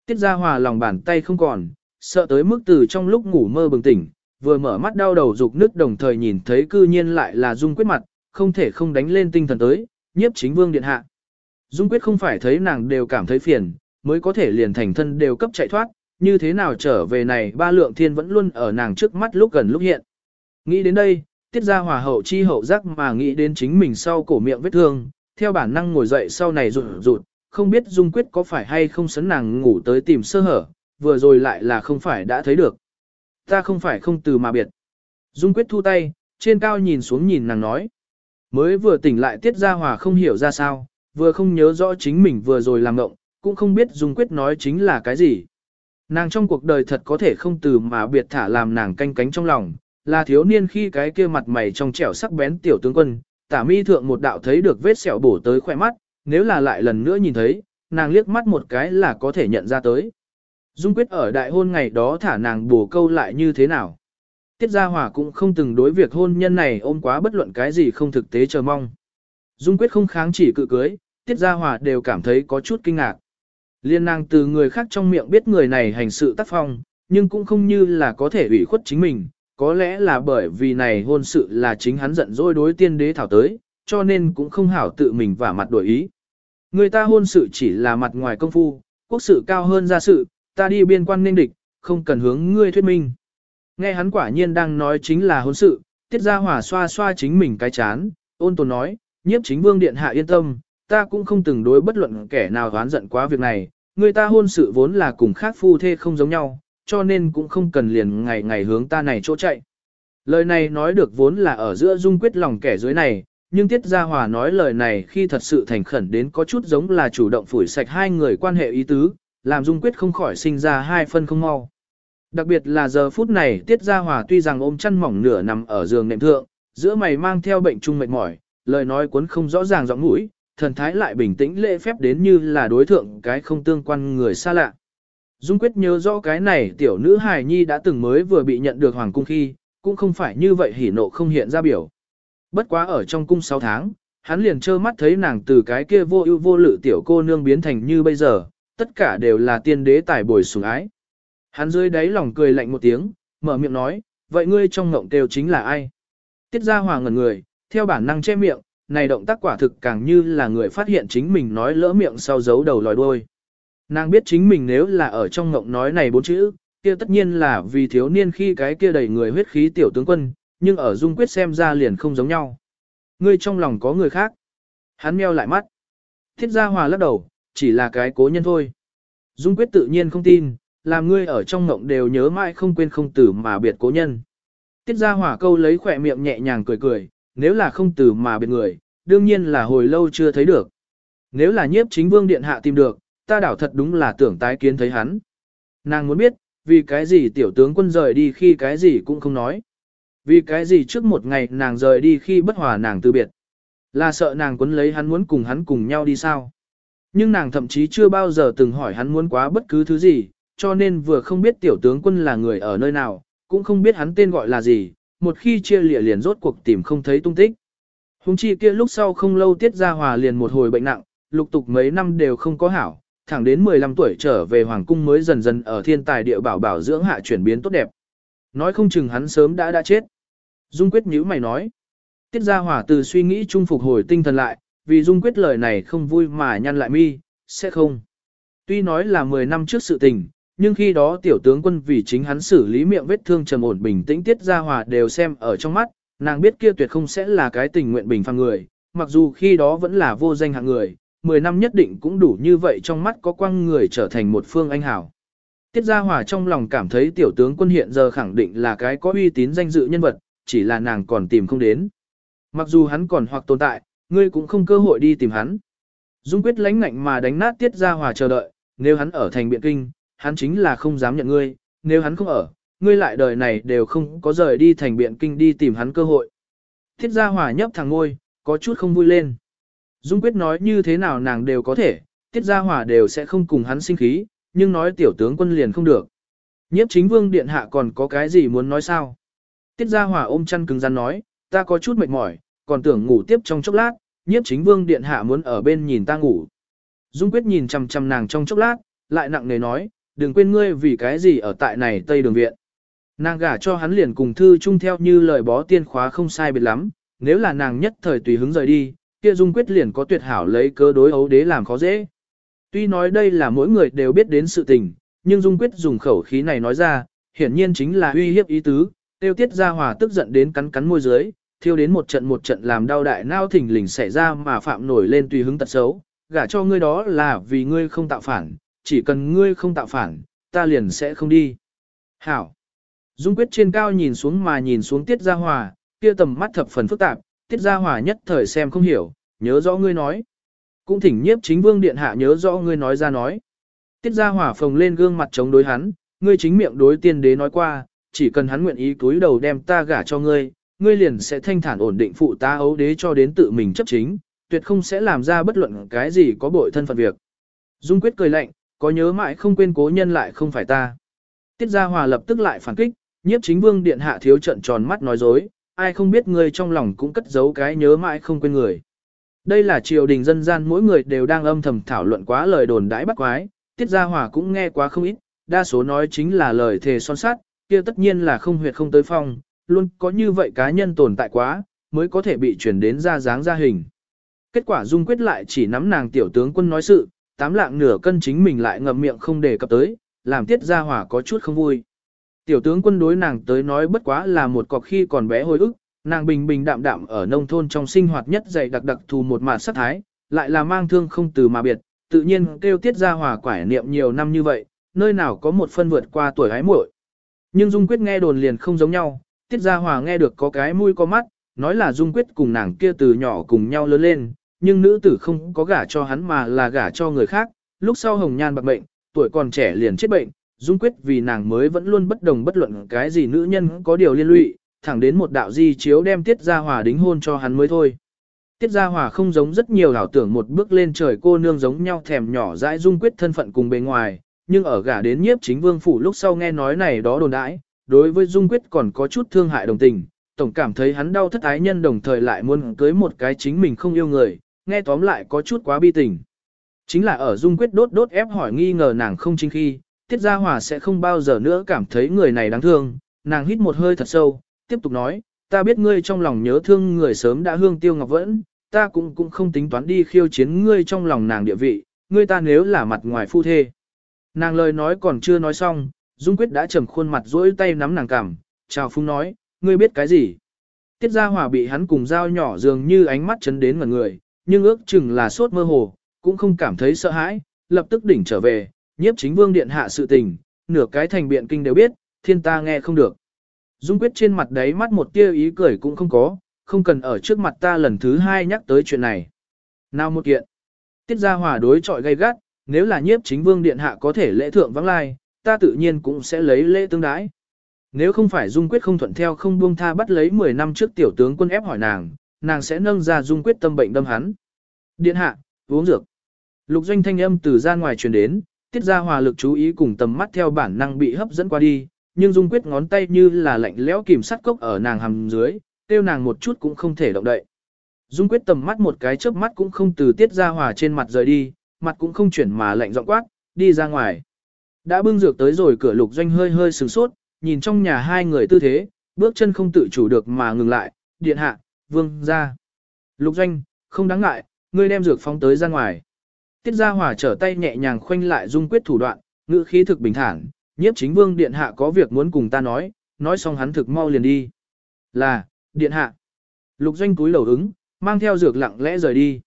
Tiết Gia Hòa lòng bàn tay không còn, sợ tới mức từ trong lúc ngủ mơ bừng tỉnh, vừa mở mắt đau đầu dục nước đồng thời nhìn thấy cư nhiên lại là Dung Quyết mặt, không thể không đánh lên tinh thần tới, nhiếp chính vương điện hạ. Dung Quyết không phải thấy nàng đều cảm thấy phiền, mới có thể liền thành thân đều cấp chạy thoát, như thế nào trở về này ba lượng thiên vẫn luôn ở nàng trước mắt lúc gần lúc hiện. Nghĩ đến đây, tiết ra hòa hậu chi hậu giác mà nghĩ đến chính mình sau cổ miệng vết thương, theo bản năng ngồi dậy sau này rụt rụt, không biết Dung Quyết có phải hay không sấn nàng ngủ tới tìm sơ hở, vừa rồi lại là không phải đã thấy được. Ta không phải không từ mà biệt. Dung Quyết thu tay, trên cao nhìn xuống nhìn nàng nói. Mới vừa tỉnh lại tiết ra hòa không hiểu ra sao, vừa không nhớ rõ chính mình vừa rồi làm ngộng, cũng không biết Dung Quyết nói chính là cái gì. Nàng trong cuộc đời thật có thể không từ mà biệt thả làm nàng canh cánh trong lòng, là thiếu niên khi cái kia mặt mày trong trẻo sắc bén tiểu tướng quân, tả mi thượng một đạo thấy được vết sẹo bổ tới khỏe mắt, nếu là lại lần nữa nhìn thấy, nàng liếc mắt một cái là có thể nhận ra tới. Dung quyết ở đại hôn ngày đó thả nàng bổ câu lại như thế nào. Tiết Gia Hòa cũng không từng đối việc hôn nhân này ôm quá bất luận cái gì không thực tế chờ mong. Dung quyết không kháng chỉ cự cưới, Tiết Gia Hòa đều cảm thấy có chút kinh ngạc. Liên nàng từ người khác trong miệng biết người này hành sự tác phong, nhưng cũng không như là có thể ủy khuất chính mình, có lẽ là bởi vì này hôn sự là chính hắn giận dỗi đối tiên đế thảo tới, cho nên cũng không hảo tự mình và mặt đổi ý. Người ta hôn sự chỉ là mặt ngoài công phu, quốc sự cao hơn gia sự, ta đi biên quan nên địch, không cần hướng ngươi thuyết minh. Nghe hắn quả nhiên đang nói chính là hôn sự, tiết ra hỏa xoa xoa chính mình cái chán, ôn tồn nói, nhiếp chính vương điện hạ yên tâm, ta cũng không từng đối bất luận kẻ nào oán giận quá việc này, người ta hôn sự vốn là cùng khác phu thê không giống nhau, cho nên cũng không cần liền ngày ngày hướng ta này chỗ chạy. Lời này nói được vốn là ở giữa dung quyết lòng kẻ dưới này, nhưng Tiết Gia Hòa nói lời này khi thật sự thành khẩn đến có chút giống là chủ động phủi sạch hai người quan hệ ý tứ, làm dung quyết không khỏi sinh ra hai phân không mau. Đặc biệt là giờ phút này Tiết Gia Hòa tuy rằng ôm chăn mỏng nửa nằm ở giường nệm thượng, giữa mày mang theo bệnh trung mệt mỏi, lời nói cuốn không rõ ràng giọng mũi, thần thái lại bình tĩnh lễ phép đến như là đối thượng cái không tương quan người xa lạ. Dung quyết nhớ rõ cái này tiểu nữ hài nhi đã từng mới vừa bị nhận được hoàng cung khi, cũng không phải như vậy hỉ nộ không hiện ra biểu. Bất quá ở trong cung 6 tháng, hắn liền trơ mắt thấy nàng từ cái kia vô ưu vô lự tiểu cô nương biến thành như bây giờ, tất cả đều là tiên đế tài bồi sủng ái. Hắn dưới đáy lòng cười lạnh một tiếng, mở miệng nói, vậy ngươi trong ngộng kêu chính là ai? Tiết ra hoàng ngẩn người, theo bản năng che miệng, này động tác quả thực càng như là người phát hiện chính mình nói lỡ miệng sau giấu đầu lòi đuôi. Nàng biết chính mình nếu là ở trong ngộng nói này bốn chữ, kia tất nhiên là vì thiếu niên khi cái kia đầy người huyết khí tiểu tướng quân, nhưng ở dung quyết xem ra liền không giống nhau. Ngươi trong lòng có người khác. Hắn meo lại mắt. Thiết gia hòa lắc đầu, chỉ là cái cố nhân thôi. Dung quyết tự nhiên không tin, làm ngươi ở trong ngộng đều nhớ mãi không quên không tử mà biệt cố nhân. Tiết gia hỏa câu lấy khỏe miệng nhẹ nhàng cười cười, nếu là không tử mà biệt người, đương nhiên là hồi lâu chưa thấy được. Nếu là nhiếp chính vương điện hạ tìm được, ta đảo thật đúng là tưởng tái kiến thấy hắn. Nàng muốn biết, vì cái gì tiểu tướng quân rời đi khi cái gì cũng không nói. Vì cái gì trước một ngày nàng rời đi khi bất hòa nàng từ biệt. Là sợ nàng quấn lấy hắn muốn cùng hắn cùng nhau đi sao. Nhưng nàng thậm chí chưa bao giờ từng hỏi hắn muốn quá bất cứ thứ gì, cho nên vừa không biết tiểu tướng quân là người ở nơi nào, cũng không biết hắn tên gọi là gì, một khi chia lịa liền rốt cuộc tìm không thấy tung tích. Hùng chi kia lúc sau không lâu tiết ra hòa liền một hồi bệnh nặng, lục tục mấy năm đều không có hảo, thẳng đến 15 tuổi trở về hoàng cung mới dần dần ở thiên tài địa bảo bảo dưỡng hạ chuyển biến tốt đẹp. Nói không chừng hắn sớm đã đã chết. Dung quyết nhíu mày nói. Tiết ra hỏa từ suy nghĩ chung phục hồi tinh thần lại, vì Dung quyết lời này không vui mà nhăn lại mi, sẽ không. Tuy nói là 10 năm trước sự tình, nhưng khi đó tiểu tướng quân vì chính hắn xử lý miệng vết thương trầm ổn bình tĩnh tiết ra hòa đều xem ở trong mắt, nàng biết kia tuyệt không sẽ là cái tình nguyện bình phàm người, mặc dù khi đó vẫn là vô danh hạng người, 10 năm nhất định cũng đủ như vậy trong mắt có quang người trở thành một phương anh hảo. Tiết Gia Hòa trong lòng cảm thấy tiểu tướng quân hiện giờ khẳng định là cái có uy tín danh dự nhân vật, chỉ là nàng còn tìm không đến. Mặc dù hắn còn hoặc tồn tại, ngươi cũng không cơ hội đi tìm hắn. Dung quyết lãnh ngạnh mà đánh nát Tiết Gia Hòa chờ đợi, nếu hắn ở thành biện kinh, hắn chính là không dám nhận ngươi, nếu hắn không ở, ngươi lại đời này đều không có rời đi thành biện kinh đi tìm hắn cơ hội. Tiết Gia Hòa nhấp thẳng ngôi, có chút không vui lên. Dung quyết nói như thế nào nàng đều có thể, tiết gia hỏa đều sẽ không cùng hắn sinh khí, nhưng nói tiểu tướng quân liền không được. Nhiếp chính vương điện hạ còn có cái gì muốn nói sao? Tiết gia hỏa ôm chăn cứng rắn nói, ta có chút mệt mỏi, còn tưởng ngủ tiếp trong chốc lát, nhiếp chính vương điện hạ muốn ở bên nhìn ta ngủ. Dung quyết nhìn chằm chằm nàng trong chốc lát, lại nặng nề nói, đừng quên ngươi vì cái gì ở tại này Tây Đường Viện. Nàng gả cho hắn liền cùng thư chung theo như lời bó tiên khóa không sai biệt lắm, nếu là nàng nhất thời tùy hứng rời đi, kia dung quyết liền có tuyệt hảo lấy cớ đối ấu đế làm khó dễ. Tuy nói đây là mỗi người đều biết đến sự tình, nhưng dung quyết dùng khẩu khí này nói ra, hiển nhiên chính là uy hiếp ý tứ, tiêu tiết ra hòa tức giận đến cắn cắn môi dưới, thiêu đến một trận một trận làm đau đại nao thỉnh lình xảy ra mà phạm nổi lên tùy hứng tật xấu, gả cho ngươi đó là vì ngươi không tạo phản, chỉ cần ngươi không tạo phản, ta liền sẽ không đi. Hảo. Dung quyết trên cao nhìn xuống mà nhìn xuống tiết gia hòa, kia tầm mắt thập phần phức tạp, tiết gia hòa nhất thời xem không hiểu, nhớ rõ ngươi nói. Cũng thỉnh nhiếp chính vương điện hạ nhớ rõ ngươi nói ra nói. Tiết gia hòa phồng lên gương mặt chống đối hắn, ngươi chính miệng đối tiên đế nói qua, chỉ cần hắn nguyện ý túi đầu đem ta gả cho ngươi, ngươi liền sẽ thanh thản ổn định phụ ta ấu đế cho đến tự mình chấp chính, tuyệt không sẽ làm ra bất luận cái gì có bội thân phận việc. Dung quyết cười lạnh, có nhớ mãi không quên cố nhân lại không phải ta. Tiết Gia Hòa lập tức lại phản kích, nhiếp chính vương điện hạ thiếu trận tròn mắt nói dối, ai không biết ngươi trong lòng cũng cất giấu cái nhớ mãi không quên người. Đây là triều đình dân gian mỗi người đều đang âm thầm thảo luận quá lời đồn đãi bắt quái, Tiết Gia Hòa cũng nghe quá không ít, đa số nói chính là lời thề son sát, kia tất nhiên là không huyệt không tới phong, luôn có như vậy cá nhân tồn tại quá, mới có thể bị chuyển đến ra dáng ra hình. Kết quả Dung quyết lại chỉ nắm nàng tiểu tướng quân nói sự, tám lạng nửa cân chính mình lại ngậm miệng không để cập tới, làm tiết gia hỏa có chút không vui. Tiểu tướng quân đối nàng tới nói bất quá là một cọc khi còn bé hồi ức, nàng bình bình đạm đạm ở nông thôn trong sinh hoạt nhất dày đặc đặc thù một mạt sắc thái, lại là mang thương không từ mà biệt, tự nhiên kêu tiết ra hòa quải niệm nhiều năm như vậy, nơi nào có một phân vượt qua tuổi hái muội. Nhưng Dung Quyết nghe đồn liền không giống nhau, tiết ra hòa nghe được có cái mũi có mắt, nói là Dung Quyết cùng nàng kia từ nhỏ cùng nhau lớn lên, nhưng nữ tử không có gả cho hắn mà là gả cho người khác, lúc sau hồng nhan bạc bệnh, tuổi còn trẻ liền chết bệnh, dung quyết vì nàng mới vẫn luôn bất đồng bất luận cái gì nữ nhân có điều liên lụy, thẳng đến một đạo di chiếu đem Tiết Gia Hòa đính hôn cho hắn mới thôi. Tiết Gia Hòa không giống rất nhiều ảo tưởng một bước lên trời cô nương giống nhau thèm nhỏ dãi dung quyết thân phận cùng bề ngoài, nhưng ở gả đến nhiếp chính vương phủ lúc sau nghe nói này đó đồn đãi, đối với dung quyết còn có chút thương hại đồng tình, tổng cảm thấy hắn đau thất ái nhân đồng thời lại muốn cưới một cái chính mình không yêu người, nghe tóm lại có chút quá bi tình. Chính là ở Dung Quyết đốt đốt ép hỏi nghi ngờ nàng không chính khi, Tiết Gia Hòa sẽ không bao giờ nữa cảm thấy người này đáng thương, nàng hít một hơi thật sâu, tiếp tục nói, ta biết ngươi trong lòng nhớ thương người sớm đã hương tiêu ngọc vẫn, ta cũng cũng không tính toán đi khiêu chiến ngươi trong lòng nàng địa vị, ngươi ta nếu là mặt ngoài phu thê. Nàng lời nói còn chưa nói xong, Dung Quyết đã trầm khuôn mặt duỗi tay nắm nàng cằm, chào phung nói, ngươi biết cái gì? Tiết Gia Hòa bị hắn cùng dao nhỏ dường như ánh mắt chấn đến ngẩn người, nhưng ước chừng là sốt mơ hồ, cũng không cảm thấy sợ hãi, lập tức đỉnh trở về, nhiếp chính vương điện hạ sự tình, nửa cái thành biện kinh đều biết, thiên ta nghe không được. Dung quyết trên mặt đấy mắt một tia ý cười cũng không có, không cần ở trước mặt ta lần thứ hai nhắc tới chuyện này. Nào một kiện, tiết ra hòa đối trọi gay gắt, nếu là nhiếp chính vương điện hạ có thể lễ thượng vắng lai, ta tự nhiên cũng sẽ lấy lễ tương đái. Nếu không phải Dung quyết không thuận theo không buông tha bắt lấy 10 năm trước tiểu tướng quân ép hỏi nàng, nàng sẽ nâng ra dung quyết tâm bệnh đâm hắn. Điện hạ, uống dược. Lục doanh thanh âm từ ra ngoài truyền đến, tiết ra hòa lực chú ý cùng tầm mắt theo bản năng bị hấp dẫn qua đi, nhưng dung quyết ngón tay như là lạnh lẽo kìm sắt cốc ở nàng hầm dưới, tiêu nàng một chút cũng không thể động đậy. Dung quyết tầm mắt một cái chớp mắt cũng không từ tiết ra hòa trên mặt rời đi, mặt cũng không chuyển mà lạnh giọng quát, đi ra ngoài. Đã bưng dược tới rồi cửa lục doanh hơi hơi sừng sốt, nhìn trong nhà hai người tư thế, bước chân không tự chủ được mà ngừng lại, điện hạ, vương ra. Lục doanh, không đáng ngại, ngươi đem dược phóng tới ra ngoài. Tiết gia hòa trở tay nhẹ nhàng khoanh lại dung quyết thủ đoạn, ngữ khí thực bình thản, nhiếp chính vương điện hạ có việc muốn cùng ta nói, nói xong hắn thực mau liền đi. Là, điện hạ. Lục doanh túi đầu ứng, mang theo dược lặng lẽ rời đi.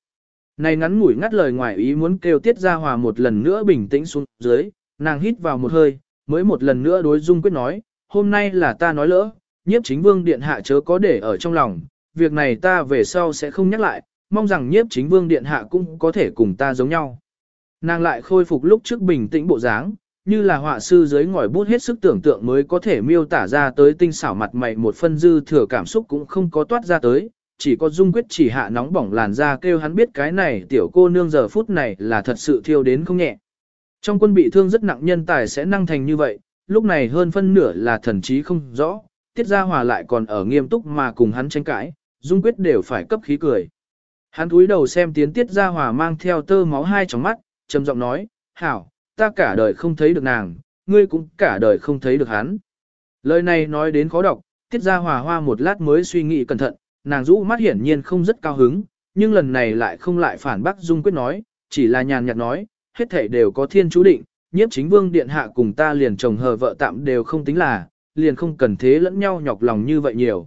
Này ngắn ngủi ngắt lời ngoài ý muốn kêu tiết gia hòa một lần nữa bình tĩnh xuống dưới, nàng hít vào một hơi, mới một lần nữa đối dung quyết nói, hôm nay là ta nói lỡ, nhiếp chính vương điện hạ chớ có để ở trong lòng, việc này ta về sau sẽ không nhắc lại, mong rằng nhiếp chính vương điện hạ cũng có thể cùng ta giống nhau. Nàng lại khôi phục lúc trước bình tĩnh bộ dáng, như là họa sư dưới ngòi bút hết sức tưởng tượng mới có thể miêu tả ra tới tinh xảo mặt mày một phân dư thừa cảm xúc cũng không có toát ra tới, chỉ có dung quyết chỉ hạ nóng bỏng làn da kêu hắn biết cái này tiểu cô nương giờ phút này là thật sự thiêu đến không nhẹ. Trong quân bị thương rất nặng nhân tài sẽ năng thành như vậy, lúc này hơn phân nửa là thần trí không rõ, tiết gia hòa lại còn ở nghiêm túc mà cùng hắn tranh cãi, dung quyết đều phải cấp khí cười. Hắn cúi đầu xem tiến tiết ra hòa mang theo tơ máu hai trong mắt, trầm giọng nói, hảo, ta cả đời không thấy được nàng, ngươi cũng cả đời không thấy được hắn. Lời này nói đến khó đọc, tiết ra hòa hoa một lát mới suy nghĩ cẩn thận, nàng rũ mắt hiển nhiên không rất cao hứng, nhưng lần này lại không lại phản bác Dung Quyết nói, chỉ là nhàn nhạt nói, hết thảy đều có thiên chú định, nhiếp chính vương điện hạ cùng ta liền chồng hờ vợ tạm đều không tính là, liền không cần thế lẫn nhau nhọc lòng như vậy nhiều.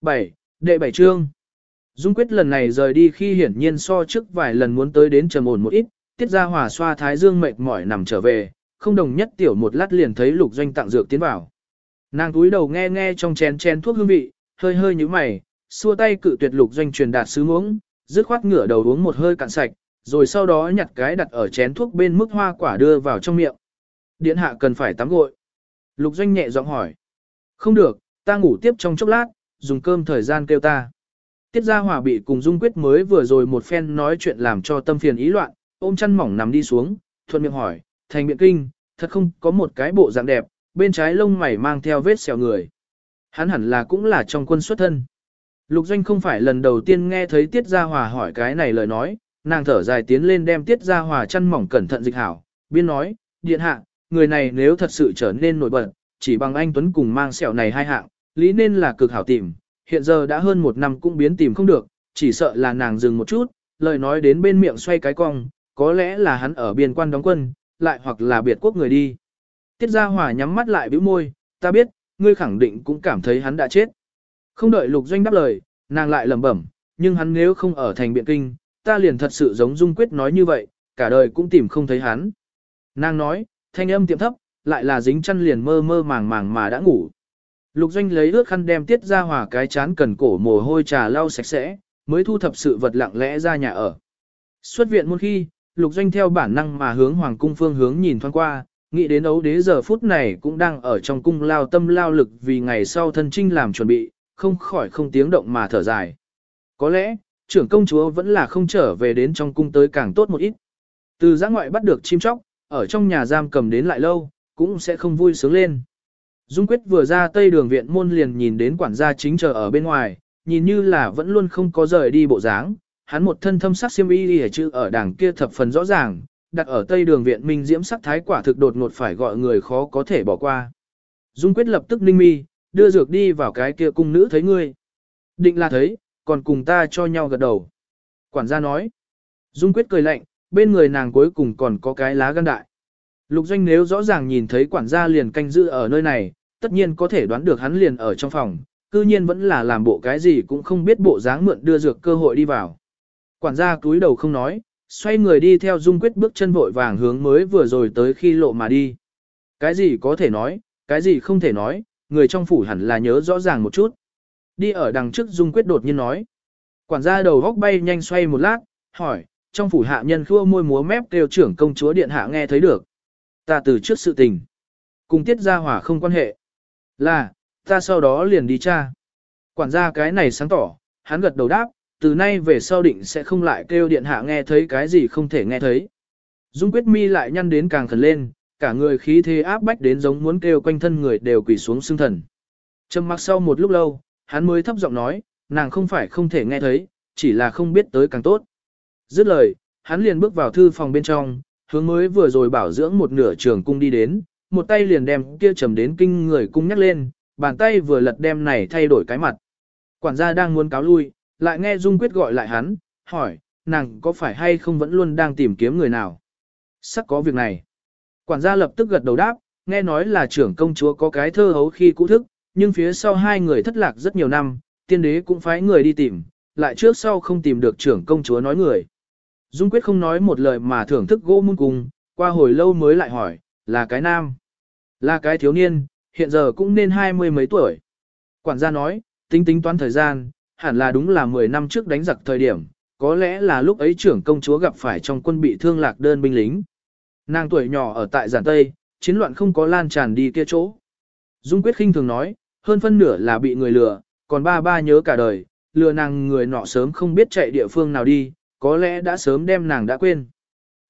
7. Đệ bảy chương Dung Quyết lần này rời đi khi hiển nhiên so trước vài lần muốn tới đến trầm ổn một ít, tiết ra hòa xoa thái dương mệt mỏi nằm trở về, không đồng nhất tiểu một lát liền thấy lục doanh tặng dược tiến vào. Nàng túi đầu nghe nghe trong chén chén thuốc hương vị, hơi hơi như mày, xua tay cự tuyệt lục doanh truyền đạt sứ uống, dứt khoát ngửa đầu uống một hơi cạn sạch, rồi sau đó nhặt cái đặt ở chén thuốc bên mức hoa quả đưa vào trong miệng. Điện hạ cần phải tắm gội. Lục doanh nhẹ giọng hỏi. Không được, ta ngủ tiếp trong chốc lát, dùng cơm thời gian kêu ta. Tiết Gia Hòa bị cùng Dung Quyết mới vừa rồi một phen nói chuyện làm cho tâm phiền ý loạn, ôm chăn mỏng nằm đi xuống, thuận miệng hỏi, thành biện kinh, thật không có một cái bộ dạng đẹp, bên trái lông mày mang theo vết sẹo người. Hắn hẳn là cũng là trong quân xuất thân. Lục Doanh không phải lần đầu tiên nghe thấy Tiết Gia Hòa hỏi cái này lời nói, nàng thở dài tiến lên đem Tiết Gia Hòa chăn mỏng cẩn thận dịch hảo, biên nói, điện hạ, người này nếu thật sự trở nên nổi bật, chỉ bằng anh Tuấn cùng mang sẹo này hai hạng, lý nên là cực hảo tìm, hiện giờ đã hơn một năm cũng biến tìm không được, chỉ sợ là nàng dừng một chút, lời nói đến bên miệng xoay cái cong, có lẽ là hắn ở biên quan đóng quân, lại hoặc là biệt quốc người đi. Tiết Gia Hòa nhắm mắt lại bĩu môi, ta biết, ngươi khẳng định cũng cảm thấy hắn đã chết. Không đợi Lục Doanh đáp lời, nàng lại lẩm bẩm, nhưng hắn nếu không ở thành biện kinh, ta liền thật sự giống Dung Quyết nói như vậy, cả đời cũng tìm không thấy hắn. Nàng nói, thanh âm tiệm thấp, lại là dính chăn liền mơ mơ màng màng mà đã ngủ. Lục Doanh lấy ước khăn đem Tiết ra Hòa cái chán cần cổ mồ hôi trà lau sạch sẽ, mới thu thập sự vật lặng lẽ ra nhà ở. Xuất viện một khi, Lục Doanh theo bản năng mà hướng Hoàng cung phương hướng nhìn thoáng qua, nghĩ đến ấu đế giờ phút này cũng đang ở trong cung lao tâm lao lực vì ngày sau thân trinh làm chuẩn bị, không khỏi không tiếng động mà thở dài. Có lẽ, trưởng công chúa vẫn là không trở về đến trong cung tới càng tốt một ít. Từ giã ngoại bắt được chim chóc, ở trong nhà giam cầm đến lại lâu, cũng sẽ không vui sướng lên. Dung Quyết vừa ra tây đường viện môn liền nhìn đến quản gia chính chờ ở bên ngoài, nhìn như là vẫn luôn không có rời đi bộ dáng, hắn một thân thâm sắc xiêm y y chữ ở đảng kia thập phần rõ ràng, đặt ở tây đường viện minh diễm sắc thái quả thực đột ngột phải gọi người khó có thể bỏ qua. Dung quyết lập tức ninh mi, đưa dược đi vào cái kia cung nữ thấy ngươi. Định là thấy, còn cùng ta cho nhau gật đầu. Quản gia nói. Dung quyết cười lạnh, bên người nàng cuối cùng còn có cái lá gan đại. Lục doanh nếu rõ ràng nhìn thấy quản gia liền canh giữ ở nơi này, tất nhiên có thể đoán được hắn liền ở trong phòng, cư nhiên vẫn là làm bộ cái gì cũng không biết bộ dáng mượn đưa dược cơ hội đi vào. Quản gia cúi đầu không nói, xoay người đi theo Dung Quyết bước chân vội vàng hướng mới vừa rồi tới khi lộ mà đi. Cái gì có thể nói, cái gì không thể nói, người trong phủ hẳn là nhớ rõ ràng một chút. Đi ở đằng trước Dung Quyết đột nhiên nói. Quản gia đầu góc bay nhanh xoay một lát, hỏi, trong phủ hạ nhân khua môi múa mép kêu trưởng công chúa điện hạ nghe thấy được. Ta từ trước sự tình. Cùng tiết gia hỏa không quan hệ. Là, ta sau đó liền đi cha. Quản gia cái này sáng tỏ, hắn gật đầu đáp, từ nay về sau định sẽ không lại kêu điện hạ nghe thấy cái gì không thể nghe thấy. Dung quyết mi lại nhăn đến càng khẩn lên, cả người khí thế áp bách đến giống muốn kêu quanh thân người đều quỳ xuống xương thần. Trầm mặc sau một lúc lâu, hắn mới thấp giọng nói, nàng không phải không thể nghe thấy, chỉ là không biết tới càng tốt. Dứt lời, hắn liền bước vào thư phòng bên trong, hướng mới vừa rồi bảo dưỡng một nửa trường cung đi đến, một tay liền đem kia trầm đến kinh người cung nhắc lên, bàn tay vừa lật đem này thay đổi cái mặt. Quản gia đang muốn cáo lui, lại nghe Dung Quyết gọi lại hắn, hỏi, nàng có phải hay không vẫn luôn đang tìm kiếm người nào? Sắc có việc này. Quản gia lập tức gật đầu đáp, nghe nói là trưởng công chúa có cái thơ hấu khi cũ thức, nhưng phía sau hai người thất lạc rất nhiều năm, tiên đế cũng phái người đi tìm, lại trước sau không tìm được trưởng công chúa nói người. Dung Quyết không nói một lời mà thưởng thức gỗ muôn cùng, qua hồi lâu mới lại hỏi, là cái nam, là cái thiếu niên, hiện giờ cũng nên hai mươi mấy tuổi. Quản gia nói, tính tính toán thời gian, hẳn là đúng là 10 năm trước đánh giặc thời điểm, có lẽ là lúc ấy trưởng công chúa gặp phải trong quân bị thương lạc đơn binh lính. Nàng tuổi nhỏ ở tại giản Tây, chiến loạn không có lan tràn đi kia chỗ. Dung Quyết khinh thường nói, hơn phân nửa là bị người lừa, còn ba ba nhớ cả đời, lừa nàng người nọ sớm không biết chạy địa phương nào đi, có lẽ đã sớm đem nàng đã quên.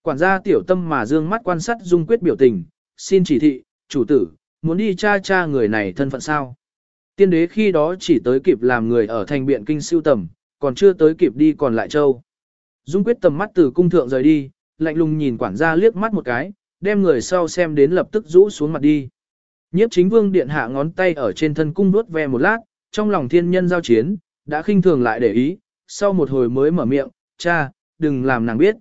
Quản gia tiểu tâm mà dương mắt quan sát Dung Quyết biểu tình, xin chỉ thị, chủ tử, muốn đi cha cha người này thân phận sao. Tiên đế khi đó chỉ tới kịp làm người ở thành biện kinh siêu tầm, còn chưa tới kịp đi còn lại châu. Dung quyết tầm mắt từ cung thượng rời đi, lạnh lùng nhìn quản gia liếc mắt một cái, đem người sau xem đến lập tức rũ xuống mặt đi. Nhiếp chính vương điện hạ ngón tay ở trên thân cung đuốt ve một lát, trong lòng thiên nhân giao chiến, đã khinh thường lại để ý, sau một hồi mới mở miệng, cha, đừng làm nàng biết.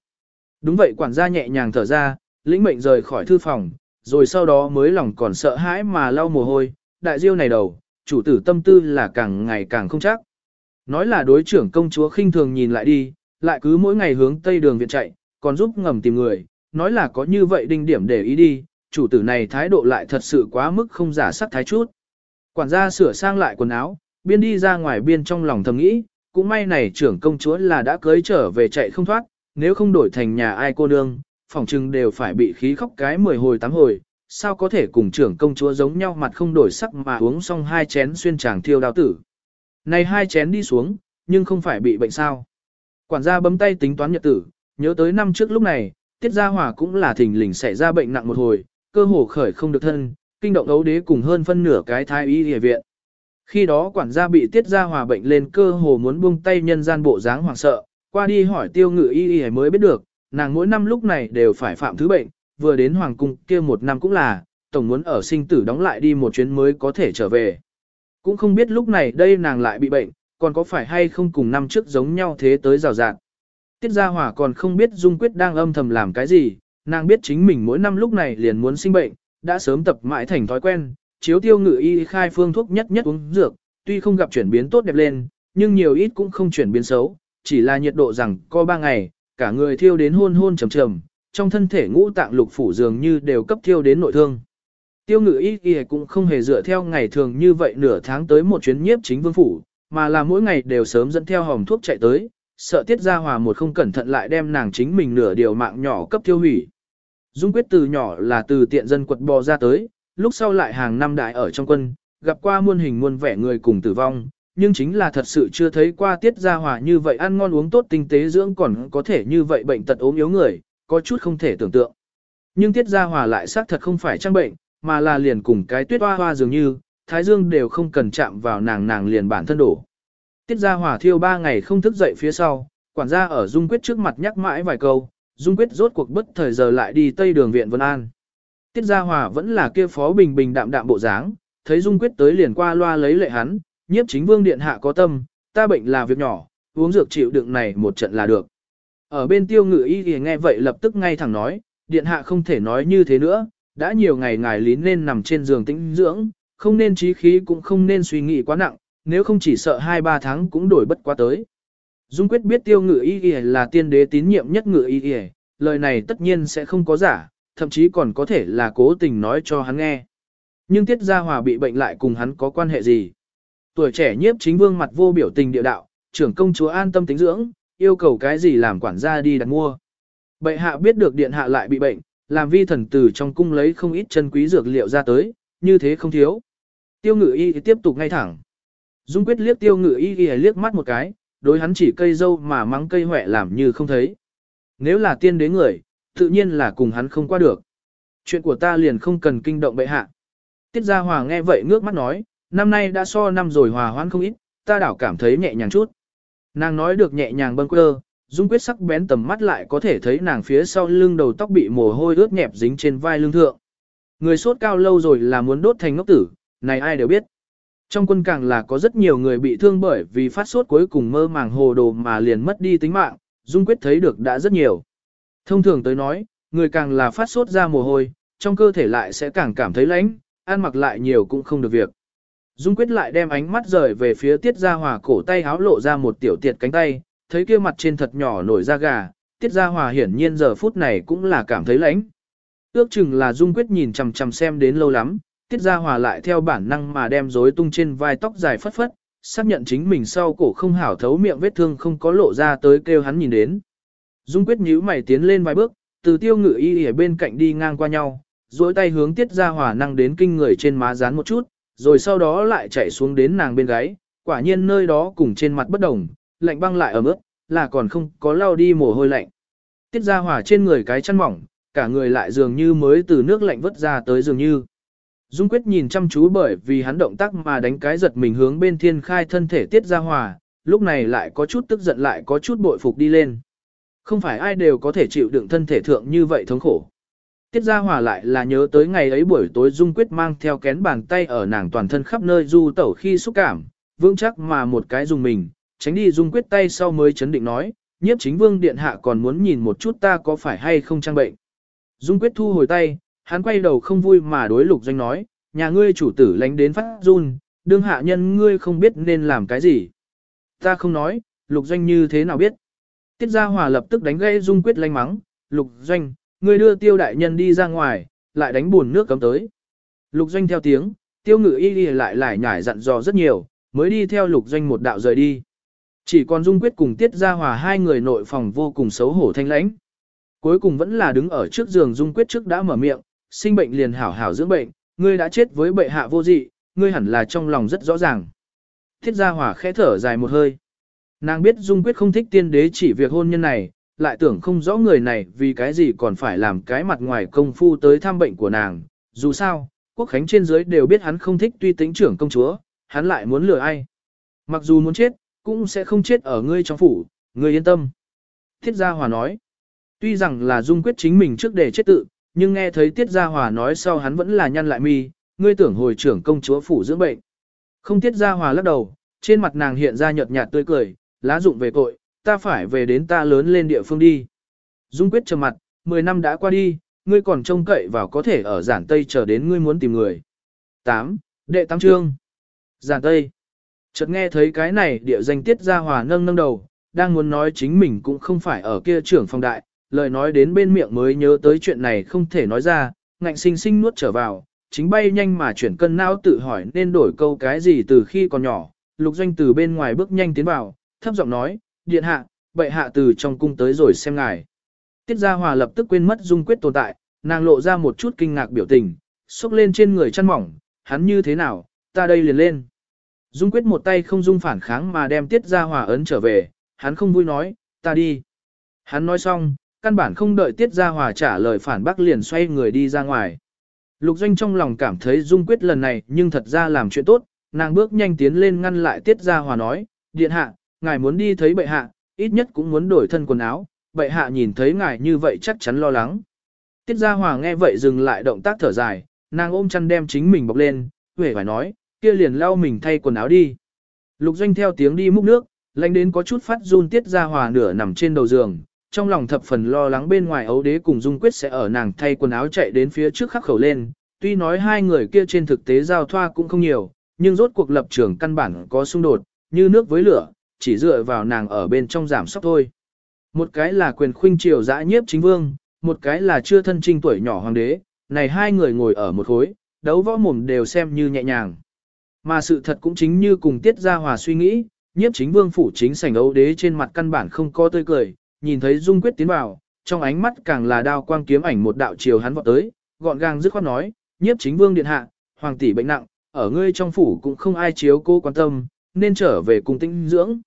Đúng vậy quản gia nhẹ nhàng thở ra, lĩnh mệnh rời khỏi thư phòng, rồi sau đó mới lòng còn sợ hãi mà lau mồ hôi, đại diêu này đầu, chủ tử tâm tư là càng ngày càng không chắc. Nói là đối trưởng công chúa khinh thường nhìn lại đi, lại cứ mỗi ngày hướng tây đường viện chạy, còn giúp ngầm tìm người, nói là có như vậy đinh điểm để ý đi, chủ tử này thái độ lại thật sự quá mức không giả sắc thái chút. Quản gia sửa sang lại quần áo, biên đi ra ngoài biên trong lòng thầm nghĩ, cũng may này trưởng công chúa là đã cưới trở về chạy không thoát, nếu không đổi thành nhà ai cô nương, phòng chừng đều phải bị khí khóc cái 10 hồi tám hồi, sao có thể cùng trưởng công chúa giống nhau mặt không đổi sắc mà uống xong hai chén xuyên tràng thiêu đao tử. Này hai chén đi xuống, nhưng không phải bị bệnh sao. Quản gia bấm tay tính toán nhật tử, nhớ tới năm trước lúc này, Tiết Gia Hòa cũng là thình lình xảy ra bệnh nặng một hồi, cơ hồ khởi không được thân, kinh động ấu đế cùng hơn phân nửa cái thai y y viện. Khi đó quản gia bị Tiết Gia Hòa bệnh lên cơ hồ muốn buông tay nhân gian bộ dáng hoảng sợ, qua đi hỏi tiêu ngự y y mới biết được, nàng mỗi năm lúc này đều phải phạm thứ bệnh, vừa đến hoàng cung kia một năm cũng là, tổng muốn ở sinh tử đóng lại đi một chuyến mới có thể trở về. Cũng không biết lúc này đây nàng lại bị bệnh, còn có phải hay không cùng năm trước giống nhau thế tới rào rạng. Tiết Gia Hỏa còn không biết Dung Quyết đang âm thầm làm cái gì, nàng biết chính mình mỗi năm lúc này liền muốn sinh bệnh, đã sớm tập mãi thành thói quen, chiếu tiêu ngự y khai phương thuốc nhất nhất uống dược, tuy không gặp chuyển biến tốt đẹp lên, nhưng nhiều ít cũng không chuyển biến xấu, chỉ là nhiệt độ rằng co ba ngày, cả người thiêu đến hôn hôn trầm trầm, trong thân thể ngũ tạng lục phủ dường như đều cấp thiêu đến nội thương. Tiêu ngự y y cũng không hề dựa theo ngày thường như vậy nửa tháng tới một chuyến nhiếp chính vương phủ, mà là mỗi ngày đều sớm dẫn theo hòm thuốc chạy tới, sợ tiết ra hòa một không cẩn thận lại đem nàng chính mình nửa điều mạng nhỏ cấp tiêu hủy. Dung quyết từ nhỏ là từ tiện dân quật bò ra tới, lúc sau lại hàng năm đại ở trong quân, gặp qua muôn hình muôn vẻ người cùng tử vong, nhưng chính là thật sự chưa thấy qua tiết gia hòa như vậy ăn ngon uống tốt tinh tế dưỡng còn có thể như vậy bệnh tật ốm yếu người, có chút không thể tưởng tượng. Nhưng tiết gia hòa lại xác thật không phải trang bệnh, mà là liền cùng cái tuyết hoa hoa dường như, thái dương đều không cần chạm vào nàng nàng liền bản thân đổ. Tiết gia hòa thiêu ba ngày không thức dậy phía sau, quản gia ở Dung Quyết trước mặt nhắc mãi vài câu, Dung Quyết rốt cuộc bất thời giờ lại đi tây đường viện Vân An. Tiết Gia Hòa vẫn là kia phó bình bình đạm đạm bộ dáng, thấy Dung Quyết tới liền qua loa lấy lệ hắn, nhiếp chính vương điện hạ có tâm, ta bệnh là việc nhỏ, uống dược chịu đựng này một trận là được. Ở bên tiêu ngự y thì nghe vậy lập tức ngay thẳng nói, điện hạ không thể nói như thế nữa, đã nhiều ngày ngài lín nên nằm trên giường tĩnh dưỡng, không nên trí khí cũng không nên suy nghĩ quá nặng, nếu không chỉ sợ 2-3 tháng cũng đổi bất quá tới. Dung quyết biết tiêu ngự y là tiên đế tín nhiệm nhất ngự y y, lời này tất nhiên sẽ không có giả, thậm chí còn có thể là cố tình nói cho hắn nghe. Nhưng tiết gia hòa bị bệnh lại cùng hắn có quan hệ gì? Tuổi trẻ nhiếp chính vương mặt vô biểu tình địa đạo, trưởng công chúa an tâm tính dưỡng, yêu cầu cái gì làm quản gia đi đặt mua. Bệ hạ biết được điện hạ lại bị bệnh, làm vi thần tử trong cung lấy không ít chân quý dược liệu ra tới, như thế không thiếu. Tiêu ngự y tiếp tục ngay thẳng. Dung quyết liếc tiêu ngự y liếc mắt một cái, đối hắn chỉ cây dâu mà mắng cây huệ làm như không thấy. Nếu là tiên đế người, tự nhiên là cùng hắn không qua được. Chuyện của ta liền không cần kinh động bệ hạ. Tiết Gia Hòa nghe vậy ngước mắt nói, năm nay đã so năm rồi hòa hoãn không ít, ta đảo cảm thấy nhẹ nhàng chút. Nàng nói được nhẹ nhàng bâng quơ, Dung quyết sắc bén tầm mắt lại có thể thấy nàng phía sau lưng đầu tóc bị mồ hôi ướt nhẹp dính trên vai lưng thượng. Người sốt cao lâu rồi là muốn đốt thành ngốc tử, này ai đều biết. Trong quân càng là có rất nhiều người bị thương bởi vì phát sốt cuối cùng mơ màng hồ đồ mà liền mất đi tính mạng, Dung quyết thấy được đã rất nhiều. Thông thường tới nói, người càng là phát sốt ra mồ hôi, trong cơ thể lại sẽ càng cảm thấy lạnh, ăn mặc lại nhiều cũng không được việc. Dung quyết lại đem ánh mắt rời về phía tiết gia hòa cổ tay háo lộ ra một tiểu tiệt cánh tay, thấy kia mặt trên thật nhỏ nổi da gà, tiết gia hòa hiển nhiên giờ phút này cũng là cảm thấy lãnh. Ước chừng là Dung quyết nhìn chằm chằm xem đến lâu lắm, tiết gia hòa lại theo bản năng mà đem rối tung trên vai tóc dài phất phất, xác nhận chính mình sau cổ không hảo thấu miệng vết thương không có lộ ra tới kêu hắn nhìn đến. Dung quyết nhíu mày tiến lên vài bước, từ tiêu ngự y ở bên cạnh đi ngang qua nhau, duỗi tay hướng tiết gia hòa năng đến kinh người trên má dán một chút, rồi sau đó lại chạy xuống đến nàng bên gáy, quả nhiên nơi đó cùng trên mặt bất đồng, lạnh băng lại ở mức, là còn không có lao đi mồ hôi lạnh. Tiết gia hỏa trên người cái chăn mỏng, cả người lại dường như mới từ nước lạnh vớt ra tới dường như. Dung quyết nhìn chăm chú bởi vì hắn động tác mà đánh cái giật mình hướng bên thiên khai thân thể tiết gia hòa, lúc này lại có chút tức giận lại có chút bội phục đi lên. Không phải ai đều có thể chịu đựng thân thể thượng như vậy thống khổ. Tiết Gia Hòa lại là nhớ tới ngày ấy buổi tối Dung Quyết mang theo kén bàn tay ở nàng toàn thân khắp nơi du tẩu khi xúc cảm, vững chắc mà một cái dùng mình, tránh đi Dung Quyết tay sau mới chấn định nói, nhiếp chính vương điện hạ còn muốn nhìn một chút ta có phải hay không trang bệnh. Dung Quyết thu hồi tay, hắn quay đầu không vui mà đối lục doanh nói, nhà ngươi chủ tử lánh đến phát run, đương hạ nhân ngươi không biết nên làm cái gì. Ta không nói, lục doanh như thế nào biết. Tiết Gia Hòa lập tức đánh gây Dung Quyết lanh mắng, lục doanh, ngươi đưa tiêu đại nhân đi ra ngoài, lại đánh buồn nước cấm tới. Lục doanh theo tiếng, tiêu ngự y đi lại lại nhải dặn dò rất nhiều, mới đi theo lục doanh một đạo rời đi. Chỉ còn Dung Quyết cùng Tiết Gia Hòa hai người nội phòng vô cùng xấu hổ thanh lãnh. Cuối cùng vẫn là đứng ở trước giường Dung Quyết trước đã mở miệng, sinh bệnh liền hảo hảo dưỡng bệnh, ngươi đã chết với bệ hạ vô dị, ngươi hẳn là trong lòng rất rõ ràng. Tiết Gia Hòa khẽ thở dài một hơi. Nàng biết Dung Quyết không thích tiên đế chỉ việc hôn nhân này, lại tưởng không rõ người này vì cái gì còn phải làm cái mặt ngoài công phu tới thăm bệnh của nàng. Dù sao, quốc khánh trên dưới đều biết hắn không thích tuy tính trưởng công chúa, hắn lại muốn lừa ai. Mặc dù muốn chết, cũng sẽ không chết ở ngươi trong phủ, ngươi yên tâm. Thiết Gia Hòa nói, tuy rằng là Dung Quyết chính mình trước để chết tự, nhưng nghe thấy Tiết Gia Hòa nói sau hắn vẫn là nhăn lại mi, ngươi tưởng hồi trưởng công chúa phủ dưỡng bệnh. Không Tiết Gia Hòa lắc đầu, trên mặt nàng hiện ra nhợt nhạt tươi cười, lá dụng về cội ta phải về đến ta lớn lên địa phương đi. Dung quyết trầm mặt, 10 năm đã qua đi, ngươi còn trông cậy vào có thể ở giản Tây chờ đến ngươi muốn tìm người. 8. Đệ Tam Trương Giản Tây Chợt nghe thấy cái này địa danh tiết ra hòa nâng nâng đầu, đang muốn nói chính mình cũng không phải ở kia trưởng phòng đại, lời nói đến bên miệng mới nhớ tới chuyện này không thể nói ra, ngạnh sinh sinh nuốt trở vào, chính bay nhanh mà chuyển cân não tự hỏi nên đổi câu cái gì từ khi còn nhỏ, lục doanh từ bên ngoài bước nhanh tiến vào, thấp giọng nói, điện hạ, bệ hạ từ trong cung tới rồi xem ngài. Tiết Gia Hòa lập tức quên mất dung quyết tồn tại, nàng lộ ra một chút kinh ngạc biểu tình, xúc lên trên người chăn mỏng, hắn như thế nào, ta đây liền lên. Dung quyết một tay không dung phản kháng mà đem Tiết Gia Hòa ấn trở về, hắn không vui nói, ta đi. Hắn nói xong, căn bản không đợi Tiết Gia Hòa trả lời phản bác liền xoay người đi ra ngoài. Lục Doanh trong lòng cảm thấy Dung quyết lần này nhưng thật ra làm chuyện tốt, nàng bước nhanh tiến lên ngăn lại Tiết Gia Hòa nói, điện hạ, ngài muốn đi thấy bệ hạ, ít nhất cũng muốn đổi thân quần áo, bệ hạ nhìn thấy ngài như vậy chắc chắn lo lắng. Tiết Gia Hòa nghe vậy dừng lại động tác thở dài, nàng ôm chăn đem chính mình bọc lên, huệ phải nói, kia liền lau mình thay quần áo đi. Lục Doanh theo tiếng đi múc nước, lạnh đến có chút phát run Tiết Gia Hòa nửa nằm trên đầu giường, trong lòng thập phần lo lắng bên ngoài ấu đế cùng Dung Quyết sẽ ở nàng thay quần áo chạy đến phía trước khắc khẩu lên, tuy nói hai người kia trên thực tế giao thoa cũng không nhiều, nhưng rốt cuộc lập trường căn bản có xung đột, như nước với lửa, chỉ dựa vào nàng ở bên trong giảm sóc thôi. Một cái là quyền khuynh triều dã nhiếp chính vương, một cái là chưa thân trinh tuổi nhỏ hoàng đế, này hai người ngồi ở một khối, đấu võ mồm đều xem như nhẹ nhàng. Mà sự thật cũng chính như cùng tiết ra hòa suy nghĩ, nhiếp chính vương phủ chính sảnh ấu đế trên mặt căn bản không có tươi cười, nhìn thấy dung quyết tiến vào, trong ánh mắt càng là đao quang kiếm ảnh một đạo chiều hắn vọt tới, gọn gàng dứt khoát nói, nhiếp chính vương điện hạ, hoàng tỷ bệnh nặng, ở ngươi trong phủ cũng không ai chiếu cô quan tâm, nên trở về cùng tinh dưỡng.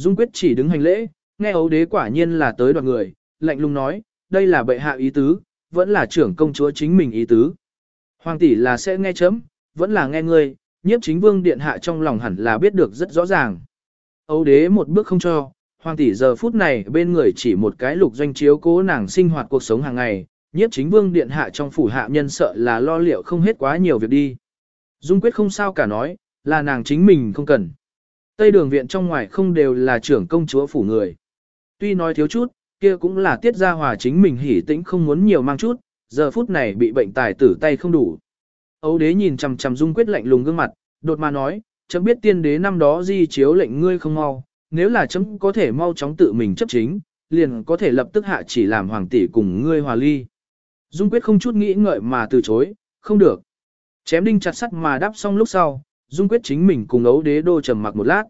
Dung quyết chỉ đứng hành lễ, nghe ấu đế quả nhiên là tới đoạt người, lạnh lùng nói, đây là bệ hạ ý tứ, vẫn là trưởng công chúa chính mình ý tứ. Hoàng tỷ là sẽ nghe chấm, vẫn là nghe ngươi, nhiếp chính vương điện hạ trong lòng hẳn là biết được rất rõ ràng. Ấu đế một bước không cho, hoàng tỷ giờ phút này bên người chỉ một cái lục doanh chiếu cố nàng sinh hoạt cuộc sống hàng ngày, nhiếp chính vương điện hạ trong phủ hạ nhân sợ là lo liệu không hết quá nhiều việc đi. Dung quyết không sao cả nói, là nàng chính mình không cần. Tây đường viện trong ngoài không đều là trưởng công chúa phủ người. Tuy nói thiếu chút, kia cũng là tiết gia hòa chính mình hỉ tĩnh không muốn nhiều mang chút, giờ phút này bị bệnh tài tử tay không đủ. Âu đế nhìn chằm chằm dung quyết lạnh lùng gương mặt, đột mà nói, chấm biết tiên đế năm đó di chiếu lệnh ngươi không mau, nếu là chấm có thể mau chóng tự mình chấp chính, liền có thể lập tức hạ chỉ làm hoàng tỷ cùng ngươi hòa ly. Dung quyết không chút nghĩ ngợi mà từ chối, không được. Chém đinh chặt sắt mà đáp xong lúc sau, Dung quyết chính mình cùng ấu đế đô trầm mặc một lát.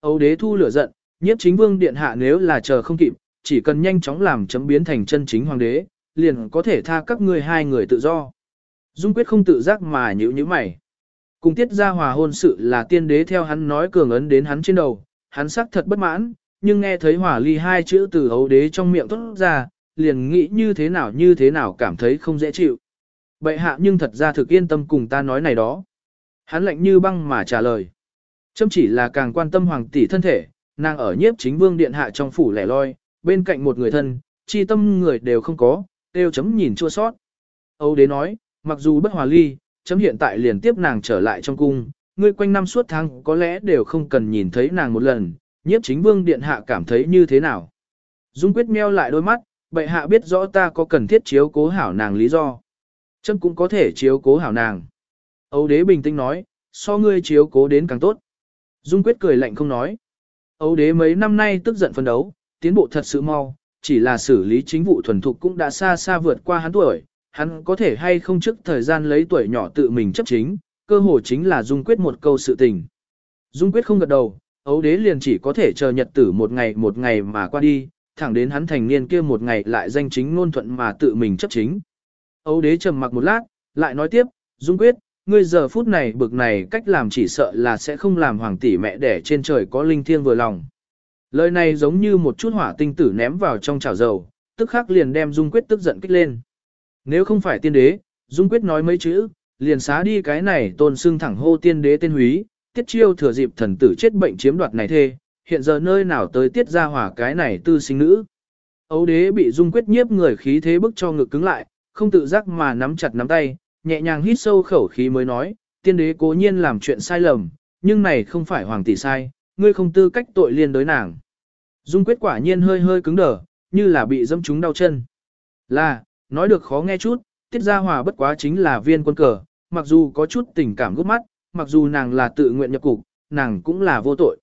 Ấu đế thu lửa giận, nhiếp chính vương điện hạ nếu là chờ không kịp, chỉ cần nhanh chóng làm chấm biến thành chân chính hoàng đế, liền có thể tha các ngươi hai người tự do. Dung quyết không tự giác mà nhíu nhíu mày. Cùng tiết ra hòa hôn sự là tiên đế theo hắn nói cường ấn đến hắn trên đầu, hắn sắc thật bất mãn, nhưng nghe thấy hỏa ly hai chữ từ ấu đế trong miệng tốt ra, liền nghĩ như thế nào như thế nào cảm thấy không dễ chịu. Bệ hạ nhưng thật ra thực yên tâm cùng ta nói này đó. Hắn lạnh như băng mà trả lời. Châm chỉ là càng quan tâm hoàng tỷ thân thể, nàng ở nhiếp chính vương điện hạ trong phủ lẻ loi, bên cạnh một người thân, chi tâm người đều không có, đều chấm nhìn chua sót. Âu đế nói, mặc dù bất hòa ly, chấm hiện tại liền tiếp nàng trở lại trong cung, ngươi quanh năm suốt tháng có lẽ đều không cần nhìn thấy nàng một lần, nhiếp chính vương điện hạ cảm thấy như thế nào. Dung quyết meo lại đôi mắt, bệ hạ biết rõ ta có cần thiết chiếu cố hảo nàng lý do. Chấm cũng có thể chiếu cố hảo nàng. Âu đế bình tĩnh nói, so ngươi chiếu cố đến càng tốt. Dung quyết cười lạnh không nói. Âu đế mấy năm nay tức giận phân đấu, tiến bộ thật sự mau, chỉ là xử lý chính vụ thuần thục cũng đã xa xa vượt qua hắn tuổi, hắn có thể hay không trước thời gian lấy tuổi nhỏ tự mình chấp chính, cơ hồ chính là Dung quyết một câu sự tình. Dung quyết không gật đầu, Âu đế liền chỉ có thể chờ nhật tử một ngày một ngày mà qua đi, thẳng đến hắn thành niên kia một ngày lại danh chính ngôn thuận mà tự mình chấp chính. Âu đế trầm mặc một lát, lại nói tiếp, Dung quyết, ngươi giờ phút này bực này cách làm chỉ sợ là sẽ không làm hoàng tỷ mẹ đẻ trên trời có linh thiêng vừa lòng. Lời này giống như một chút hỏa tinh tử ném vào trong chảo dầu, tức khắc liền đem Dung Quyết tức giận kích lên. Nếu không phải tiên đế, Dung Quyết nói mấy chữ, liền xá đi cái này tôn xưng thẳng hô tiên đế tên húy, tiết chiêu thừa dịp thần tử chết bệnh chiếm đoạt này thê, hiện giờ nơi nào tới tiết ra hỏa cái này tư sinh nữ. Ấu đế bị Dung Quyết nhiếp người khí thế bức cho ngực cứng lại, không tự giác mà nắm chặt nắm tay, nhẹ nhàng hít sâu khẩu khí mới nói, tiên đế cố nhiên làm chuyện sai lầm, nhưng này không phải hoàng tỷ sai, ngươi không tư cách tội liên đối nàng. Dung quyết quả nhiên hơi hơi cứng đờ, như là bị dâm trúng đau chân. Là, nói được khó nghe chút, tiết gia hòa bất quá chính là viên quân cờ, mặc dù có chút tình cảm gút mắt, mặc dù nàng là tự nguyện nhập cục, nàng cũng là vô tội.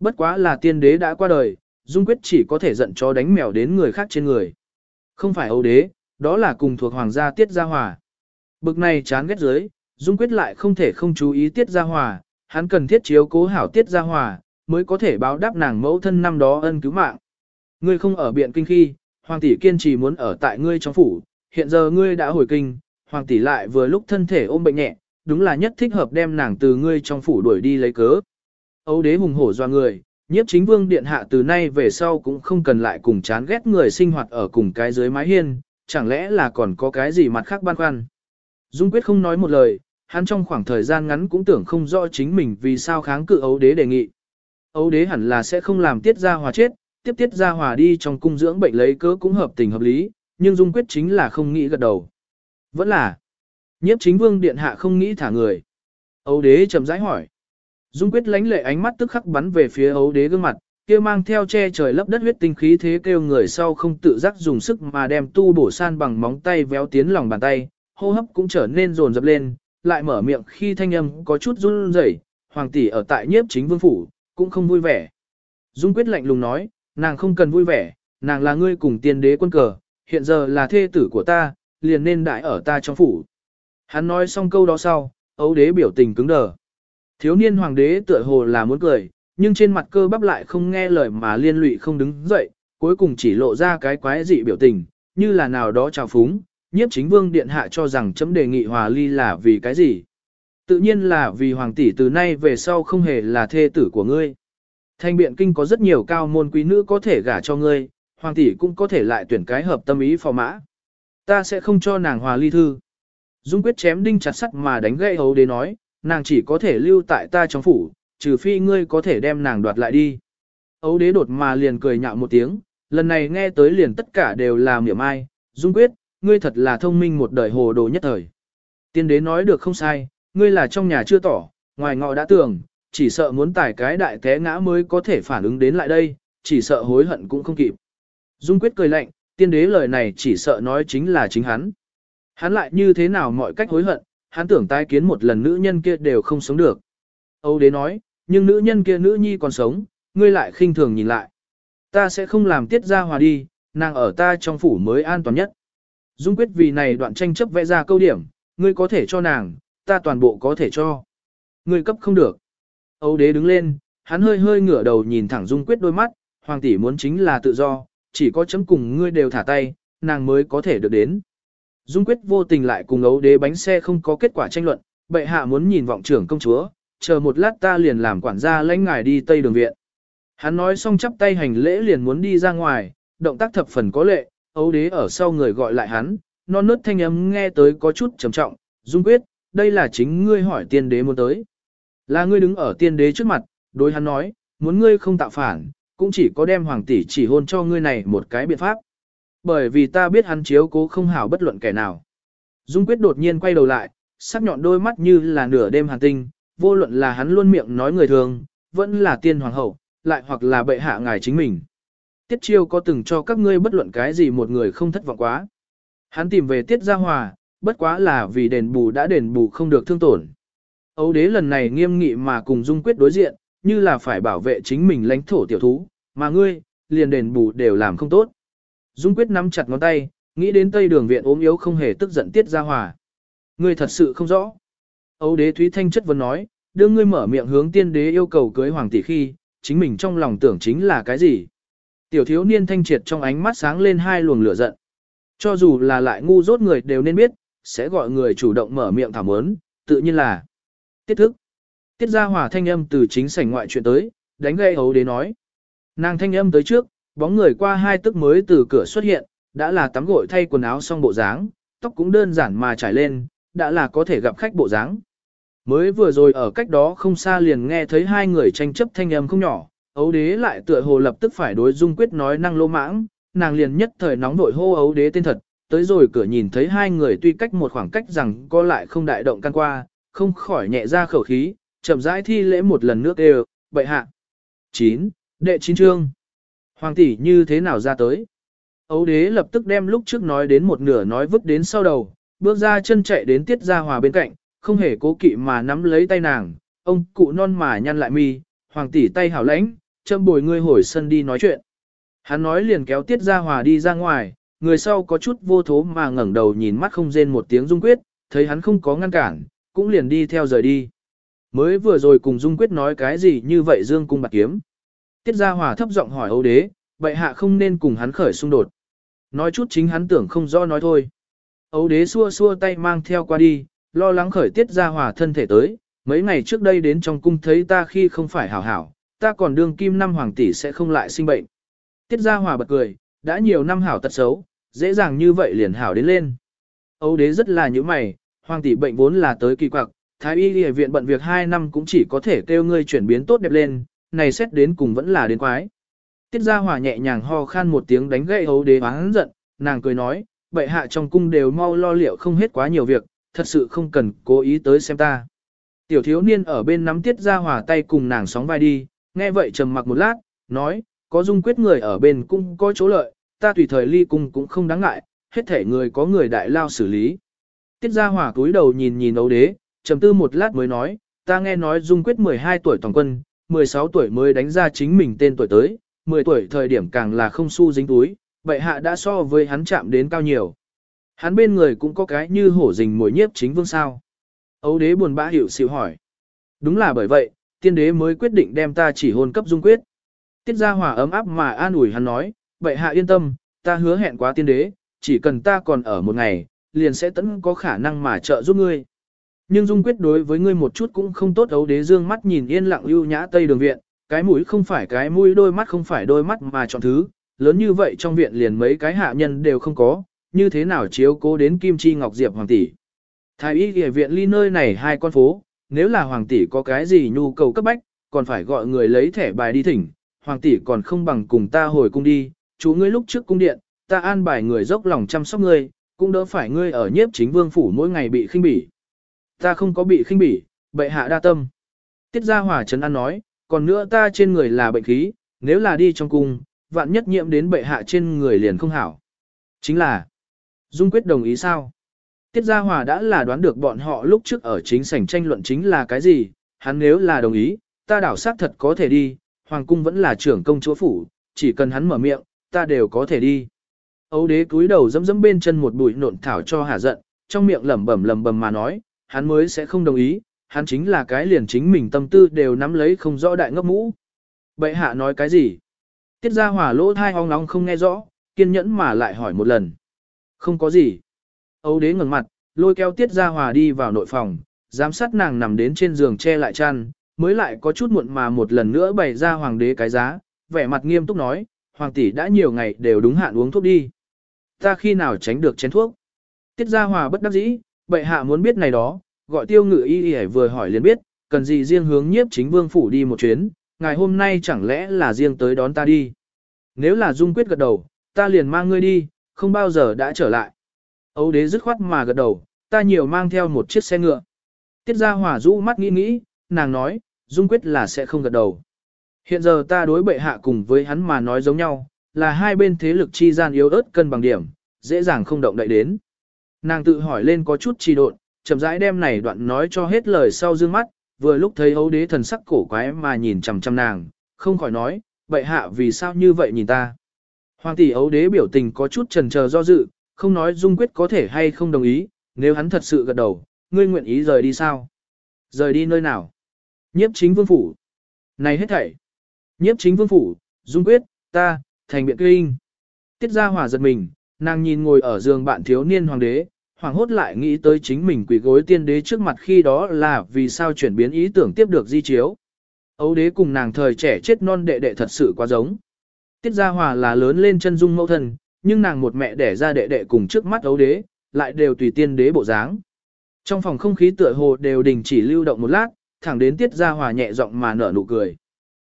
Bất quá là tiên đế đã qua đời, Dung quyết chỉ có thể giận cho đánh mèo đến người khác trên người. Không phải Âu đế, đó là cùng thuộc hoàng gia tiết gia hòa. Bực này chán ghét dưới, Dung quyết lại không thể không chú ý tiết gia hòa, hắn cần thiết chiếu cố hảo tiết gia hòa, mới có thể báo đáp nàng mẫu thân năm đó ân cứu mạng. Ngươi không ở biện kinh khi, hoàng tỷ kiên trì muốn ở tại ngươi trong phủ, hiện giờ ngươi đã hồi kinh, hoàng tỷ lại vừa lúc thân thể ôm bệnh nhẹ, đúng là nhất thích hợp đem nàng từ ngươi trong phủ đuổi đi lấy cớ. Âu đế hùng hổ doa người, nhiếp chính vương điện hạ từ nay về sau cũng không cần lại cùng chán ghét người sinh hoạt ở cùng cái dưới mái hiên, chẳng lẽ là còn có cái gì mặt khác băn khoăn. Dung quyết không nói một lời, hắn trong khoảng thời gian ngắn cũng tưởng không rõ chính mình vì sao kháng cự ấu đế đề nghị. Âu đế hẳn là sẽ không làm tiết gia hòa chết, tiếp tiết gia hòa đi trong cung dưỡng bệnh lấy cớ cũng hợp tình hợp lý, nhưng dung quyết chính là không nghĩ gật đầu. Vẫn là, nhiếp chính vương điện hạ không nghĩ thả người. Âu đế chậm rãi hỏi. Dung quyết lánh lệ ánh mắt tức khắc bắn về phía ấu đế gương mặt, kia mang theo che trời lấp đất huyết tinh khí thế kêu người sau không tự giác dùng sức mà đem tu bổ san bằng móng tay véo tiến lòng bàn tay, hô hấp cũng trở nên rồn rập lên, lại mở miệng khi thanh âm có chút run rẩy, hoàng tỷ ở tại nhiếp chính vương phủ, cũng không vui vẻ. Dung quyết lạnh lùng nói, nàng không cần vui vẻ, nàng là ngươi cùng tiên đế quân cờ, hiện giờ là thê tử của ta, liền nên đại ở ta trong phủ. Hắn nói xong câu đó sau, ấu đế biểu tình cứng đờ. Thiếu niên hoàng đế tựa hồ là muốn cười, nhưng trên mặt cơ bắp lại không nghe lời mà liên lụy không đứng dậy, cuối cùng chỉ lộ ra cái quái dị biểu tình, như là nào đó trào phúng, nhiếp chính vương điện hạ cho rằng chấm đề nghị hòa ly là vì cái gì. Tự nhiên là vì hoàng tỷ từ nay về sau không hề là thê tử của ngươi. Thanh biện kinh có rất nhiều cao môn quý nữ có thể gả cho ngươi, hoàng tỷ cũng có thể lại tuyển cái hợp tâm ý phò mã. Ta sẽ không cho nàng hòa ly thư. Dung quyết chém đinh chặt sắt mà đánh gậy hấu đế nói, nàng chỉ có thể lưu tại ta trong phủ, trừ phi ngươi có thể đem nàng đoạt lại đi. Ấu đế đột mà liền cười nhạo một tiếng, lần này nghe tới liền tất cả đều là miệng ai, Dung quyết, ngươi thật là thông minh một đời hồ đồ nhất thời. Tiên đế nói được không sai, ngươi là trong nhà chưa tỏ, ngoài ngọ đã tưởng, chỉ sợ muốn tải cái đại té ngã mới có thể phản ứng đến lại đây, chỉ sợ hối hận cũng không kịp. Dung quyết cười lạnh, tiên đế lời này chỉ sợ nói chính là chính hắn. Hắn lại như thế nào mọi cách hối hận, hắn tưởng tái kiến một lần nữ nhân kia đều không sống được. Âu đế nói, nhưng nữ nhân kia nữ nhi còn sống, ngươi lại khinh thường nhìn lại. Ta sẽ không làm tiết ra hòa đi, nàng ở ta trong phủ mới an toàn nhất. Dung quyết vì này đoạn tranh chấp vẽ ra câu điểm, ngươi có thể cho nàng, ta toàn bộ có thể cho. Ngươi cấp không được. Âu đế đứng lên, hắn hơi hơi ngửa đầu nhìn thẳng Dung quyết đôi mắt, hoàng tỷ muốn chính là tự do, chỉ có chấm cùng ngươi đều thả tay, nàng mới có thể được đến. Dung quyết vô tình lại cùng Âu đế bánh xe không có kết quả tranh luận, bệ hạ muốn nhìn vọng trưởng công chúa, chờ một lát ta liền làm quản gia lãnh ngài đi tây đường viện. Hắn nói xong chắp tay hành lễ liền muốn đi ra ngoài, động tác thập phần có lệ, ấu đế ở sau người gọi lại hắn, non nớt thanh âm nghe tới có chút trầm trọng, dung quyết, đây là chính ngươi hỏi tiên đế muốn tới. Là ngươi đứng ở tiên đế trước mặt, đối hắn nói, muốn ngươi không tạo phản, cũng chỉ có đem hoàng tỷ chỉ hôn cho ngươi này một cái biện pháp. Bởi vì ta biết hắn chiếu cố không hảo bất luận kẻ nào. Dung Quyết đột nhiên quay đầu lại, sắc nhọn đôi mắt như là nửa đêm hàn tinh, vô luận là hắn luôn miệng nói người thường, vẫn là tiên hoàng hậu, lại hoặc là bệ hạ ngài chính mình. Tiết chiêu có từng cho các ngươi bất luận cái gì một người không thất vọng quá. Hắn tìm về tiết gia hòa, bất quá là vì đền bù đã đền bù không được thương tổn. Âu đế lần này nghiêm nghị mà cùng Dung Quyết đối diện, như là phải bảo vệ chính mình lãnh thổ tiểu thú, mà ngươi, liền đền bù đều làm không tốt. Dung Quyết nắm chặt ngón tay, nghĩ đến Tây Đường viện ốm yếu không hề tức giận tiết gia hòa. Ngươi thật sự không rõ. Âu đế Thúy Thanh chất vấn nói, đưa ngươi mở miệng hướng tiên đế yêu cầu cưới hoàng tỷ khi, chính mình trong lòng tưởng chính là cái gì. Tiểu thiếu niên thanh triệt trong ánh mắt sáng lên hai luồng lửa giận. Cho dù là lại ngu dốt người đều nên biết, sẽ gọi người chủ động mở miệng thảm ớn, tự nhiên là tiết thức. Tiết ra hỏa thanh âm từ chính sảnh ngoại chuyện tới, đánh gây ấu đế nói. Nàng thanh âm tới trước, bóng người qua hai tức mới từ cửa xuất hiện, đã là tắm gội thay quần áo xong bộ dáng, tóc cũng đơn giản mà trải lên, đã là có thể gặp khách bộ dáng. Mới vừa rồi ở cách đó không xa liền nghe thấy hai người tranh chấp thanh âm không nhỏ, ấu đế lại tựa hồ lập tức phải đối dung quyết nói năng lô mãng, nàng liền nhất thời nóng vội hô ấu đế tên thật, tới rồi cửa nhìn thấy hai người tuy cách một khoảng cách rằng có lại không đại động can qua, không khỏi nhẹ ra khẩu khí, chậm rãi thi lễ một lần nước đều, bệ hạ. 9. Đệ chín chương. Hoàng tỷ như thế nào ra tới? Ấu đế lập tức đem lúc trước nói đến một nửa nói vứt đến sau đầu, bước ra chân chạy đến tiết ra hòa bên cạnh, không hề cố kỵ mà nắm lấy tay nàng, ông cụ non mà nhăn lại mi, hoàng tỷ tay hảo lãnh, châm bồi ngươi hồi sân đi nói chuyện. Hắn nói liền kéo tiết Gia hòa đi ra ngoài, người sau có chút vô thố mà ngẩng đầu nhìn mắt không rên một tiếng dung quyết, thấy hắn không có ngăn cản, cũng liền đi theo rời đi. Mới vừa rồi cùng dung quyết nói cái gì như vậy dương cung bạc kiếm. Tiết Gia hòa thấp giọng hỏi âu đế, vậy hạ không nên cùng hắn khởi xung đột. Nói chút chính hắn tưởng không rõ nói thôi. Âu đế xua xua tay mang theo qua đi, lo lắng khởi tiết Gia hòa thân thể tới, mấy ngày trước đây đến trong cung thấy ta khi không phải hảo hảo, ta còn đương kim năm hoàng tỷ sẽ không lại sinh bệnh. Tiết gia hòa bật cười, đã nhiều năm hảo tật xấu, dễ dàng như vậy liền hảo đến lên. Âu đế rất là như mày, hoàng tỷ bệnh vốn là tới kỳ quặc, thái y y viện bận việc 2 năm cũng chỉ có thể kêu ngươi chuyển biến tốt đẹp lên, này xét đến cùng vẫn là đến quái. Tiết gia hòa nhẹ nhàng ho khan một tiếng đánh gậy Âu đế oán giận, nàng cười nói, bệ hạ trong cung đều mau lo liệu không hết quá nhiều việc, thật sự không cần cố ý tới xem ta. Tiểu thiếu niên ở bên nắm tiết gia hòa tay cùng nàng sóng vai đi, nghe vậy trầm mặc một lát, nói, có dung quyết người ở bên cung có chỗ lợi, ta tùy thời ly cung cũng không đáng ngại, hết thể người có người đại lao xử lý. Tiết ra hỏa túi đầu nhìn nhìn ấu đế, trầm tư một lát mới nói, ta nghe nói dung quyết 12 tuổi toàn quân, 16 tuổi mới đánh ra chính mình tên tuổi tới, 10 tuổi thời điểm càng là không xu dính túi, vậy hạ đã so với hắn chạm đến cao nhiều. Hắn bên người cũng có cái như hổ rình mồi nhiếp chính vương sao. Ấu đế buồn bã hiểu xịu hỏi. Đúng là bởi vậy, tiên đế mới quyết định đem ta chỉ hôn cấp dung quyết. Tiết gia hòa ấm áp mà an ủi hắn nói, bệ hạ yên tâm, ta hứa hẹn quá tiên đế, chỉ cần ta còn ở một ngày, liền sẽ tẫn có khả năng mà trợ giúp ngươi. Nhưng dung quyết đối với ngươi một chút cũng không tốt ấu đế dương mắt nhìn yên lặng ưu nhã tây đường viện, cái mũi không phải cái mũi đôi mắt không phải đôi mắt mà chọn thứ, lớn như vậy trong viện liền mấy cái hạ nhân đều không có, như thế nào chiếu cố đến Kim Chi Ngọc Diệp Hoàng tỷ. Thái y y viện ly nơi này hai con phố, nếu là Hoàng tỷ có cái gì nhu cầu cấp bách, còn phải gọi người lấy thẻ bài đi thỉnh, Hoàng tỷ còn không bằng cùng ta hồi cung đi, chú ngươi lúc trước cung điện, ta an bài người dốc lòng chăm sóc ngươi, cũng đỡ phải ngươi ở nhiếp chính vương phủ mỗi ngày bị khinh bỉ. Ta không có bị khinh bỉ, bệ hạ đa tâm. Tiết gia hòa trấn an nói, còn nữa ta trên người là bệnh khí, nếu là đi trong cung, vạn nhất nhiễm đến bệ hạ trên người liền không hảo. Chính là, Dung quyết đồng ý sao? Tiết Gia Hòa đã là đoán được bọn họ lúc trước ở chính sảnh tranh luận chính là cái gì, hắn nếu là đồng ý, ta đảo sát thật có thể đi, Hoàng cung vẫn là trưởng công chúa phủ, chỉ cần hắn mở miệng, ta đều có thể đi. Âu đế cúi đầu dẫm dẫm bên chân một bụi nộn thảo cho hà giận, trong miệng lẩm bẩm lẩm bẩm mà nói, hắn mới sẽ không đồng ý, hắn chính là cái liền chính mình tâm tư đều nắm lấy không rõ đại ngốc mũ. Bệ hạ nói cái gì? Tiết Gia Hòa lỗ thai hoang nóng không nghe rõ, kiên nhẫn mà lại hỏi một lần. Không có gì. Âu đế ngẩng mặt, lôi kéo tiết ra hòa đi vào nội phòng, giám sát nàng nằm đến trên giường che lại chăn, mới lại có chút muộn mà một lần nữa bày ra hoàng đế cái giá, vẻ mặt nghiêm túc nói, hoàng tỷ đã nhiều ngày đều đúng hạn uống thuốc đi. Ta khi nào tránh được chén thuốc? Tiết ra hòa bất đắc dĩ, bệ hạ muốn biết này đó, gọi tiêu ngự y y vừa hỏi liền biết, cần gì riêng hướng nhiếp chính vương phủ đi một chuyến, ngày hôm nay chẳng lẽ là riêng tới đón ta đi. Nếu là dung quyết gật đầu, ta liền mang ngươi đi, không bao giờ đã trở lại. Âu đế dứt khoát mà gật đầu, ta nhiều mang theo một chiếc xe ngựa. Tiết Gia Hòa rũ mắt nghĩ nghĩ, nàng nói, Dung quyết là sẽ không gật đầu. Hiện giờ ta đối bệ hạ cùng với hắn mà nói giống nhau, là hai bên thế lực chi gian yếu ớt cân bằng điểm, dễ dàng không động đậy đến. Nàng tự hỏi lên có chút trì độn, chậm rãi đem này đoạn nói cho hết lời sau dương mắt, vừa lúc thấy Âu đế thần sắc cổ quái mà nhìn chằm chằm nàng, không khỏi nói, bệ hạ vì sao như vậy nhìn ta. Hoàng tỷ Âu đế biểu tình có chút trần chờ do dự, không nói dung quyết có thể hay không đồng ý, nếu hắn thật sự gật đầu, ngươi nguyện ý rời đi sao? Rời đi nơi nào? Nhiếp chính vương phủ. Này hết thảy. Nhiếp chính vương phủ, dung quyết, ta, thành biện kinh. Tiết ra hỏa giật mình, nàng nhìn ngồi ở giường bạn thiếu niên hoàng đế, hoàng hốt lại nghĩ tới chính mình quỷ gối tiên đế trước mặt khi đó là vì sao chuyển biến ý tưởng tiếp được di chiếu. Ấu đế cùng nàng thời trẻ chết non đệ đệ thật sự quá giống. Tiết Gia Hòa là lớn lên chân dung mẫu thân, nhưng nàng một mẹ đẻ ra đệ đệ cùng trước mắt ấu đế, lại đều tùy tiên đế bộ dáng. Trong phòng không khí tựa hồ đều đình chỉ lưu động một lát, thẳng đến Tiết Gia Hòa nhẹ giọng mà nở nụ cười.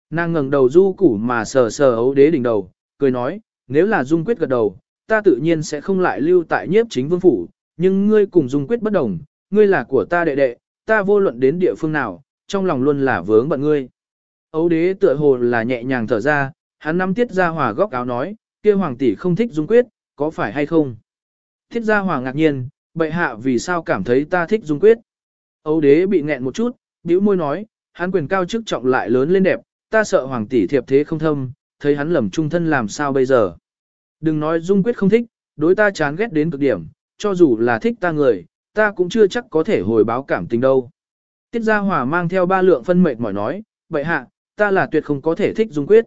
Nàng ngẩng đầu du củ mà sờ sờ ấu đế đỉnh đầu, cười nói, nếu là dung quyết gật đầu, ta tự nhiên sẽ không lại lưu tại nhiếp chính vương phủ, nhưng ngươi cùng dung quyết bất đồng, ngươi là của ta đệ đệ, ta vô luận đến địa phương nào, trong lòng luôn là vướng bận ngươi. Ấu đế tựa hồ là nhẹ nhàng thở ra, hắn nắm tiết ra hòa góc áo nói, kia hoàng tỷ không thích dung quyết, có phải hay không? Thiết gia hòa ngạc nhiên, bệ hạ vì sao cảm thấy ta thích dung quyết? Âu đế bị nghẹn một chút, bĩu môi nói, hắn quyền cao chức trọng lại lớn lên đẹp, ta sợ hoàng tỷ thiệp thế không thâm, thấy hắn lầm trung thân làm sao bây giờ? Đừng nói dung quyết không thích, đối ta chán ghét đến cực điểm, cho dù là thích ta người, ta cũng chưa chắc có thể hồi báo cảm tình đâu. Tiết Gia Hòa mang theo ba lượng phân mệt mỏi nói, vậy hạ, ta là tuyệt không có thể thích Dung Quyết.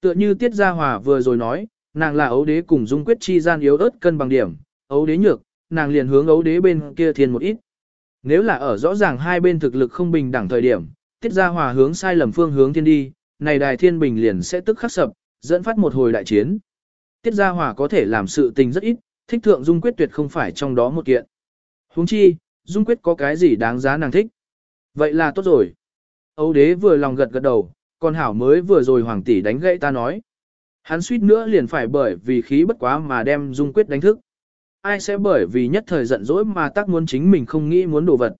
Tựa như Tiết Gia Hòa vừa rồi nói, nàng là ấu đế cùng Dung Quyết chi gian yếu ớt cân bằng điểm, ấu đế nhược, nàng liền hướng ấu đế bên kia thiên một ít. Nếu là ở rõ ràng hai bên thực lực không bình đẳng thời điểm, Tiết Gia Hòa hướng sai lầm phương hướng thiên đi, này đài thiên bình liền sẽ tức khắc sập, dẫn phát một hồi đại chiến. Tiết Gia Hòa có thể làm sự tình rất ít, thích thượng Dung Quyết tuyệt không phải trong đó một kiện. huống chi, Dung Quyết có cái gì đáng giá nàng thích. Vậy là tốt rồi. Âu đế vừa lòng gật gật đầu, còn hảo mới vừa rồi hoàng tỷ đánh gãy ta nói. Hắn suýt nữa liền phải bởi vì khí bất quá mà đem Dung Quyết đánh thức. Ai sẽ bởi vì nhất thời giận dỗi mà tác muốn chính mình không nghĩ muốn đồ vật.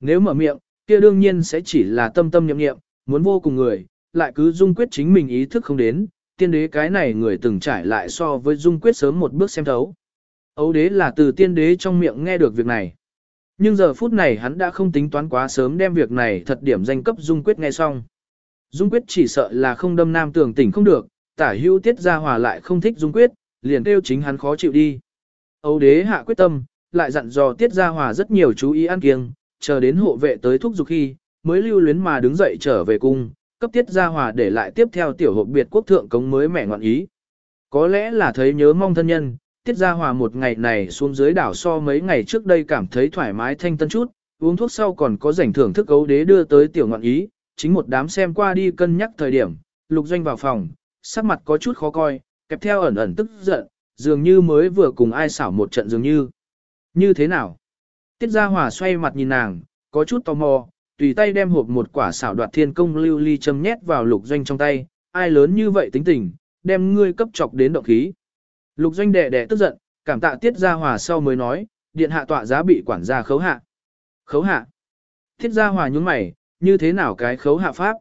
Nếu mở miệng, kia đương nhiên sẽ chỉ là tâm tâm nhậm nghiệm, muốn vô cùng người, lại cứ Dung Quyết chính mình ý thức không đến, tiên đế cái này người từng trải lại so với Dung Quyết sớm một bước xem thấu. Âu đế là từ tiên đế trong miệng nghe được việc này. Nhưng giờ phút này hắn đã không tính toán quá sớm đem việc này thật điểm danh cấp Dung Quyết nghe xong. Dung Quyết chỉ sợ là không đâm nam tưởng tỉnh không được, tả hữu tiết ra hòa lại không thích Dung Quyết, liền kêu chính hắn khó chịu đi. Âu đế hạ quyết tâm, lại dặn dò tiết ra hòa rất nhiều chú ý ăn kiêng, chờ đến hộ vệ tới thúc giục khi, mới lưu luyến mà đứng dậy trở về cung, cấp tiết ra hòa để lại tiếp theo tiểu hộp biệt quốc thượng cống mới mẻ ngoạn ý. Có lẽ là thấy nhớ mong thân nhân, tiết ra hòa một ngày này xuống dưới đảo so mấy ngày trước đây cảm thấy thoải mái thanh tân chút, uống thuốc sau còn có rảnh thưởng thức ấu đế đưa tới tiểu ngoạn ý, chính một đám xem qua đi cân nhắc thời điểm, lục doanh vào phòng, sắc mặt có chút khó coi, kẹp theo ẩn ẩn tức giận, dường như mới vừa cùng ai xảo một trận dường như. Như thế nào? Tiết Gia Hòa xoay mặt nhìn nàng, có chút tò mò, tùy tay đem hộp một quả xảo đoạt thiên công lưu ly châm nhét vào lục doanh trong tay, ai lớn như vậy tính tình, đem ngươi cấp chọc đến động khí. Lục doanh đệ đệ tức giận, cảm tạ Tiết Gia Hòa sau mới nói, điện hạ tọa giá bị quản gia khấu hạ. Khấu hạ. Tiết Gia Hòa nhúng mày, như thế nào cái khấu hạ pháp?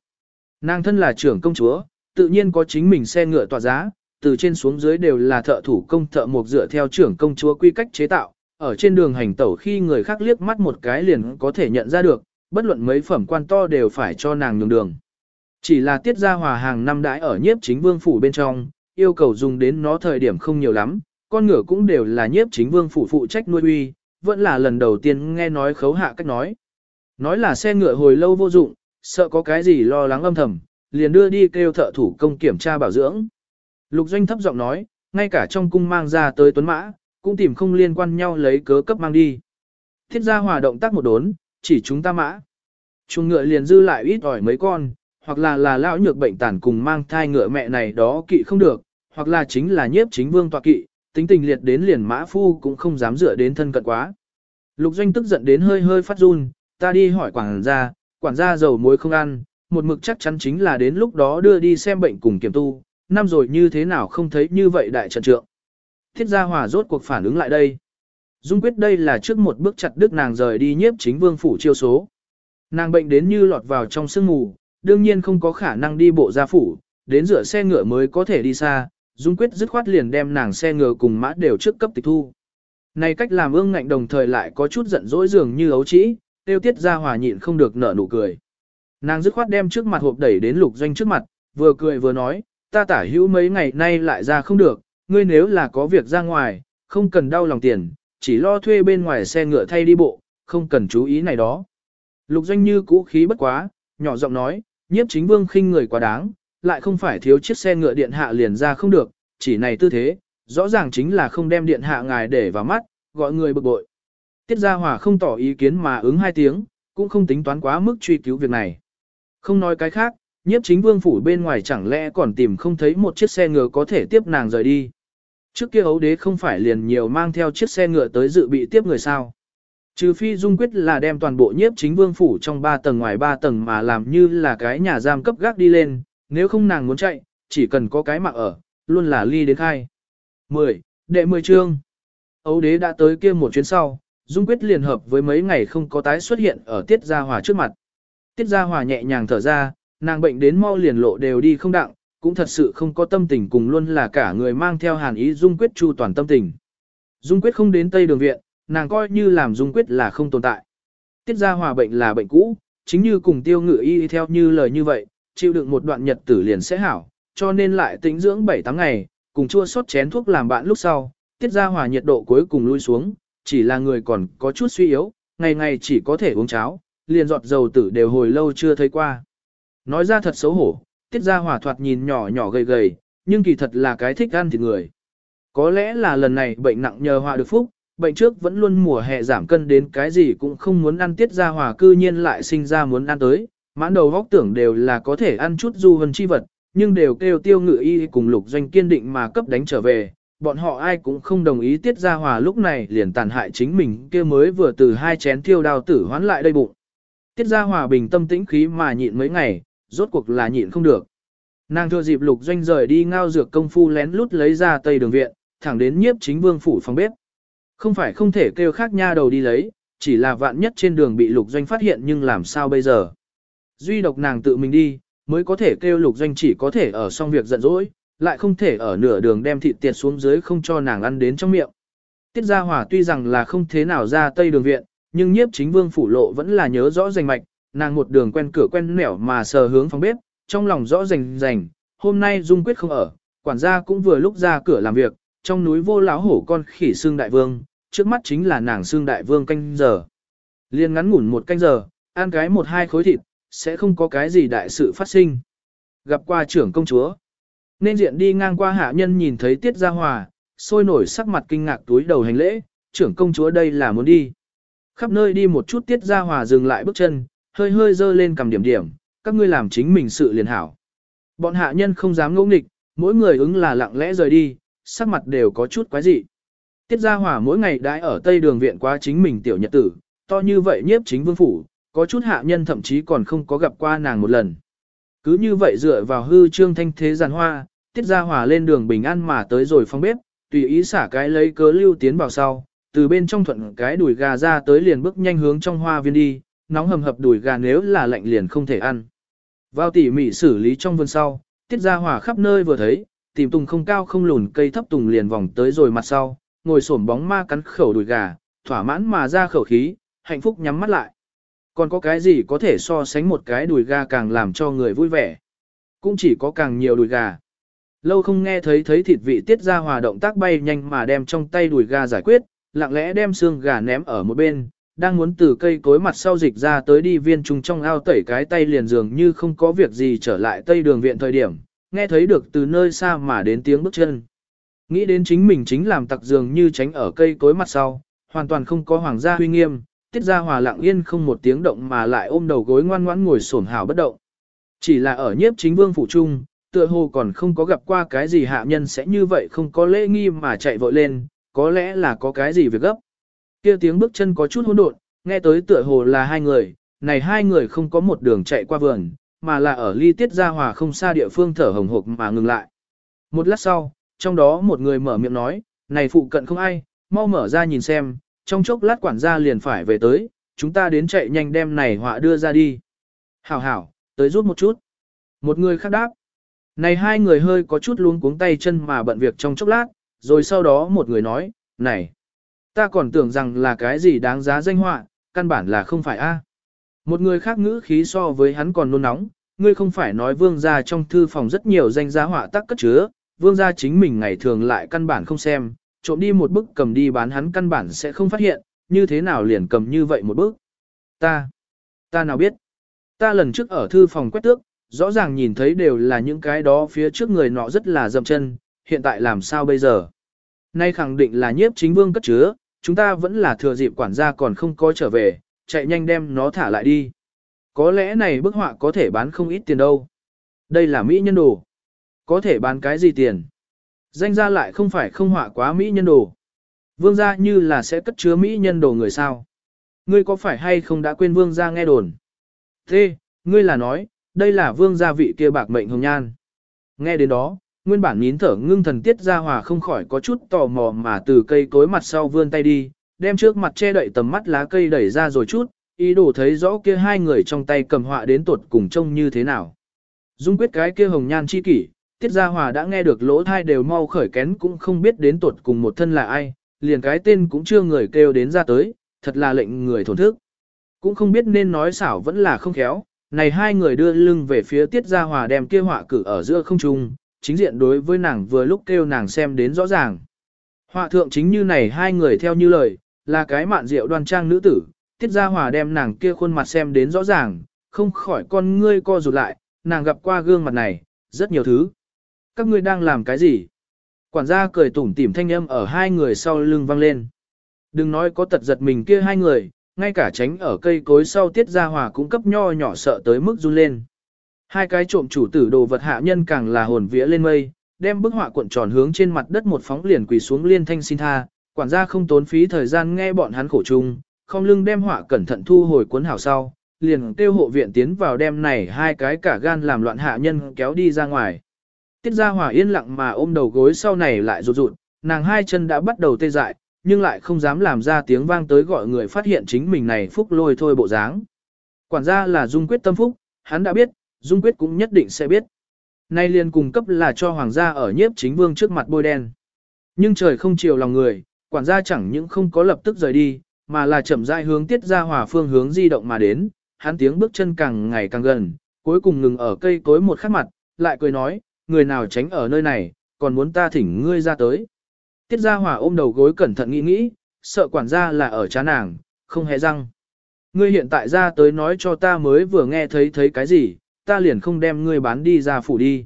Nàng thân là trưởng công chúa, tự nhiên có chính mình xe ngựa tỏa giá, từ trên xuống dưới đều là thợ thủ công thợ mộc dựa theo trưởng công chúa quy cách chế tạo, ở trên đường hành tẩu khi người khác liếc mắt một cái liền có thể nhận ra được, bất luận mấy phẩm quan to đều phải cho nàng nhường đường. Chỉ là tiết gia hòa hàng năm đãi ở nhiếp chính vương phủ bên trong, yêu cầu dùng đến nó thời điểm không nhiều lắm, con ngựa cũng đều là nhiếp chính vương phủ phụ trách nuôi uy, vẫn là lần đầu tiên nghe nói khấu hạ cách nói. Nói là xe ngựa hồi lâu vô dụng, sợ có cái gì lo lắng âm thầm, liền đưa đi kêu thợ thủ công kiểm tra bảo dưỡng. Lục Doanh thấp giọng nói, ngay cả trong cung mang ra tới tuấn mã, cũng tìm không liên quan nhau lấy cớ cấp mang đi. Thiết gia hòa động tác một đốn, chỉ chúng ta mã. Chuồng ngựa liền dư lại ít ỏi mấy con, hoặc là là lão nhược bệnh tàn cùng mang thai ngựa mẹ này đó kỵ không được, hoặc là chính là nhiếp chính vương tọa kỵ, tính tình liệt đến liền mã phu cũng không dám dựa đến thân cận quá. Lục doanh tức giận đến hơi hơi phát run, ta đi hỏi quản gia, quản gia dầu muối không ăn, một mực chắc chắn chính là đến lúc đó đưa đi xem bệnh cùng kiểm tu, năm rồi như thế nào không thấy như vậy đại trận trượng. Thiết gia hòa rốt cuộc phản ứng lại đây. Dung quyết đây là trước một bước chặt đứt nàng rời đi nhiếp chính vương phủ chiêu số. Nàng bệnh đến như lọt vào trong sương mù, đương nhiên không có khả năng đi bộ ra phủ, đến rửa xe ngựa mới có thể đi xa, Dung quyết dứt khoát liền đem nàng xe ngựa cùng mã đều trước cấp tịch thu. Này cách làm ương ngạnh đồng thời lại có chút giận dỗi dường như ấu trĩ, tiêu tiết ra hòa nhịn không được nở nụ cười. Nàng dứt khoát đem trước mặt hộp đẩy đến lục doanh trước mặt, vừa cười vừa nói, ta tả hữu mấy ngày nay lại ra không được, ngươi nếu là có việc ra ngoài, không cần đau lòng tiền, chỉ lo thuê bên ngoài xe ngựa thay đi bộ, không cần chú ý này đó. Lục doanh như cũ khí bất quá, nhỏ giọng nói, nhiếp chính vương khinh người quá đáng, lại không phải thiếu chiếc xe ngựa điện hạ liền ra không được, chỉ này tư thế, rõ ràng chính là không đem điện hạ ngài để vào mắt, gọi người bực bội. Tiết Gia Hòa không tỏ ý kiến mà ứng hai tiếng, cũng không tính toán quá mức truy cứu việc này. Không nói cái khác, nhiếp chính vương phủ bên ngoài chẳng lẽ còn tìm không thấy một chiếc xe ngựa có thể tiếp nàng rời đi. Trước kia ấu đế không phải liền nhiều mang theo chiếc xe ngựa tới dự bị tiếp người sao. Trừ phi dung quyết là đem toàn bộ nhiếp chính vương phủ trong ba tầng ngoài ba tầng mà làm như là cái nhà giam cấp gác đi lên, nếu không nàng muốn chạy, chỉ cần có cái mạng ở, luôn là ly đến khai. 10. Đệ 10 chương Ấu đế đã tới kia một chuyến sau, Dung Quyết liền hợp với mấy ngày không có tái xuất hiện ở Tiết Gia Hòa trước mặt. Tiết Gia Hòa nhẹ nhàng thở ra, nàng bệnh đến mau liền lộ đều đi không đặng, cũng thật sự không có tâm tình cùng luôn là cả người mang theo hàn ý Dung Quyết chu toàn tâm tình. Dung Quyết không đến Tây Đường Viện, nàng coi như làm Dung Quyết là không tồn tại. Tiết Gia Hòa bệnh là bệnh cũ, chính như cùng tiêu ngự y theo như lời như vậy, chịu đựng một đoạn nhật tử liền sẽ hảo, cho nên lại tĩnh dưỡng 7-8 ngày, cùng chua sót chén thuốc làm bạn lúc sau, Tiết Gia Hòa nhiệt độ cuối cùng lui xuống, chỉ là người còn có chút suy yếu, ngày ngày chỉ có thể uống cháo, liền giọt dầu tử đều hồi lâu chưa thấy qua. Nói ra thật xấu hổ, tiết ra hỏa thoạt nhìn nhỏ nhỏ gầy gầy, nhưng kỳ thật là cái thích ăn thịt người. Có lẽ là lần này bệnh nặng nhờ họa được phúc, bệnh trước vẫn luôn mùa hè giảm cân đến cái gì cũng không muốn ăn tiết ra hỏa cư nhiên lại sinh ra muốn ăn tới, mãn đầu vóc tưởng đều là có thể ăn chút du hân chi vật, nhưng đều kêu tiêu ngự y cùng lục doanh kiên định mà cấp đánh trở về, bọn họ ai cũng không đồng ý tiết ra hòa lúc này liền tàn hại chính mình kia mới vừa từ hai chén tiêu đào tử hoán lại đây bụng. Tiết ra hòa bình tâm tĩnh khí mà nhịn mấy ngày, rốt cuộc là nhịn không được. Nàng thừa dịp lục doanh rời đi ngao dược công phu lén lút lấy ra tây đường viện, thẳng đến nhiếp chính vương phủ phòng bếp. Không phải không thể kêu khác nha đầu đi lấy, chỉ là vạn nhất trên đường bị lục doanh phát hiện nhưng làm sao bây giờ. Duy độc nàng tự mình đi, mới có thể kêu lục doanh chỉ có thể ở xong việc giận dỗi, lại không thể ở nửa đường đem thịt tiệt xuống dưới không cho nàng ăn đến trong miệng. Tiết Gia Hòa tuy rằng là không thế nào ra Tây Đường Viện, nhưng nhiếp chính vương phủ lộ vẫn là nhớ rõ rành mạch, nàng một đường quen cửa quen nẻo mà sờ hướng phòng bếp, trong lòng rõ rành rành, hôm nay Dung Quyết không ở, quản gia cũng vừa lúc ra cửa làm việc, trong núi vô láo hổ con khỉ xương đại vương, trước mắt chính là nàng xương đại vương canh giờ. Liên ngắn ngủn một canh giờ, ăn cái một hai khối thịt, sẽ không có cái gì đại sự phát sinh. Gặp qua trưởng công chúa. Nên diện đi ngang qua hạ nhân nhìn thấy Tiết Gia Hòa, sôi nổi sắc mặt kinh ngạc túi đầu hành lễ, trưởng công chúa đây là muốn đi. Khắp nơi đi một chút Tiết Gia Hòa dừng lại bước chân, hơi hơi dơ lên cầm điểm điểm, các ngươi làm chính mình sự liền hảo. Bọn hạ nhân không dám ngỗ nghịch, mỗi người ứng là lặng lẽ rời đi, sắc mặt đều có chút quái dị. Tiết Gia Hòa mỗi ngày đãi ở Tây Đường Viện qua chính mình tiểu nhật tử, to như vậy nhiếp chính vương phủ, có chút hạ nhân thậm chí còn không có gặp qua nàng một lần. Cứ như vậy dựa vào hư trương thanh thế giàn hoa, tiết ra hòa lên đường bình an mà tới rồi phong bếp, tùy ý xả cái lấy cớ lưu tiến vào sau, từ bên trong thuận cái đùi gà ra tới liền bước nhanh hướng trong hoa viên đi, nóng hầm hập đùi gà nếu là lạnh liền không thể ăn. Vào tỉ mỉ xử lý trong vườn sau, tiết ra hỏa khắp nơi vừa thấy, tìm tùng không cao không lùn cây thấp tùng liền vòng tới rồi mặt sau, ngồi xổm bóng ma cắn khẩu đùi gà, thỏa mãn mà ra khẩu khí, hạnh phúc nhắm mắt lại. Còn có cái gì có thể so sánh một cái đùi gà càng làm cho người vui vẻ. Cũng chỉ có càng nhiều đùi gà. Lâu không nghe thấy thấy thịt vị tiết ra hòa động tác bay nhanh mà đem trong tay đùi gà giải quyết, lặng lẽ đem xương gà ném ở một bên, đang muốn từ cây cối mặt sau dịch ra tới đi viên trung trong ao tẩy cái tay liền dường như không có việc gì trở lại tây đường viện thời điểm, nghe thấy được từ nơi xa mà đến tiếng bước chân. Nghĩ đến chính mình chính làm tặc dường như tránh ở cây cối mặt sau, hoàn toàn không có hoàng gia huy nghiêm, tiết ra hòa lặng yên không một tiếng động mà lại ôm đầu gối ngoan ngoãn ngồi xổm hào bất động. Chỉ là ở nhiếp chính vương phủ trung, tựa hồ còn không có gặp qua cái gì hạ nhân sẽ như vậy không có lễ nghi mà chạy vội lên, có lẽ là có cái gì việc gấp. Kia tiếng bước chân có chút hỗn độn, nghe tới tựa hồ là hai người, này hai người không có một đường chạy qua vườn, mà là ở ly tiết gia hòa không xa địa phương thở hồng hộc mà ngừng lại. Một lát sau, trong đó một người mở miệng nói, này phụ cận không ai, mau mở ra nhìn xem, trong chốc lát quản gia liền phải về tới, chúng ta đến chạy nhanh đem này họa đưa ra đi. Hảo hảo, tới rút một chút. Một người khác đáp. Này hai người hơi có chút luống cuống tay chân mà bận việc trong chốc lát, rồi sau đó một người nói, này, ta còn tưởng rằng là cái gì đáng giá danh họa, căn bản là không phải a. Một người khác ngữ khí so với hắn còn nôn nóng, ngươi không phải nói vương gia trong thư phòng rất nhiều danh giá họa tác cất chứa, vương gia chính mình ngày thường lại căn bản không xem, trộm đi một bức cầm đi bán hắn căn bản sẽ không phát hiện, như thế nào liền cầm như vậy một bức. Ta, ta nào biết, ta lần trước ở thư phòng quét tước, rõ ràng nhìn thấy đều là những cái đó phía trước người nọ rất là dậm chân, hiện tại làm sao bây giờ? Nay khẳng định là nhiếp chính vương cất chứa, chúng ta vẫn là thừa dịp quản gia còn không có trở về, chạy nhanh đem nó thả lại đi. Có lẽ này bức họa có thể bán không ít tiền đâu. Đây là mỹ nhân đồ. Có thể bán cái gì tiền? Danh ra lại không phải không họa quá mỹ nhân đồ. Vương gia như là sẽ cất chứa mỹ nhân đồ người sao. Ngươi có phải hay không đã quên vương gia nghe đồn? Thế, ngươi là nói, đây là vương gia vị kia bạc mệnh hồng nhan. Nghe đến đó, nguyên bản nín thở ngưng thần tiết ra hòa không khỏi có chút tò mò mà từ cây cối mặt sau vươn tay đi, đem trước mặt che đậy tầm mắt lá cây đẩy ra rồi chút, ý đồ thấy rõ kia hai người trong tay cầm họa đến tột cùng trông như thế nào. Dung quyết cái kia hồng nhan chi kỷ, tiết gia hòa đã nghe được lỗ thai đều mau khởi kén cũng không biết đến tột cùng một thân là ai, liền cái tên cũng chưa người kêu đến ra tới, thật là lệnh người thổn thức. Cũng không biết nên nói xảo vẫn là không khéo, này hai người đưa lưng về phía tiết gia hòa đem kia họa cử ở giữa không trung, chính diện đối với nàng vừa lúc kêu nàng xem đến rõ ràng. Họa thượng chính như này hai người theo như lời, là cái mạn rượu đoan trang nữ tử, tiết gia hòa đem nàng kia khuôn mặt xem đến rõ ràng, không khỏi con ngươi co rụt lại, nàng gặp qua gương mặt này, rất nhiều thứ. Các ngươi đang làm cái gì? Quản gia cười tủm tỉm thanh âm ở hai người sau lưng vang lên. Đừng nói có tật giật mình kia hai người, ngay cả tránh ở cây cối sau tiết gia hòa cũng cấp nho nhỏ sợ tới mức run lên. Hai cái trộm chủ tử đồ vật hạ nhân càng là hồn vía lên mây, đem bức họa cuộn tròn hướng trên mặt đất một phóng liền quỳ xuống liên thanh xin tha, quản gia không tốn phí thời gian nghe bọn hắn khổ chung, không lưng đem họa cẩn thận thu hồi cuốn hảo sau, liền kêu hộ viện tiến vào đem này hai cái cả gan làm loạn hạ nhân kéo đi ra ngoài. Tiết gia hòa yên lặng mà ôm đầu gối sau này lại rụt rụt, nàng hai chân đã bắt đầu tê dại, nhưng lại không dám làm ra tiếng vang tới gọi người phát hiện chính mình này phúc lôi thôi bộ dáng. Quản gia là dung quyết tâm phúc, hắn đã biết, dung quyết cũng nhất định sẽ biết. Nay liền cung cấp là cho hoàng gia ở nhiếp chính vương trước mặt bôi đen. Nhưng trời không chiều lòng người, quản gia chẳng những không có lập tức rời đi, mà là chậm rãi hướng tiết ra hòa phương hướng di động mà đến, hắn tiếng bước chân càng ngày càng gần, cuối cùng ngừng ở cây cối một khắc mặt, lại cười nói, người nào tránh ở nơi này, còn muốn ta thỉnh ngươi ra tới. Tiết Gia Hòa ôm đầu gối cẩn thận nghĩ nghĩ, sợ quản gia là ở chán nàng, không hề răng. Ngươi hiện tại ra tới nói cho ta mới vừa nghe thấy thấy cái gì, ta liền không đem ngươi bán đi ra phủ đi.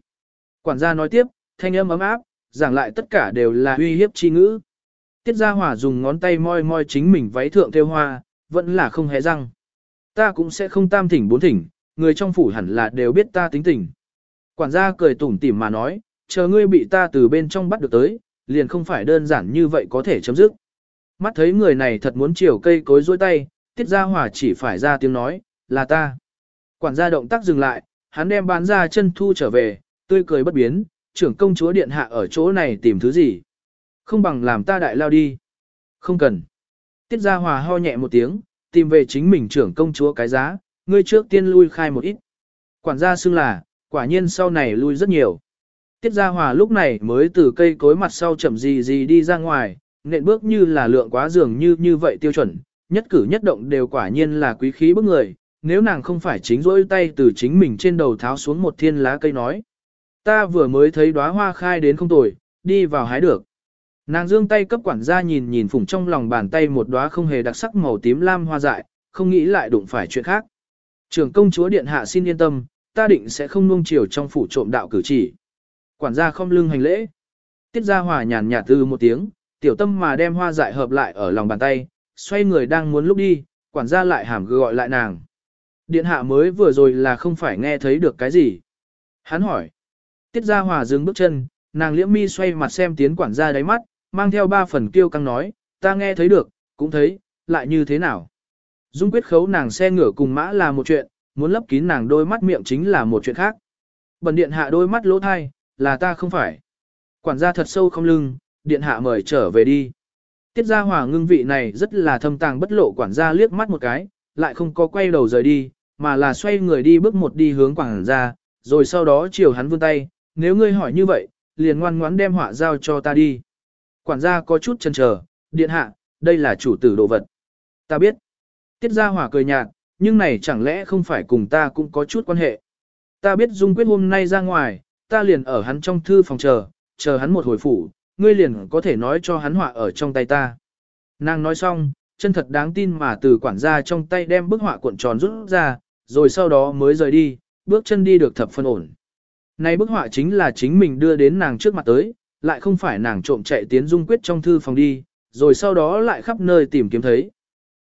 Quản gia nói tiếp, thanh âm ấm áp, giảng lại tất cả đều là uy hiếp chi ngữ. Tiết Gia hỏa dùng ngón tay moi moi chính mình váy thượng theo hoa, vẫn là không hề răng. Ta cũng sẽ không tam thỉnh bốn thỉnh, người trong phủ hẳn là đều biết ta tính tình. Quản gia cười tủm tỉm mà nói, chờ ngươi bị ta từ bên trong bắt được tới, liền không phải đơn giản như vậy có thể chấm dứt. Mắt thấy người này thật muốn chiều cây cối dối tay, tiết gia hỏa chỉ phải ra tiếng nói, là ta. Quản gia động tác dừng lại, hắn đem bán ra chân thu trở về, tươi cười bất biến, trưởng công chúa điện hạ ở chỗ này tìm thứ gì. Không bằng làm ta đại lao đi. Không cần. Tiết gia hòa ho nhẹ một tiếng, tìm về chính mình trưởng công chúa cái giá, ngươi trước tiên lui khai một ít. Quản gia xưng là, quả nhiên sau này lui rất nhiều. Tiết Gia Hòa lúc này mới từ cây cối mặt sau chậm gì gì đi ra ngoài, nện bước như là lượng quá dường như như vậy tiêu chuẩn, nhất cử nhất động đều quả nhiên là quý khí bức người, nếu nàng không phải chính rỗi tay từ chính mình trên đầu tháo xuống một thiên lá cây nói. Ta vừa mới thấy đóa hoa khai đến không tồi, đi vào hái được. Nàng dương tay cấp quản gia nhìn nhìn phủng trong lòng bàn tay một đóa không hề đặc sắc màu tím lam hoa dại, không nghĩ lại đụng phải chuyện khác. Trưởng công chúa điện hạ xin yên tâm, ta định sẽ không nuông chiều trong phủ trộm đạo cử chỉ. Quản gia không lưng hành lễ. Tiết gia hòa nhàn nhạt từ một tiếng, tiểu tâm mà đem hoa dại hợp lại ở lòng bàn tay, xoay người đang muốn lúc đi, quản gia lại hàm gọi lại nàng. Điện hạ mới vừa rồi là không phải nghe thấy được cái gì. Hắn hỏi. Tiết gia hòa dừng bước chân, nàng liễm mi xoay mặt xem tiến quản gia đáy mắt, mang theo ba phần kêu căng nói, ta nghe thấy được, cũng thấy, lại như thế nào. Dung quyết khấu nàng xe ngửa cùng mã là một chuyện, muốn lấp kín nàng đôi mắt miệng chính là một chuyện khác. Bần điện hạ đôi mắt lỗ thai, là ta không phải. Quản gia thật sâu không lưng, điện hạ mời trở về đi. Tiết gia hòa ngưng vị này rất là thâm tàng bất lộ quản gia liếc mắt một cái, lại không có quay đầu rời đi, mà là xoay người đi bước một đi hướng quảng ra, rồi sau đó chiều hắn vươn tay, nếu ngươi hỏi như vậy, liền ngoan ngoãn đem họa giao cho ta đi. Quản gia có chút chần chờ, điện hạ, đây là chủ tử đồ vật. Ta biết. Tiết gia hỏa cười nhạt, nhưng này chẳng lẽ không phải cùng ta cũng có chút quan hệ. Ta biết Dung Quyết hôm nay ra ngoài, ta liền ở hắn trong thư phòng chờ, chờ hắn một hồi phủ, ngươi liền có thể nói cho hắn họa ở trong tay ta. Nàng nói xong, chân thật đáng tin mà từ quản gia trong tay đem bức họa cuộn tròn rút ra, rồi sau đó mới rời đi, bước chân đi được thập phân ổn. Này bức họa chính là chính mình đưa đến nàng trước mặt tới, lại không phải nàng trộm chạy tiến dung quyết trong thư phòng đi, rồi sau đó lại khắp nơi tìm kiếm thấy.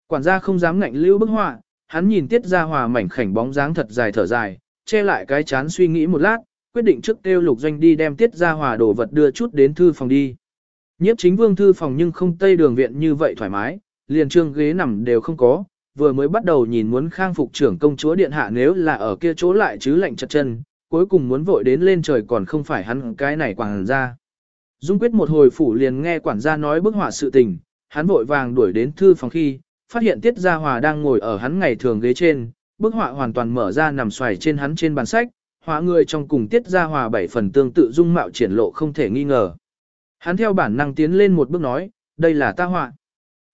Quản gia không dám ngạnh lưu bức họa, hắn nhìn tiết ra hòa mảnh khảnh bóng dáng thật dài thở dài, che lại cái chán suy nghĩ một lát, quyết định trước tiêu lục doanh đi đem tiết ra hòa đồ vật đưa chút đến thư phòng đi. Nhiếp chính vương thư phòng nhưng không tây đường viện như vậy thoải mái, liền trương ghế nằm đều không có, vừa mới bắt đầu nhìn muốn khang phục trưởng công chúa điện hạ nếu là ở kia chỗ lại chứ lạnh chặt chân, cuối cùng muốn vội đến lên trời còn không phải hắn cái này quản gia. Dung quyết một hồi phủ liền nghe quản gia nói bức họa sự tình, hắn vội vàng đuổi đến thư phòng khi, phát hiện Tiết Gia Hòa đang ngồi ở hắn ngày thường ghế trên, bức họa hoàn toàn mở ra nằm xoài trên hắn trên bàn sách, họa người trong cùng Tiết Gia Hòa bảy phần tương tự dung mạo triển lộ không thể nghi ngờ. Hắn theo bản năng tiến lên một bước nói, đây là ta họa.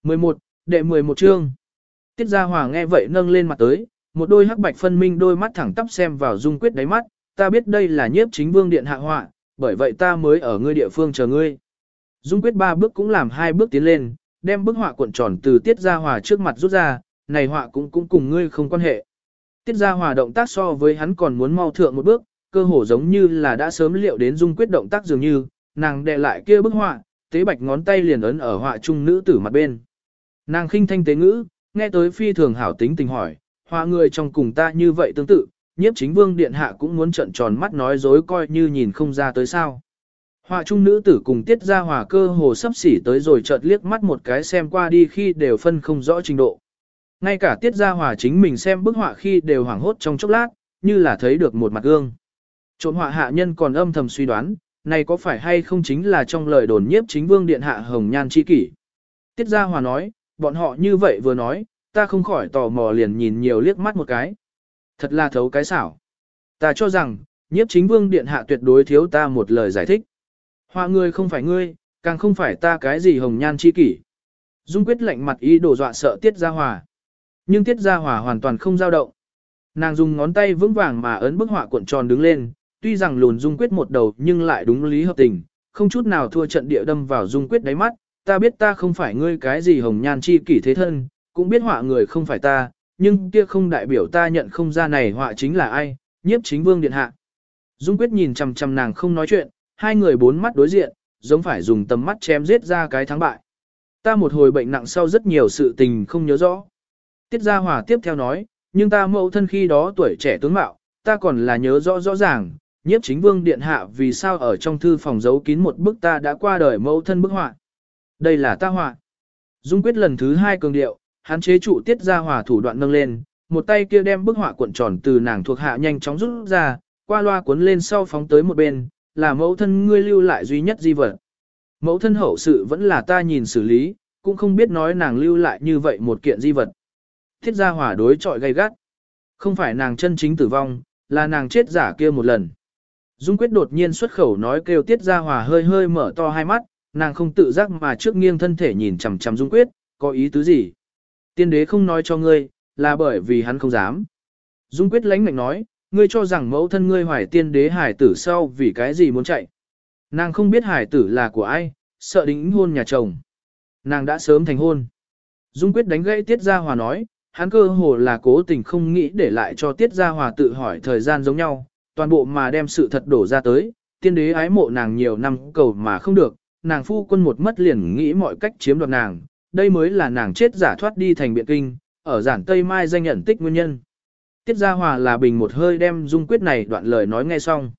11, đệ 11 chương. Tiết Gia Hòa nghe vậy nâng lên mặt tới, một đôi hắc bạch phân minh đôi mắt thẳng tắp xem vào dung quyết đáy mắt, ta biết đây là nhiếp chính vương điện hạ họa, bởi vậy ta mới ở ngươi địa phương chờ ngươi. Dung quyết ba bước cũng làm hai bước tiến lên, đem bức họa cuộn tròn từ Tiết Gia Hòa trước mặt rút ra, này họa cũng cũng cùng ngươi không quan hệ. Tiết Gia Hòa động tác so với hắn còn muốn mau thượng một bước, cơ hồ giống như là đã sớm liệu đến Dung quyết động tác dường như, nàng đè lại kia bức họa, tế bạch ngón tay liền ấn ở họa trung nữ tử mặt bên. Nàng khinh thanh tế ngữ, nghe tới phi thường hảo tính tình hỏi, họa người trong cùng ta như vậy tương tự, nhiếp chính vương điện hạ cũng muốn trận tròn mắt nói dối coi như nhìn không ra tới sao. Họa trung nữ tử cùng tiết ra hòa cơ hồ sắp xỉ tới rồi chợt liếc mắt một cái xem qua đi khi đều phân không rõ trình độ. Ngay cả tiết ra hòa chính mình xem bức họa khi đều hoảng hốt trong chốc lát, như là thấy được một mặt gương. Trộn họa hạ nhân còn âm thầm suy đoán, này có phải hay không chính là trong lời đồn nhiếp chính vương điện hạ hồng nhan chi kỷ. Tiết ra hòa nói, bọn họ như vậy vừa nói, ta không khỏi tò mò liền nhìn nhiều liếc mắt một cái. Thật là thấu cái xảo. Ta cho rằng, nhiếp chính vương điện hạ tuyệt đối thiếu ta một lời giải thích. Họa ngươi không phải ngươi, càng không phải ta cái gì hồng nhan chi kỷ. Dung quyết lạnh mặt ý đổ dọa sợ Tiết Gia Hòa. Nhưng Tiết Gia Hòa hoàn toàn không dao động. Nàng dùng ngón tay vững vàng mà ấn bức họa cuộn tròn đứng lên, tuy rằng lùn Dung quyết một đầu nhưng lại đúng lý hợp tình, không chút nào thua trận địa đâm vào Dung quyết đáy mắt. Ta biết ta không phải ngươi cái gì hồng nhan chi kỷ thế thân, cũng biết họa người không phải ta, nhưng kia không đại biểu ta nhận không ra này họa chính là ai, nhiếp chính vương điện hạ. Dung quyết nhìn chằm chằm nàng không nói chuyện, hai người bốn mắt đối diện, giống phải dùng tầm mắt chém giết ra cái thắng bại. Ta một hồi bệnh nặng sau rất nhiều sự tình không nhớ rõ. Tiết Gia Hòa tiếp theo nói, nhưng ta mẫu thân khi đó tuổi trẻ tướng mạo, ta còn là nhớ rõ rõ ràng, nhiếp chính vương điện hạ vì sao ở trong thư phòng giấu kín một bức ta đã qua đời mẫu thân bức họa. Đây là ta họa. Dung quyết lần thứ hai cường điệu, hắn chế trụ Tiết Gia hỏa thủ đoạn nâng lên, một tay kia đem bức họa cuộn tròn từ nàng thuộc hạ nhanh chóng rút ra, qua loa cuốn lên sau phóng tới một bên, là mẫu thân ngươi lưu lại duy nhất di vật. Mẫu thân hậu sự vẫn là ta nhìn xử lý, cũng không biết nói nàng lưu lại như vậy một kiện di vật. Thiết gia hỏa đối trọi gay gắt. Không phải nàng chân chính tử vong, là nàng chết giả kia một lần. Dung quyết đột nhiên xuất khẩu nói kêu tiết gia hỏa hơi hơi mở to hai mắt, nàng không tự giác mà trước nghiêng thân thể nhìn chằm chằm dung quyết, có ý tứ gì. Tiên đế không nói cho ngươi, là bởi vì hắn không dám. Dung quyết lãnh mệnh nói, ngươi cho rằng mẫu thân ngươi hoài tiên đế hải tử sau vì cái gì muốn chạy. Nàng không biết hải tử là của ai, sợ đính hôn nhà chồng. Nàng đã sớm thành hôn. Dung quyết đánh gãy Tiết Gia Hòa nói, hắn cơ hồ là cố tình không nghĩ để lại cho Tiết Gia Hòa tự hỏi thời gian giống nhau, toàn bộ mà đem sự thật đổ ra tới, tiên đế ái mộ nàng nhiều năm cầu mà không được, nàng phu quân một mất liền nghĩ mọi cách chiếm đoạt nàng, đây mới là nàng chết giả thoát đi thành biện kinh, ở giản Tây Mai danh nhận tích nguyên nhân. Tiết Gia Hòa là bình một hơi đem dung quyết này đoạn lời nói nghe xong.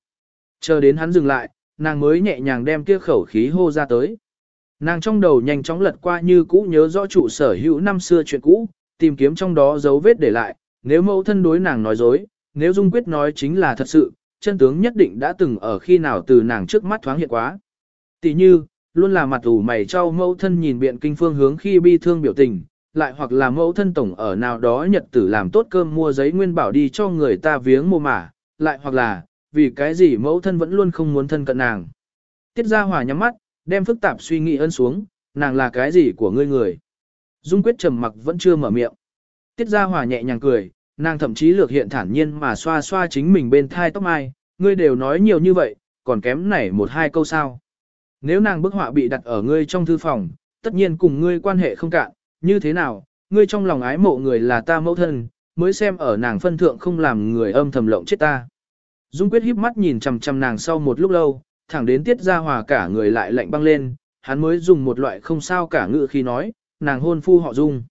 Chờ đến hắn dừng lại, nàng mới nhẹ nhàng đem kia khẩu khí hô ra tới. Nàng trong đầu nhanh chóng lật qua như cũ nhớ rõ trụ sở hữu năm xưa chuyện cũ, tìm kiếm trong đó dấu vết để lại, nếu mẫu thân đối nàng nói dối, nếu dung quyết nói chính là thật sự, chân tướng nhất định đã từng ở khi nào từ nàng trước mắt thoáng hiện quá. Tỷ như, Luôn là mặt ủ mày trao mẫu thân nhìn biện kinh phương hướng khi bi thương biểu tình, lại hoặc là mẫu thân tổng ở nào đó nhật tử làm tốt cơm mua giấy nguyên bảo đi cho người ta viếng mồ mả, lại hoặc là, vì cái gì mẫu thân vẫn luôn không muốn thân cận nàng. Tiết Gia Hòa nhắm mắt, đem phức tạp suy nghĩ ân xuống, nàng là cái gì của ngươi người. Dung quyết trầm mặc vẫn chưa mở miệng. Tiết Gia Hòa nhẹ nhàng cười, nàng thậm chí lược hiện thản nhiên mà xoa xoa chính mình bên thai tóc mai, ngươi đều nói nhiều như vậy, còn kém này một hai câu sao. Nếu nàng bức họa bị đặt ở ngươi trong thư phòng, tất nhiên cùng ngươi quan hệ không cạn, như thế nào, ngươi trong lòng ái mộ người là ta mẫu thân, mới xem ở nàng phân thượng không làm người âm thầm lộng chết ta. Dung quyết híp mắt nhìn chằm chằm nàng sau một lúc lâu, thẳng đến tiết ra hòa cả người lại lạnh băng lên, hắn mới dùng một loại không sao cả ngự khi nói, nàng hôn phu họ Dung.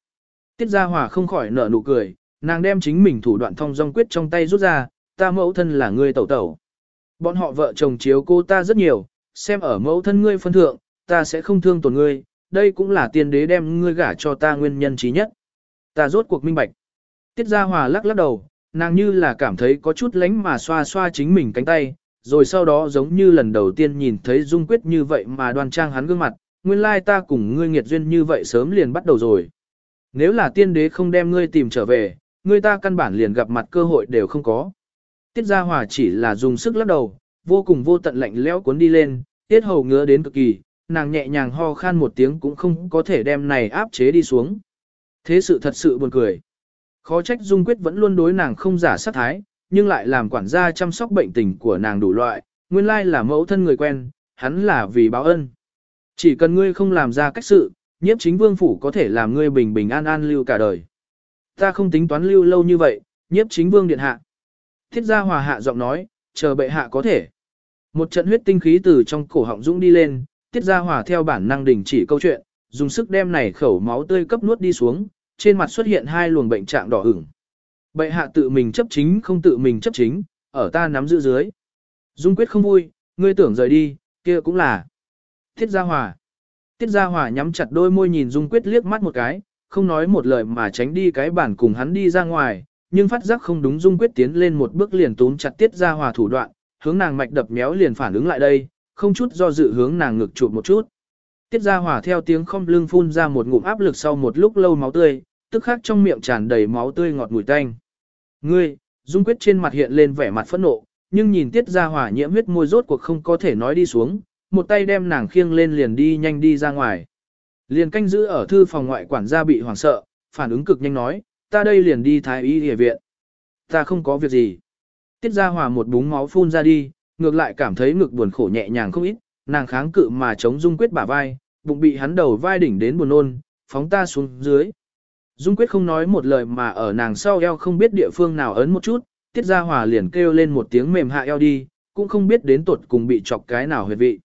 Tiết ra hòa không khỏi nở nụ cười, nàng đem chính mình thủ đoạn thông dong quyết trong tay rút ra, ta mẫu thân là ngươi tẩu tẩu. Bọn họ vợ chồng chiếu cô ta rất nhiều, xem ở mẫu thân ngươi phân thượng, ta sẽ không thương tổn ngươi, đây cũng là tiên đế đem ngươi gả cho ta nguyên nhân trí nhất. Ta rốt cuộc minh bạch. Tiết Gia Hòa lắc lắc đầu, nàng như là cảm thấy có chút lánh mà xoa xoa chính mình cánh tay, rồi sau đó giống như lần đầu tiên nhìn thấy Dung Quyết như vậy mà đoan trang hắn gương mặt, nguyên lai ta cùng ngươi nghiệt duyên như vậy sớm liền bắt đầu rồi. Nếu là tiên đế không đem ngươi tìm trở về, ngươi ta căn bản liền gặp mặt cơ hội đều không có. Tiết Gia Hòa chỉ là dùng sức lắc đầu, vô cùng vô tận lạnh lẽo cuốn đi lên, tiết hầu ngứa đến cực kỳ, nàng nhẹ nhàng ho khan một tiếng cũng không có thể đem này áp chế đi xuống. Thế sự thật sự buồn cười. Khó trách Dung Quyết vẫn luôn đối nàng không giả sát thái, nhưng lại làm quản gia chăm sóc bệnh tình của nàng đủ loại, nguyên lai là mẫu thân người quen, hắn là vì báo ân. Chỉ cần ngươi không làm ra cách sự, nhiếp chính vương phủ có thể làm ngươi bình bình an an lưu cả đời. Ta không tính toán lưu lâu như vậy, nhiếp chính vương điện hạ. Thiết gia hòa hạ giọng nói, chờ bệ hạ có thể. Một trận huyết tinh khí từ trong cổ họng dũng đi lên, tiết gia hòa theo bản năng đình chỉ câu chuyện, dùng sức đem này khẩu máu tươi cấp nuốt đi xuống, trên mặt xuất hiện hai luồng bệnh trạng đỏ ửng. Bệ hạ tự mình chấp chính không tự mình chấp chính, ở ta nắm giữ dưới. Dung quyết không vui, ngươi tưởng rời đi, kia cũng là. Tiết gia hòa. Tiết gia hòa nhắm chặt đôi môi nhìn Dung quyết liếc mắt một cái, không nói một lời mà tránh đi cái bản cùng hắn đi ra ngoài, nhưng phát giác không đúng Dung quyết tiến lên một bước liền túm chặt Tiết gia hòa thủ đoạn, hướng nàng mạch đập méo liền phản ứng lại đây, không chút do dự hướng nàng ngực chụp một chút. Tiết Gia Hỏa theo tiếng không lưng phun ra một ngụm áp lực sau một lúc lâu máu tươi, tức khắc trong miệng tràn đầy máu tươi ngọt mùi tanh. Ngươi, Dung Quyết trên mặt hiện lên vẻ mặt phẫn nộ, nhưng nhìn Tiết Gia Hỏa nhiễm huyết môi rốt cuộc không có thể nói đi xuống, một tay đem nàng khiêng lên liền đi nhanh đi ra ngoài. Liền canh giữ ở thư phòng ngoại quản gia bị hoảng sợ, phản ứng cực nhanh nói, ta đây liền đi thái y y viện. Ta không có việc gì. Tiết Gia Hòa một búng máu phun ra đi, ngược lại cảm thấy ngực buồn khổ nhẹ nhàng không ít, nàng kháng cự mà chống Dung Quyết bả vai, bụng bị hắn đầu vai đỉnh đến buồn nôn, phóng ta xuống dưới. Dung Quyết không nói một lời mà ở nàng sau eo không biết địa phương nào ấn một chút, Tiết Gia Hòa liền kêu lên một tiếng mềm hạ eo đi, cũng không biết đến tuột cùng bị chọc cái nào huyệt vị.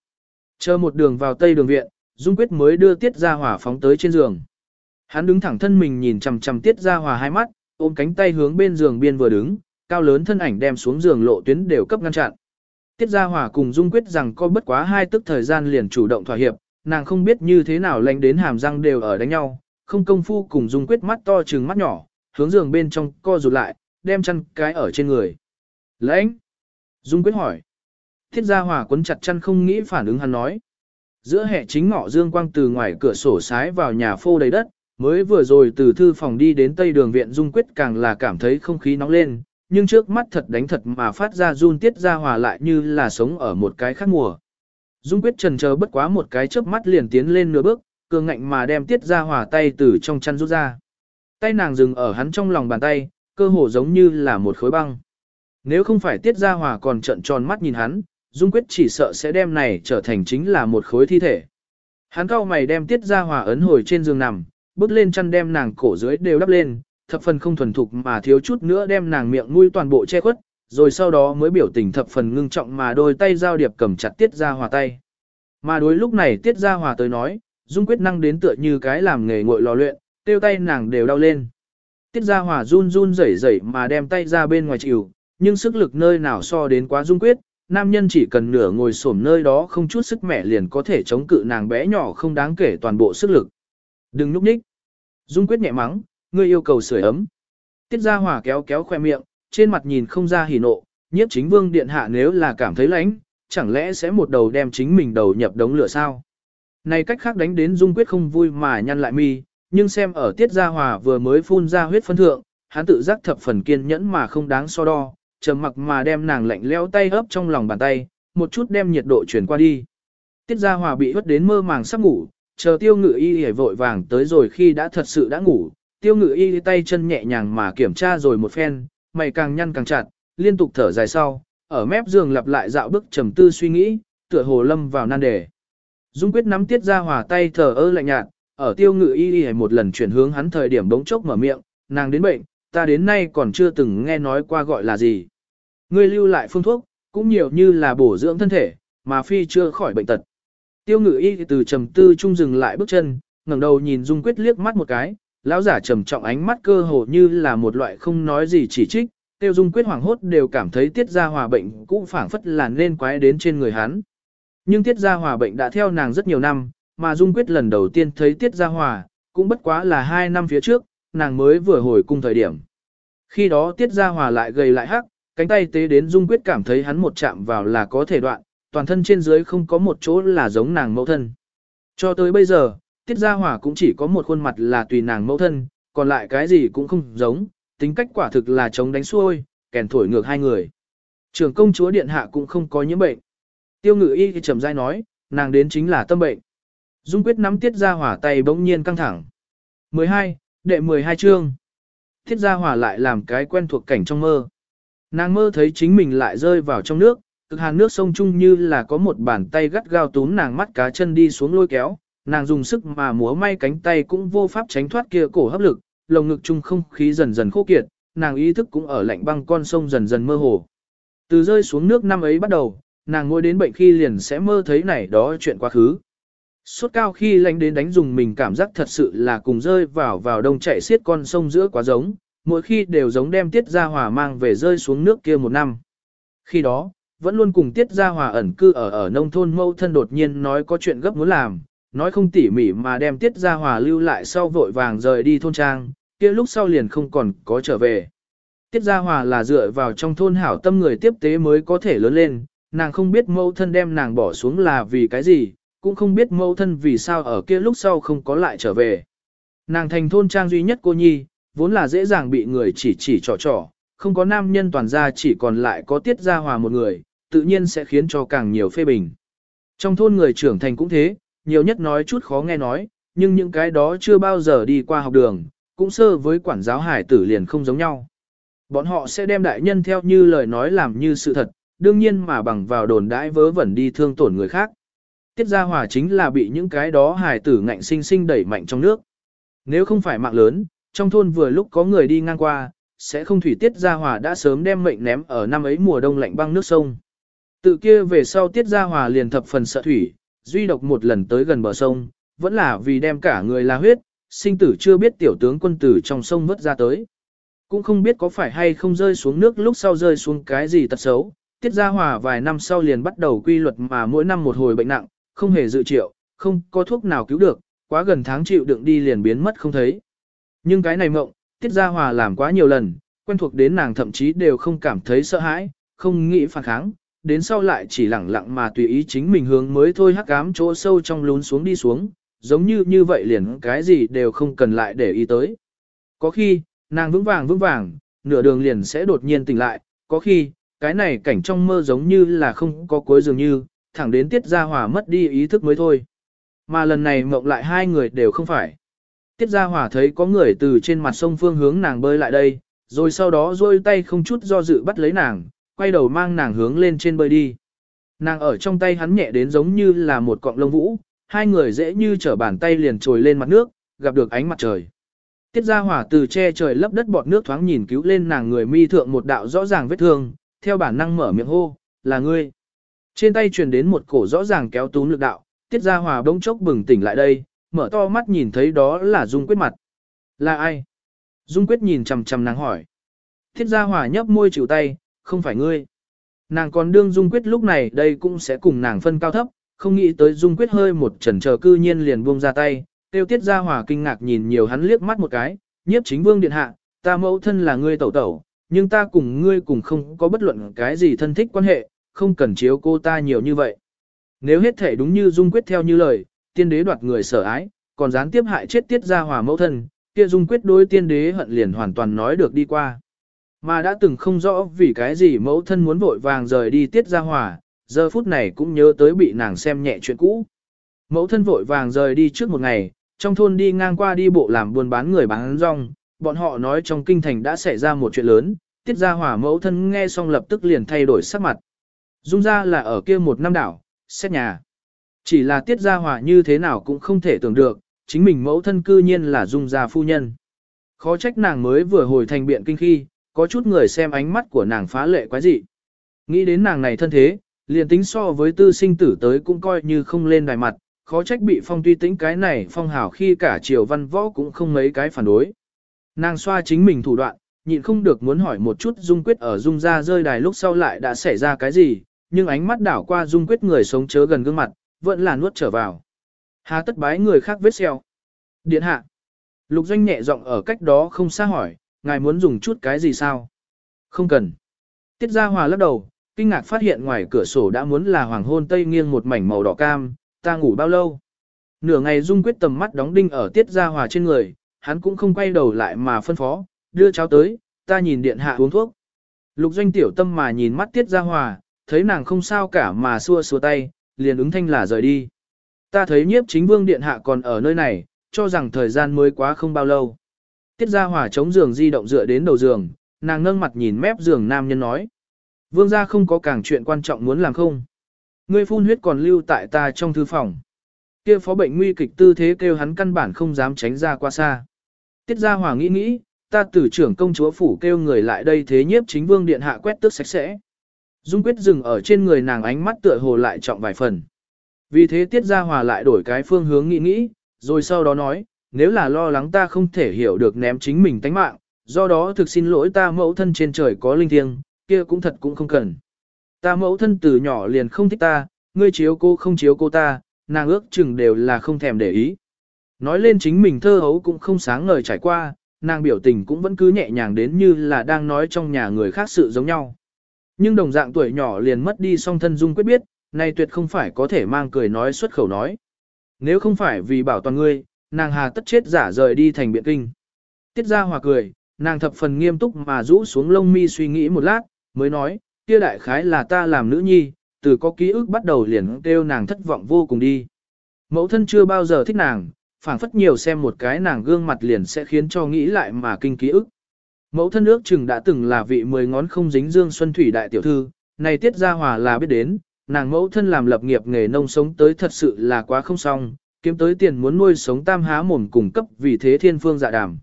Chờ một đường vào tây đường viện, Dung Quyết mới đưa Tiết Gia Hòa phóng tới trên giường. Hắn đứng thẳng thân mình nhìn chằm chằm Tiết Gia Hòa hai mắt, ôm cánh tay hướng bên giường biên vừa đứng, cao lớn thân ảnh đem xuống giường lộ tuyến đều cấp ngăn chặn. Tiết Gia Hòa cùng Dung quyết rằng có bất quá hai tức thời gian liền chủ động thỏa hiệp, nàng không biết như thế nào lành đến hàm răng đều ở đánh nhau, không công phu cùng Dung quyết mắt to trừng mắt nhỏ, hướng giường bên trong co rụt lại, đem chăn cái ở trên người. Lãnh! Dung quyết hỏi. Tiết Gia Hòa quấn chặt chăn không nghĩ phản ứng hắn nói. Giữa hệ chính ngọ dương quang từ ngoài cửa sổ sái vào nhà phô đầy đất, mới vừa rồi từ thư phòng đi đến tây đường viện Dung quyết càng là cảm thấy không khí nóng lên, nhưng trước mắt thật đánh thật mà phát ra run tiết ra hòa lại như là sống ở một cái khác mùa. Dung quyết trần chờ bất quá một cái chớp mắt liền tiến lên nửa bước, cường ngạnh mà đem tiết ra hòa tay từ trong chăn rút ra. Tay nàng dừng ở hắn trong lòng bàn tay, cơ hồ giống như là một khối băng. Nếu không phải tiết ra hòa còn trận tròn mắt nhìn hắn, Dung quyết chỉ sợ sẽ đem này trở thành chính là một khối thi thể. Hắn cao mày đem tiết ra hòa ấn hồi trên giường nằm, bước lên chăn đem nàng cổ dưới đều đắp lên, thập phần không thuần thục mà thiếu chút nữa đem nàng miệng nuôi toàn bộ che khuất, rồi sau đó mới biểu tình thập phần ngưng trọng mà đôi tay giao điệp cầm chặt tiết ra hòa tay. Mà đối lúc này tiết ra hòa tới nói, dung quyết năng đến tựa như cái làm nghề ngội lò luyện, tiêu tay nàng đều đau lên. Tiết ra hòa run run rẩy rẩy mà đem tay ra bên ngoài chịu, nhưng sức lực nơi nào so đến quá dung quyết, nam nhân chỉ cần nửa ngồi xổm nơi đó không chút sức mẻ liền có thể chống cự nàng bé nhỏ không đáng kể toàn bộ sức lực. Đừng núp nhích. Dung quyết nhẹ mắng, ngươi yêu cầu sưởi ấm. Tiết Gia Hòa kéo kéo khoe miệng, trên mặt nhìn không ra hỉ nộ, nhiếp chính vương điện hạ nếu là cảm thấy lạnh, chẳng lẽ sẽ một đầu đem chính mình đầu nhập đống lửa sao? Này cách khác đánh đến Dung Quyết không vui mà nhăn lại mi, nhưng xem ở Tiết Gia Hòa vừa mới phun ra huyết phân thượng, hắn tự giác thập phần kiên nhẫn mà không đáng so đo, trầm mặc mà đem nàng lạnh lẽo tay ấp trong lòng bàn tay, một chút đem nhiệt độ chuyển qua đi. Tiết Gia Hòa bị hất đến mơ màng sắp ngủ, chờ tiêu ngự y hề vội vàng tới rồi khi đã thật sự đã ngủ, tiêu ngự y tay chân nhẹ nhàng mà kiểm tra rồi một phen, mày càng nhăn càng chặt, liên tục thở dài sau, ở mép giường lặp lại dạo bước trầm tư suy nghĩ, tựa hồ lâm vào nan đề. Dung quyết nắm tiết ra hòa tay thở ơ lạnh nhạt, ở tiêu ngự y y một lần chuyển hướng hắn thời điểm bỗng chốc mở miệng, nàng đến bệnh, ta đến nay còn chưa từng nghe nói qua gọi là gì. Ngươi lưu lại phương thuốc, cũng nhiều như là bổ dưỡng thân thể, mà phi chưa khỏi bệnh tật. Tiêu ngự y từ trầm tư trung dừng lại bước chân, ngẩng đầu nhìn Dung quyết liếc mắt một cái, lão giả trầm trọng ánh mắt cơ hồ như là một loại không nói gì chỉ trích, tiêu dung quyết hoảng hốt đều cảm thấy tiết Gia hòa bệnh cũng phảng phất là nên quái đến trên người hắn. Nhưng tiết Gia hòa bệnh đã theo nàng rất nhiều năm, mà dung quyết lần đầu tiên thấy tiết Gia hòa, cũng bất quá là hai năm phía trước, nàng mới vừa hồi cung thời điểm. Khi đó tiết Gia hòa lại gầy lại hắc, cánh tay tế đến dung quyết cảm thấy hắn một chạm vào là có thể đoạn, toàn thân trên dưới không có một chỗ là giống nàng mẫu thân. Cho tới bây giờ, tiết Gia hòa cũng chỉ có một khuôn mặt là tùy nàng mẫu thân, còn lại cái gì cũng không giống, tính cách quả thực là chống đánh xuôi, kèn thổi ngược hai người. Trưởng công chúa điện hạ cũng không có nhiễm bệnh. Tiêu ngự y thì trầm dai nói, nàng đến chính là tâm bệnh. Dung quyết nắm tiết Gia Hòa tay bỗng nhiên căng thẳng. 12, đệ 12 chương. Tiết Gia Hòa lại làm cái quen thuộc cảnh trong mơ. Nàng mơ thấy chính mình lại rơi vào trong nước, cực hàn nước sông chung như là có một bàn tay gắt gao túm nàng mắt cá chân đi xuống lôi kéo, nàng dùng sức mà múa may cánh tay cũng vô pháp tránh thoát kia cổ hấp lực, lồng ngực chung không khí dần dần khô kiệt, nàng ý thức cũng ở lạnh băng con sông dần dần mơ hồ. Từ rơi xuống nước năm ấy bắt đầu, nàng ngồi đến bệnh khi liền sẽ mơ thấy này đó chuyện quá khứ. Suốt cao khi lạnh đến đánh dùng mình cảm giác thật sự là cùng rơi vào vào đông chạy xiết con sông giữa quá giống, mỗi khi đều giống đem tiết ra hòa mang về rơi xuống nước kia một năm. Khi đó, vẫn luôn cùng tiết ra hòa ẩn cư ở ở nông thôn mâu thân đột nhiên nói có chuyện gấp muốn làm, nói không tỉ mỉ mà đem tiết ra hòa lưu lại sau vội vàng rời đi thôn trang, kia lúc sau liền không còn có trở về. Tiết Gia Hòa là dựa vào trong thôn hảo tâm người tiếp tế mới có thể lớn lên, nàng không biết mẫu thân đem nàng bỏ xuống là vì cái gì, cũng không biết mẫu thân vì sao ở kia lúc sau không có lại trở về. Nàng thành thôn trang duy nhất cô nhi, vốn là dễ dàng bị người chỉ chỉ trò trò, không có nam nhân toàn gia chỉ còn lại có Tiết Gia Hòa một người, tự nhiên sẽ khiến cho càng nhiều phê bình. Trong thôn người trưởng thành cũng thế, nhiều nhất nói chút khó nghe nói, nhưng những cái đó chưa bao giờ đi qua học đường, cũng sơ với quản giáo hải tử liền không giống nhau. Bọn họ sẽ đem đại nhân theo như lời nói làm như sự thật, đương nhiên mà bằng vào đồn đãi vớ vẩn đi thương tổn người khác. Tiết Gia Hòa chính là bị những cái đó hải tử ngạnh sinh sinh đẩy mạnh trong nước. Nếu không phải mạng lớn, trong thôn vừa lúc có người đi ngang qua, sẽ không thủy Tiết Gia Hòa đã sớm đem mệnh ném ở năm ấy mùa đông lạnh băng nước sông. Tự kia về sau Tiết Gia Hòa liền thập phần sợ thủy, duy độc một lần tới gần bờ sông, vẫn là vì đem cả người là huyết, sinh tử chưa biết tiểu tướng quân tử trong sông vớt ra tới. Cũng không biết có phải hay không rơi xuống nước lúc sau rơi xuống cái gì tật xấu. Tiết Gia Hòa vài năm sau liền bắt đầu quy luật mà mỗi năm một hồi bệnh nặng, không hề dự triệu, không có thuốc nào cứu được, quá gần tháng chịu đựng đi liền biến mất không thấy. Nhưng cái này mộng, Tiết Gia Hòa làm quá nhiều lần, quen thuộc đến nàng thậm chí đều không cảm thấy sợ hãi, không nghĩ phản kháng, đến sau lại chỉ lẳng lặng mà tùy ý chính mình hướng mới thôi hắc ám chỗ sâu trong lún xuống đi xuống, giống như như vậy liền cái gì đều không cần lại để ý tới. Có khi, nàng vững vàng vững vàng, nửa đường liền sẽ đột nhiên tỉnh lại, có khi, cái này cảnh trong mơ giống như là không có cuối dường như, thẳng đến tiết gia hòa mất đi ý thức mới thôi. Mà lần này mộng lại hai người đều không phải. Tiết gia hòa thấy có người từ trên mặt sông phương hướng nàng bơi lại đây, rồi sau đó rôi tay không chút do dự bắt lấy nàng, quay đầu mang nàng hướng lên trên bơi đi. Nàng ở trong tay hắn nhẹ đến giống như là một cọng lông vũ, hai người dễ như trở bàn tay liền trồi lên mặt nước, gặp được ánh mặt trời. Tiết ra hỏa từ che trời lấp đất bọt nước thoáng nhìn cứu lên nàng người mi thượng một đạo rõ ràng vết thương, theo bản năng mở miệng hô, là ngươi. Trên tay truyền đến một cổ rõ ràng kéo túm lực đạo, tiết ra hòa bỗng chốc bừng tỉnh lại đây, mở to mắt nhìn thấy đó là Dung Quyết mặt. Là ai? Dung Quyết nhìn chằm chằm nàng hỏi. Tiết ra hòa nhấp môi chịu tay, không phải ngươi. Nàng còn đương Dung Quyết lúc này đây cũng sẽ cùng nàng phân cao thấp, không nghĩ tới Dung Quyết hơi một chần chờ cư nhiên liền buông ra tay, tiêu tiết ra hòa kinh ngạc nhìn nhiều hắn liếc mắt một cái, nhiếp chính vương điện hạ, ta mẫu thân là ngươi tẩu tẩu, nhưng ta cùng ngươi cùng không có bất luận cái gì thân thích quan hệ, không cần chiếu cô ta nhiều như vậy. Nếu hết thể đúng như Dung Quyết theo như lời, tiên đế đoạt người sở ái, còn gián tiếp hại chết tiết gia hòa mẫu thân, kia dung quyết đối tiên đế hận liền hoàn toàn nói được đi qua. Mà đã từng không rõ vì cái gì mẫu thân muốn vội vàng rời đi tiết gia hòa, giờ phút này cũng nhớ tới bị nàng xem nhẹ chuyện cũ. Mẫu thân vội vàng rời đi trước một ngày, trong thôn đi ngang qua đi bộ làm buôn bán người bán rong, bọn họ nói trong kinh thành đã xảy ra một chuyện lớn, tiết gia hỏa mẫu thân nghe xong lập tức liền thay đổi sắc mặt. Dung ra là ở kia một năm đảo, xét nhà. Chỉ là tiết gia hỏa như thế nào cũng không thể tưởng được, chính mình mẫu thân cư nhiên là dung gia phu nhân. Khó trách nàng mới vừa hồi thành biện kinh khi, có chút người xem ánh mắt của nàng phá lệ quái dị. Nghĩ đến nàng này thân thế, liền tính so với tư sinh tử tới cũng coi như không lên đài mặt, khó trách bị phong tuy tính cái này phong hảo khi cả triều văn võ cũng không mấy cái phản đối. Nàng xoa chính mình thủ đoạn, nhịn không được muốn hỏi một chút dung quyết ở dung ra rơi đài lúc sau lại đã xảy ra cái gì, nhưng ánh mắt đảo qua dung quyết người sống chớ gần gương mặt, vẫn là nuốt trở vào. Hà tất bái người khác vết xeo. Điện hạ. Lục doanh nhẹ giọng ở cách đó không xa hỏi, ngài muốn dùng chút cái gì sao? Không cần. Tiết gia hòa lắc đầu, kinh ngạc phát hiện ngoài cửa sổ đã muốn là hoàng hôn tây nghiêng một mảnh màu đỏ cam, ta ngủ bao lâu? Nửa ngày dung quyết tầm mắt đóng đinh ở tiết gia hòa trên người, hắn cũng không quay đầu lại mà phân phó, đưa cháu tới, ta nhìn điện hạ uống thuốc. Lục doanh tiểu tâm mà nhìn mắt tiết gia hòa, thấy nàng không sao cả mà xua xua tay, liền ứng thanh là rời đi. Ta thấy nhiếp chính vương điện hạ còn ở nơi này, cho rằng thời gian mới quá không bao lâu. Tiết gia hòa chống giường di động dựa đến đầu giường, nàng nâng mặt nhìn mép giường nam nhân nói. Vương gia không có càng chuyện quan trọng muốn làm không. Ngươi phun huyết còn lưu tại ta trong thư phòng. Kia phó bệnh nguy kịch tư thế kêu hắn căn bản không dám tránh ra qua xa. Tiết gia hòa nghĩ nghĩ, ta tử trưởng công chúa phủ kêu người lại đây thế nhiếp chính vương điện hạ quét tước sạch sẽ. Dung quyết dừng ở trên người nàng ánh mắt tựa hồ lại trọng vài phần. Vì thế tiết gia hòa lại đổi cái phương hướng nghĩ nghĩ, rồi sau đó nói, nếu là lo lắng ta không thể hiểu được ném chính mình tánh mạng, do đó thực xin lỗi ta mẫu thân trên trời có linh thiêng, kia cũng thật cũng không cần. Ta mẫu thân từ nhỏ liền không thích ta, ngươi chiếu cô không chiếu cô ta, nàng ước chừng đều là không thèm để ý. Nói lên chính mình thơ hấu cũng không sáng ngời trải qua, nàng biểu tình cũng vẫn cứ nhẹ nhàng đến như là đang nói trong nhà người khác sự giống nhau. Nhưng đồng dạng tuổi nhỏ liền mất đi song thân dung quyết biết, này tuyệt không phải có thể mang cười nói xuất khẩu nói. Nếu không phải vì bảo toàn ngươi, nàng hà tất chết giả rời đi thành biện kinh. Tiết ra hòa cười, nàng thập phần nghiêm túc mà rũ xuống lông mi suy nghĩ một lát, mới nói, kia đại khái là ta làm nữ nhi, từ có ký ức bắt đầu liền kêu nàng thất vọng vô cùng đi. Mẫu thân chưa bao giờ thích nàng, phảng phất nhiều xem một cái nàng gương mặt liền sẽ khiến cho nghĩ lại mà kinh ký ức. Mẫu thân ước chừng đã từng là vị mười ngón không dính dương xuân thủy đại tiểu thư, này tiết gia hòa là biết đến, nàng mẫu thân làm lập nghiệp nghề nông sống tới thật sự là quá không xong, kiếm tới tiền muốn nuôi sống tam há mồm cung cấp vì thế thiên phương dạ đàm.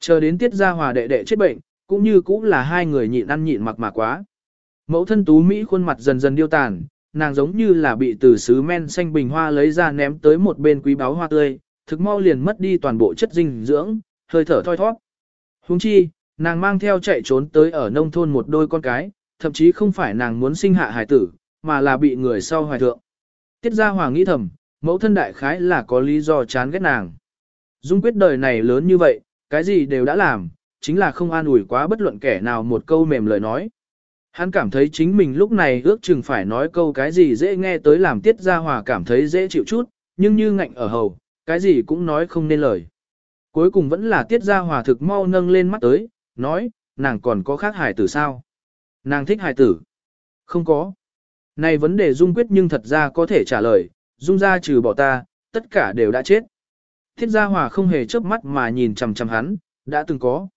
Chờ đến tiết gia hòa đệ đệ chết bệnh, cũng như cũng là hai người nhịn ăn nhịn mặc mà quá. Mẫu thân tú Mỹ khuôn mặt dần dần điêu tàn, nàng giống như là bị từ sứ men xanh bình hoa lấy ra ném tới một bên quý báo hoa tươi, thực mau liền mất đi toàn bộ chất dinh dưỡng, hơi thở thoi thoát. Huống chi, nàng mang theo chạy trốn tới ở nông thôn một đôi con cái, thậm chí không phải nàng muốn sinh hạ hải tử, mà là bị người sau hoài thượng. Tiết gia Hòa nghĩ thầm, mẫu thân đại khái là có lý do chán ghét nàng. Dung quyết đời này lớn như vậy, cái gì đều đã làm, chính là không an ủi quá bất luận kẻ nào một câu mềm lời nói. Hắn cảm thấy chính mình lúc này ước chừng phải nói câu cái gì dễ nghe tới làm tiết gia hòa cảm thấy dễ chịu chút, nhưng như ngạnh ở hầu, cái gì cũng nói không nên lời. Cuối cùng vẫn là tiết gia hòa thực mau nâng lên mắt tới, nói, nàng còn có khác hài tử sao? Nàng thích hài tử? Không có. Này vấn đề dung quyết nhưng thật ra có thể trả lời, dung ra trừ bỏ ta, tất cả đều đã chết. Thiết gia hòa không hề chớp mắt mà nhìn chằm chằm hắn, đã từng có.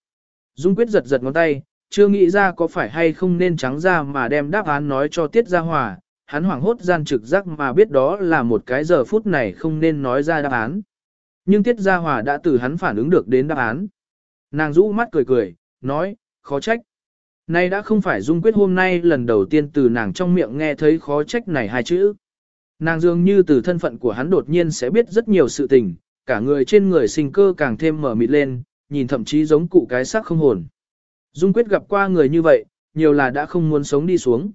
Dung quyết giật giật ngón tay, chưa nghĩ ra có phải hay không nên trắng ra mà đem đáp án nói cho Tiết Gia Hòa, hắn hoảng hốt gian trực giác mà biết đó là một cái giờ phút này không nên nói ra đáp án. Nhưng Tiết Gia Hòa đã từ hắn phản ứng được đến đáp án. Nàng rũ mắt cười cười, nói, khó trách. Nay đã không phải Dung Quyết hôm nay lần đầu tiên từ nàng trong miệng nghe thấy khó trách này hai chữ. Nàng dường như từ thân phận của hắn đột nhiên sẽ biết rất nhiều sự tình, cả người trên người sinh cơ càng thêm mở mịt lên, nhìn thậm chí giống cụ cái xác không hồn. Dung Quyết gặp qua người như vậy, nhiều là đã không muốn sống đi xuống.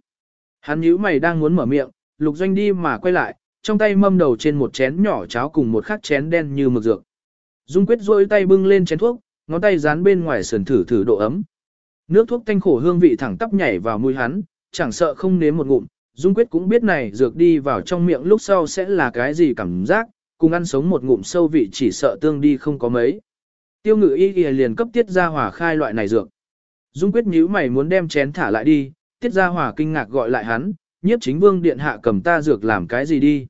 Hắn nhíu mày đang muốn mở miệng, Lục Doanh đi mà quay lại, trong tay mâm đầu trên một chén nhỏ cháo cùng một khắc chén đen như mực dược. Dung Quyết rôi tay bưng lên chén thuốc, ngón tay dán bên ngoài sườn thử thử độ ấm. Nước thuốc thanh khổ hương vị thẳng tắp nhảy vào mũi hắn, chẳng sợ không nếm một ngụm, Dung Quyết cũng biết này dược đi vào trong miệng lúc sau sẽ là cái gì cảm giác, cùng ăn sống một ngụm sâu vị chỉ sợ tương đi không có mấy. Tiêu ngự y liền cấp tiết ra hỏa khai loại này dược. Dung quyết nhíu mày muốn đem chén thả lại đi, tiết ra hỏa kinh ngạc gọi lại hắn, nhiếp chính vương điện hạ cầm ta dược làm cái gì đi.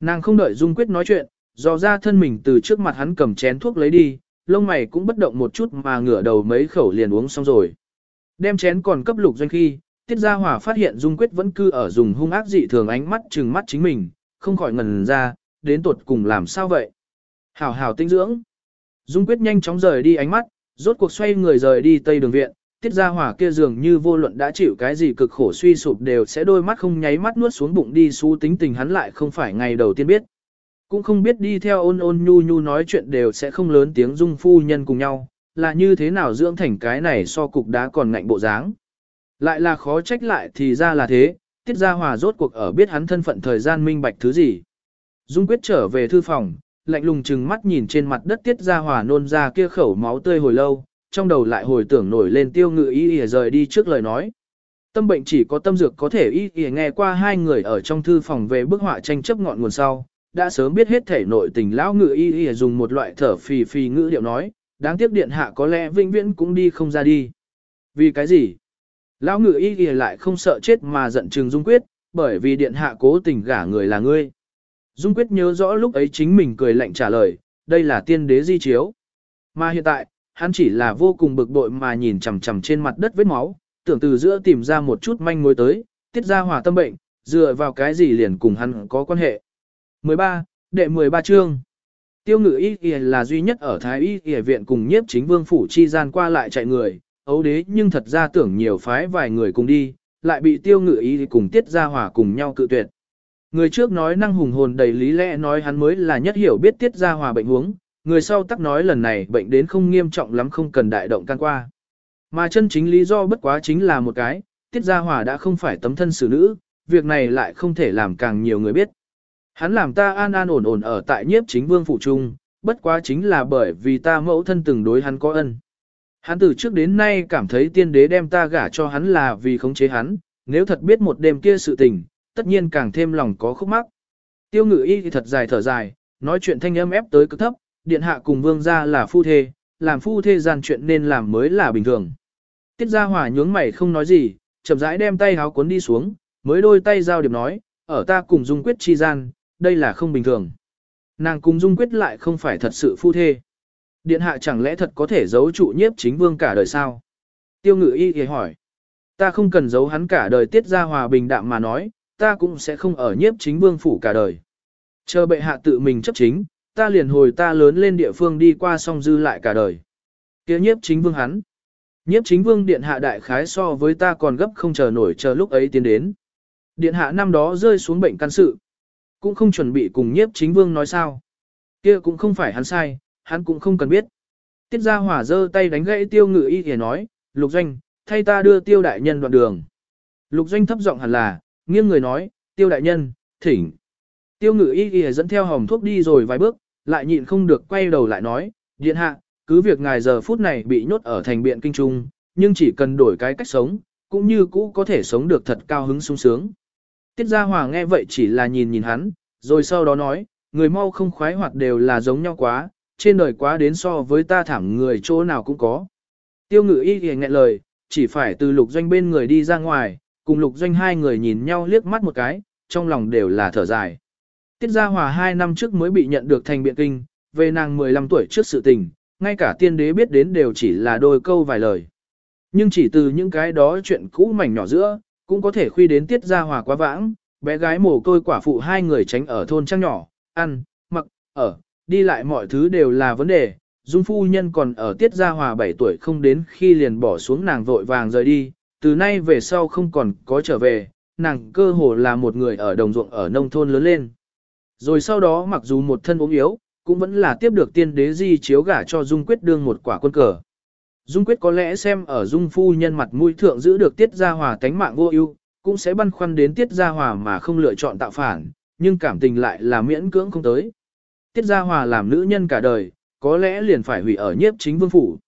Nàng không đợi Dung quyết nói chuyện, dò ra thân mình từ trước mặt hắn cầm chén thuốc lấy đi, lông mày cũng bất động một chút mà ngửa đầu mấy khẩu liền uống xong rồi. Đem chén còn cấp lục doanh khi, tiết Gia Hòa phát hiện Dung quyết vẫn cư ở dùng hung ác dị thường ánh mắt trừng mắt chính mình, không khỏi ngần ra, đến tuột cùng làm sao vậy. Hảo hảo tinh dưỡng. Dung quyết nhanh chóng rời đi ánh mắt, rốt cuộc xoay người rời đi tây đường viện, tiết Gia Hòa kia dường như vô luận đã chịu cái gì cực khổ suy sụp đều sẽ đôi mắt không nháy mắt nuốt xuống bụng đi xú tính tình hắn lại không phải ngày đầu tiên biết. Cũng không biết đi theo ôn ôn nhu nhu nói chuyện đều sẽ không lớn tiếng dung phu nhân cùng nhau, là như thế nào dưỡng thành cái này so cục đá còn ngạnh bộ dáng. Lại là khó trách lại thì ra là thế, tiết ra hòa rốt cuộc ở biết hắn thân phận thời gian minh bạch thứ gì. Dung quyết trở về thư phòng, lạnh lùng chừng mắt nhìn trên mặt đất tiết ra hòa nôn ra kia khẩu máu tươi hồi lâu, trong đầu lại hồi tưởng nổi lên tiêu ngự y y rời đi trước lời nói. Tâm bệnh chỉ có tâm dược có thể y y nghe qua hai người ở trong thư phòng về bức họa tranh chấp ngọn nguồn sau, đã sớm biết hết thể nội tình lão ngự y y dùng một loại thở phì phì ngữ điệu nói, đáng tiếc điện hạ có lẽ vĩnh viễn cũng đi không ra đi. Vì cái gì? Lão ngự y kìa lại không sợ chết mà giận trừng dung quyết, bởi vì điện hạ cố tình gả người là ngươi. Dung quyết nhớ rõ lúc ấy chính mình cười lạnh trả lời, đây là tiên đế di chiếu. Mà hiện tại, hắn chỉ là vô cùng bực bội mà nhìn chằm chằm trên mặt đất vết máu, tưởng từ giữa tìm ra một chút manh mối tới, tiết ra hòa tâm bệnh, dựa vào cái gì liền cùng hắn có quan hệ. 13. Đệ 13 chương Tiêu ngự y kìa là duy nhất ở Thái y y viện cùng nhiếp chính vương phủ chi gian qua lại chạy người, ấu đế nhưng thật ra tưởng nhiều phái vài người cùng đi, lại bị tiêu ngự ý cùng tiết ra hòa cùng nhau cự tuyệt. Người trước nói năng hùng hồn đầy lý lẽ nói hắn mới là nhất hiểu biết tiết ra hòa bệnh huống, người sau tắc nói lần này bệnh đến không nghiêm trọng lắm không cần đại động can qua. Mà chân chính lý do bất quá chính là một cái, tiết ra hòa đã không phải tấm thân xử nữ, việc này lại không thể làm càng nhiều người biết. Hắn làm ta an an ổn ổn ở tại nhiếp chính vương phủ trung, bất quá chính là bởi vì ta mẫu thân từng đối hắn có ân. Hắn từ trước đến nay cảm thấy tiên đế đem ta gả cho hắn là vì khống chế hắn, nếu thật biết một đêm kia sự tình, tất nhiên càng thêm lòng có khúc mắc. Tiêu ngự y thì thật dài thở dài, nói chuyện thanh âm ép tới cực thấp, điện hạ cùng vương gia là phu thê, làm phu thê gian chuyện nên làm mới là bình thường. Tiết gia hỏa nhướng mày không nói gì, chậm rãi đem tay háo cuốn đi xuống, mới đôi tay giao điểm nói, ở ta cùng dung quyết chi gian, đây là không bình thường. Nàng cùng dung quyết lại không phải thật sự phu thê. Điện hạ chẳng lẽ thật có thể giấu trụ nhiếp chính vương cả đời sao? Tiêu ngự y thì hỏi. Ta không cần giấu hắn cả đời tiết ra hòa bình đạm mà nói, ta cũng sẽ không ở nhiếp chính vương phủ cả đời. Chờ bệ hạ tự mình chấp chính, ta liền hồi ta lớn lên địa phương đi qua song dư lại cả đời. kia nhiếp chính vương hắn. Nhiếp chính vương điện hạ đại khái so với ta còn gấp không chờ nổi chờ lúc ấy tiến đến. Điện hạ năm đó rơi xuống bệnh căn sự. Cũng không chuẩn bị cùng nhiếp chính vương nói sao. kia cũng không phải hắn sai, hắn cũng không cần biết. Tiết gia hỏa giơ tay đánh gãy tiêu ngự y thì nói, lục doanh, thay ta đưa tiêu đại nhân đoạn đường. Lục doanh thấp giọng hẳn là, nghiêng người nói, tiêu đại nhân, thỉnh. Tiêu ngự y y dẫn theo hồng thuốc đi rồi vài bước, lại nhịn không được quay đầu lại nói, điện hạ, cứ việc ngài giờ phút này bị nhốt ở thành biện kinh trung, nhưng chỉ cần đổi cái cách sống, cũng như cũ có thể sống được thật cao hứng sung sướng. Tiết Gia Hòa nghe vậy chỉ là nhìn nhìn hắn, rồi sau đó nói, người mau không khoái hoạt đều là giống nhau quá, trên đời quá đến so với ta thẳng người chỗ nào cũng có. Tiêu ngự y thì nghẹn lời, chỉ phải từ lục doanh bên người đi ra ngoài, cùng lục doanh hai người nhìn nhau liếc mắt một cái, trong lòng đều là thở dài. Tiết Gia Hòa hai năm trước mới bị nhận được thành biện kinh, về nàng 15 tuổi trước sự tình, ngay cả tiên đế biết đến đều chỉ là đôi câu vài lời. Nhưng chỉ từ những cái đó chuyện cũ mảnh nhỏ giữa, cũng có thể khuy đến Tiết Gia Hòa quá vãng, bé gái mồ côi quả phụ hai người tránh ở thôn trang nhỏ, ăn, mặc, ở, đi lại mọi thứ đều là vấn đề. Dung phu nhân còn ở Tiết Gia Hòa 7 tuổi không đến khi liền bỏ xuống nàng vội vàng rời đi, từ nay về sau không còn có trở về, nàng cơ hồ là một người ở đồng ruộng ở nông thôn lớn lên. Rồi sau đó mặc dù một thân ốm yếu, cũng vẫn là tiếp được tiên đế di chiếu gả cho Dung Quyết đương một quả quân cờ. Dung Quyết có lẽ xem ở Dung phu nhân mặt mũi thượng giữ được tiết gia hòa tánh mạng vô ưu, cũng sẽ băn khoăn đến tiết gia hòa mà không lựa chọn tạo phản, nhưng cảm tình lại là miễn cưỡng không tới. Tiết gia hòa làm nữ nhân cả đời, có lẽ liền phải hủy ở nhiếp chính vương phủ.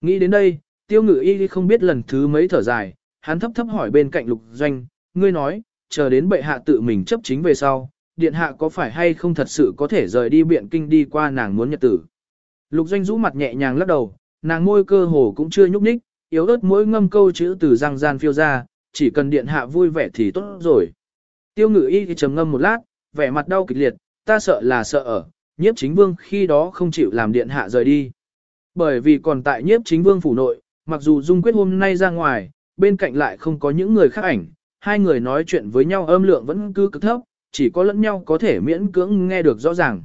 Nghĩ đến đây, tiêu ngự y không biết lần thứ mấy thở dài, hắn thấp thấp hỏi bên cạnh lục doanh, ngươi nói, chờ đến bệ hạ tự mình chấp chính về sau, điện hạ có phải hay không thật sự có thể rời đi biện kinh đi qua nàng muốn nhật tử. Lục doanh rũ mặt nhẹ nhàng lắc đầu, nàng môi cơ hồ cũng chưa nhúc nhích, yếu ớt mỗi ngâm câu chữ từ răng gian phiêu ra, chỉ cần điện hạ vui vẻ thì tốt rồi. Tiêu ngự y thì trầm ngâm một lát, vẻ mặt đau kịch liệt, ta sợ là sợ ở, nhiếp chính vương khi đó không chịu làm điện hạ rời đi. Bởi vì còn tại nhiếp chính vương phủ nội, mặc dù dung quyết hôm nay ra ngoài, bên cạnh lại không có những người khác ảnh, hai người nói chuyện với nhau âm lượng vẫn cứ cực thấp, chỉ có lẫn nhau có thể miễn cưỡng nghe được rõ ràng.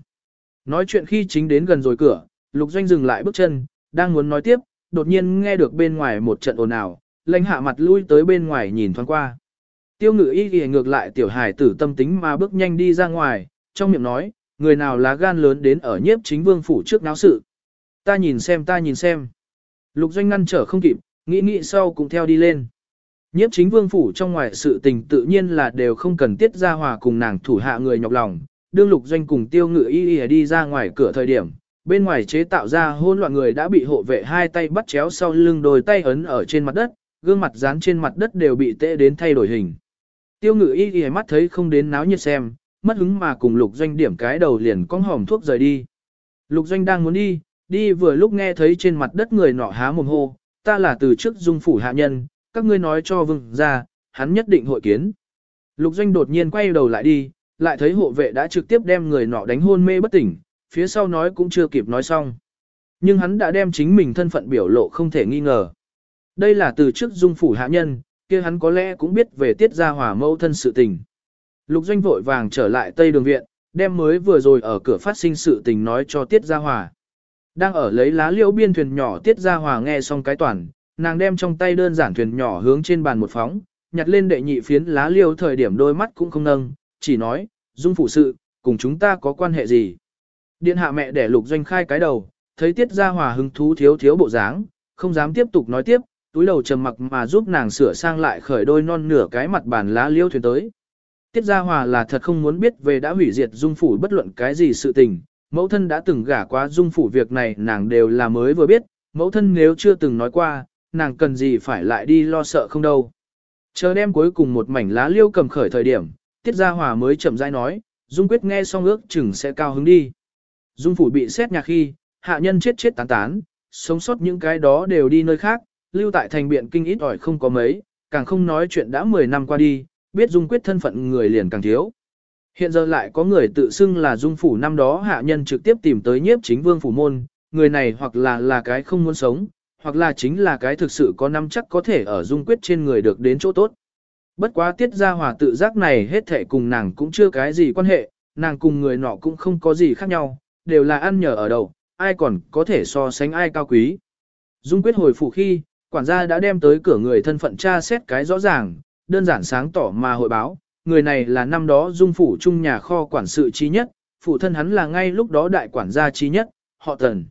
Nói chuyện khi chính đến gần rồi cửa, lục doanh dừng lại bước chân, đang muốn nói tiếp, đột nhiên nghe được bên ngoài một trận ồn ào, lãnh hạ mặt lui tới bên ngoài nhìn thoáng qua. Tiêu ngự y ghi ngược lại tiểu hải tử tâm tính mà bước nhanh đi ra ngoài, trong miệng nói, người nào lá gan lớn đến ở nhiếp chính vương phủ trước náo sự. Ta nhìn xem ta nhìn xem. Lục doanh ngăn trở không kịp, nghĩ nghĩ sau cũng theo đi lên. Nhiếp chính vương phủ trong ngoài sự tình tự nhiên là đều không cần tiết ra hòa cùng nàng thủ hạ người nhọc lòng. Đương lục doanh cùng tiêu ngự y y đi ra ngoài cửa thời điểm, bên ngoài chế tạo ra hôn loạn người đã bị hộ vệ hai tay bắt chéo sau lưng đôi tay ấn ở trên mặt đất, gương mặt dán trên mặt đất đều bị tệ đến thay đổi hình. Tiêu ngự y y mắt thấy không đến náo nhiệt xem, mất hứng mà cùng lục doanh điểm cái đầu liền cong hòm thuốc rời đi. Lục doanh đang muốn đi, đi vừa lúc nghe thấy trên mặt đất người nọ há mồm hô, ta là từ trước dung phủ hạ nhân, các ngươi nói cho vương ra, hắn nhất định hội kiến. Lục doanh đột nhiên quay đầu lại đi, lại thấy hộ vệ đã trực tiếp đem người nọ đánh hôn mê bất tỉnh, phía sau nói cũng chưa kịp nói xong. Nhưng hắn đã đem chính mình thân phận biểu lộ không thể nghi ngờ. Đây là từ trước dung phủ hạ nhân, kia hắn có lẽ cũng biết về tiết gia hỏa mâu thân sự tình. Lục doanh vội vàng trở lại Tây Đường Viện, đem mới vừa rồi ở cửa phát sinh sự tình nói cho tiết gia Hòa. Đang ở lấy lá liễu biên thuyền nhỏ tiết gia Hòa nghe xong cái toàn, nàng đem trong tay đơn giản thuyền nhỏ hướng trên bàn một phóng, nhặt lên đệ nhị phiến lá liễu thời điểm đôi mắt cũng không nâng, chỉ nói, dung phủ sự, cùng chúng ta có quan hệ gì. Điện hạ mẹ để lục doanh khai cái đầu, thấy tiết gia hòa hứng thú thiếu thiếu bộ dáng, không dám tiếp tục nói tiếp, túi đầu trầm mặc mà giúp nàng sửa sang lại khởi đôi non nửa cái mặt bàn lá liêu thuyền tới. Tiết gia hòa là thật không muốn biết về đã hủy diệt dung phủ bất luận cái gì sự tình, mẫu thân đã từng gả qua dung phủ việc này nàng đều là mới vừa biết, mẫu thân nếu chưa từng nói qua, nàng cần gì phải lại đi lo sợ không đâu. Chờ đem cuối cùng một mảnh lá liêu cầm khởi thời điểm, tiết gia hòa mới chậm rãi nói, dung quyết nghe xong ước chừng sẽ cao hứng đi. Dung phủ bị xét nhà khi, hạ nhân chết chết tán tán, sống sót những cái đó đều đi nơi khác, lưu tại thành biện kinh ít ỏi không có mấy, càng không nói chuyện đã 10 năm qua đi, biết dung quyết thân phận người liền càng thiếu. Hiện giờ lại có người tự xưng là dung phủ năm đó hạ nhân trực tiếp tìm tới nhiếp chính vương phủ môn, người này hoặc là là cái không muốn sống, hoặc là chính là cái thực sự có năm chắc có thể ở dung quyết trên người được đến chỗ tốt. Bất quá tiết ra hòa tự giác này hết thể cùng nàng cũng chưa cái gì quan hệ, nàng cùng người nọ cũng không có gì khác nhau, đều là ăn nhờ ở đầu, ai còn có thể so sánh ai cao quý. Dung quyết hồi phủ khi, quản gia đã đem tới cửa người thân phận tra xét cái rõ ràng, đơn giản sáng tỏ mà hội báo, người này là năm đó dung phủ trung nhà kho quản sự trí nhất, phụ thân hắn là ngay lúc đó đại quản gia trí nhất, họ tần.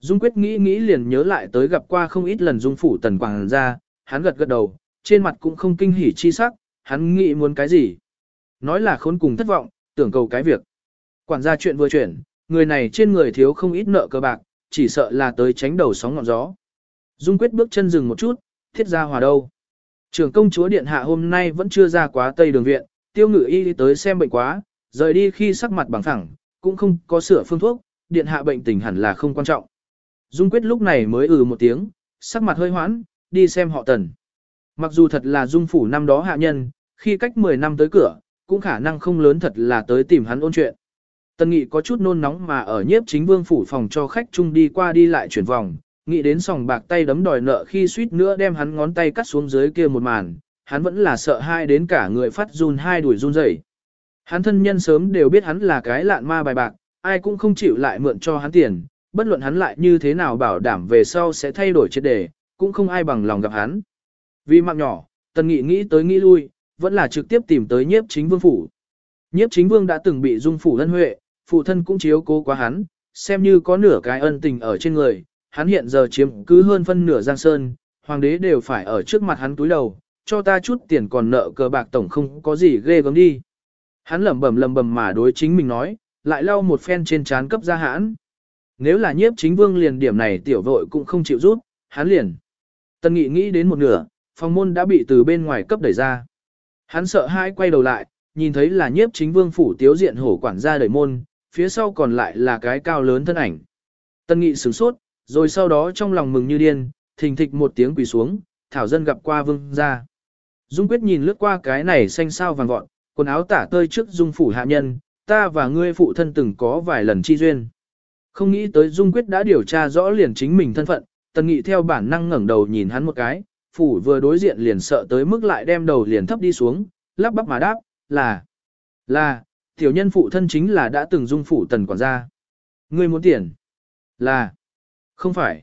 Dung quyết nghĩ nghĩ liền nhớ lại tới gặp qua không ít lần dung phủ tần quản gia, hắn gật gật đầu, trên mặt cũng không kinh hỉ chi sắc, hắn nghĩ muốn cái gì. Nói là khốn cùng thất vọng, tưởng cầu cái việc. Quản gia chuyện vừa chuyển, người này trên người thiếu không ít nợ cơ bạc, chỉ sợ là tới tránh đầu sóng ngọn gió. Dung quyết bước chân dừng một chút, thiết ra hòa đâu. Trưởng công chúa điện hạ hôm nay vẫn chưa ra quá tây đường viện, tiêu ngự y tới xem bệnh quá, rời đi khi sắc mặt bằng thẳng, cũng không có sửa phương thuốc, điện hạ bệnh tình hẳn là không quan trọng. Dung quyết lúc này mới ừ một tiếng, sắc mặt hơi hoãn, đi xem họ tần. Mặc dù thật là dung phủ năm đó hạ nhân, khi cách 10 năm tới cửa, cũng khả năng không lớn thật là tới tìm hắn ôn chuyện. Tần Nghị có chút nôn nóng mà ở nhiếp chính vương phủ phòng cho khách chung đi qua đi lại chuyển vòng, nghĩ đến sòng bạc tay đấm đòi nợ khi suýt nữa đem hắn ngón tay cắt xuống dưới kia một màn, hắn vẫn là sợ hai đến cả người phát run hai đuổi run rẩy. Hắn thân nhân sớm đều biết hắn là cái lạn ma bài bạc, ai cũng không chịu lại mượn cho hắn tiền, bất luận hắn lại như thế nào bảo đảm về sau sẽ thay đổi triệt đề, cũng không ai bằng lòng gặp hắn. Vì mạng nhỏ, Tần Nghị nghĩ tới nghĩ lui, vẫn là trực tiếp tìm tới nhiếp chính vương phủ. Nhiếp chính vương đã từng bị dung phủ lân huệ, phụ thân cũng chiếu cố quá hắn, xem như có nửa cái ân tình ở trên người, hắn hiện giờ chiếm cứ hơn phân nửa giang sơn, hoàng đế đều phải ở trước mặt hắn túi đầu, cho ta chút tiền còn nợ cờ bạc tổng không có gì ghê gớm đi. Hắn lẩm bẩm lẩm bẩm mà đối chính mình nói, lại lau một phen trên trán cấp ra hãn. Nếu là nhiếp chính vương liền điểm này tiểu vội cũng không chịu rút, hắn liền. Tân nghị nghĩ đến một nửa, phòng môn đã bị từ bên ngoài cấp đẩy ra. Hắn sợ hãi quay đầu lại, nhìn thấy là nhiếp chính vương phủ tiếu diện hổ quản gia đẩy môn, phía sau còn lại là cái cao lớn thân ảnh. Tân nghị sửng sốt, rồi sau đó trong lòng mừng như điên, thình thịch một tiếng quỳ xuống, thảo dân gặp qua vương gia. Dung quyết nhìn lướt qua cái này xanh sao vàng vọt, quần áo tả tơi trước dung phủ hạ nhân, ta và ngươi phụ thân từng có vài lần chi duyên. Không nghĩ tới Dung quyết đã điều tra rõ liền chính mình thân phận, tần nghị theo bản năng ngẩng đầu nhìn hắn một cái, phủ vừa đối diện liền sợ tới mức lại đem đầu liền thấp đi xuống, lắp bắp mà đáp, là, là, tiểu nhân phụ thân chính là đã từng dung phủ tần quản gia. Ngươi muốn tiền? Là, không phải.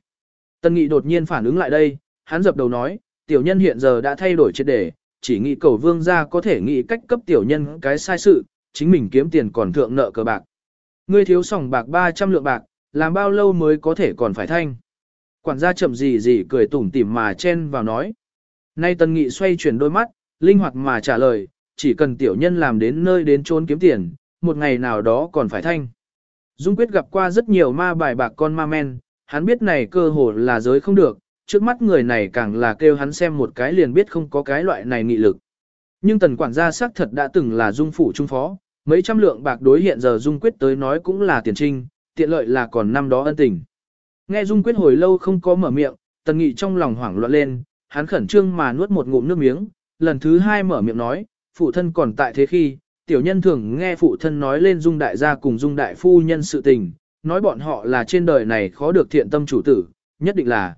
Tần nghị đột nhiên phản ứng lại đây, hắn dập đầu nói, tiểu nhân hiện giờ đã thay đổi triệt đề, chỉ nghĩ cầu vương gia có thể nghĩ cách cấp tiểu nhân cái sai sự, chính mình kiếm tiền còn thượng nợ cờ bạc. Ngươi thiếu sòng bạc 300 lượng bạc, làm bao lâu mới có thể còn phải thanh. Quản gia chậm gì gì cười tủm tỉm mà chen vào nói. Nay tần nghị xoay chuyển đôi mắt, linh hoạt mà trả lời, chỉ cần tiểu nhân làm đến nơi đến trốn kiếm tiền, một ngày nào đó còn phải thanh. Dung quyết gặp qua rất nhiều ma bài bạc con ma men, hắn biết này cơ hồ là giới không được, trước mắt người này càng là kêu hắn xem một cái liền biết không có cái loại này nghị lực. Nhưng tần quản gia xác thật đã từng là dung phủ trung phó, mấy trăm lượng bạc đối hiện giờ dung quyết tới nói cũng là tiền trinh, tiện lợi là còn năm đó ân tình. Nghe dung quyết hồi lâu không có mở miệng, tần nghị trong lòng hoảng loạn lên, hắn khẩn trương mà nuốt một ngụm nước miếng, lần thứ hai mở miệng nói, phụ thân còn tại thế khi, tiểu nhân thường nghe phụ thân nói lên dung đại gia cùng dung đại phu nhân sự tình, nói bọn họ là trên đời này khó được thiện tâm chủ tử, nhất định là.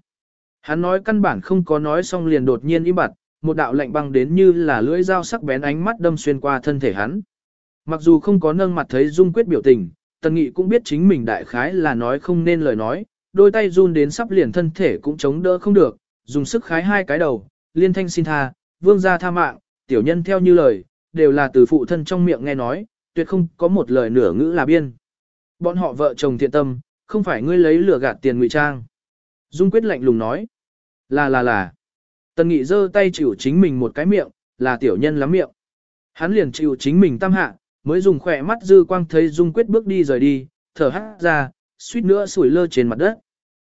Hắn nói căn bản không có nói xong liền đột nhiên im bặt, một đạo lạnh băng đến như là lưỡi dao sắc bén ánh mắt đâm xuyên qua thân thể hắn. Mặc dù không có nâng mặt thấy dung quyết biểu tình, tần nghị cũng biết chính mình đại khái là nói không nên lời nói, đôi tay run đến sắp liền thân thể cũng chống đỡ không được, dùng sức khái hai cái đầu, liên thanh xin tha, vương gia tha mạng, tiểu nhân theo như lời, đều là từ phụ thân trong miệng nghe nói, tuyệt không có một lời nửa ngữ là biên. Bọn họ vợ chồng thiện tâm, không phải ngươi lấy lửa gạt tiền ngụy trang. Dung quyết lạnh lùng nói, là là là. Tần nghị giơ tay chịu chính mình một cái miệng, là tiểu nhân lắm miệng. Hắn liền chịu chính mình tam hạ, mới dùng khỏe mắt dư quang thấy Dung quyết bước đi rời đi, thở hắt ra, suýt nữa sủi lơ trên mặt đất.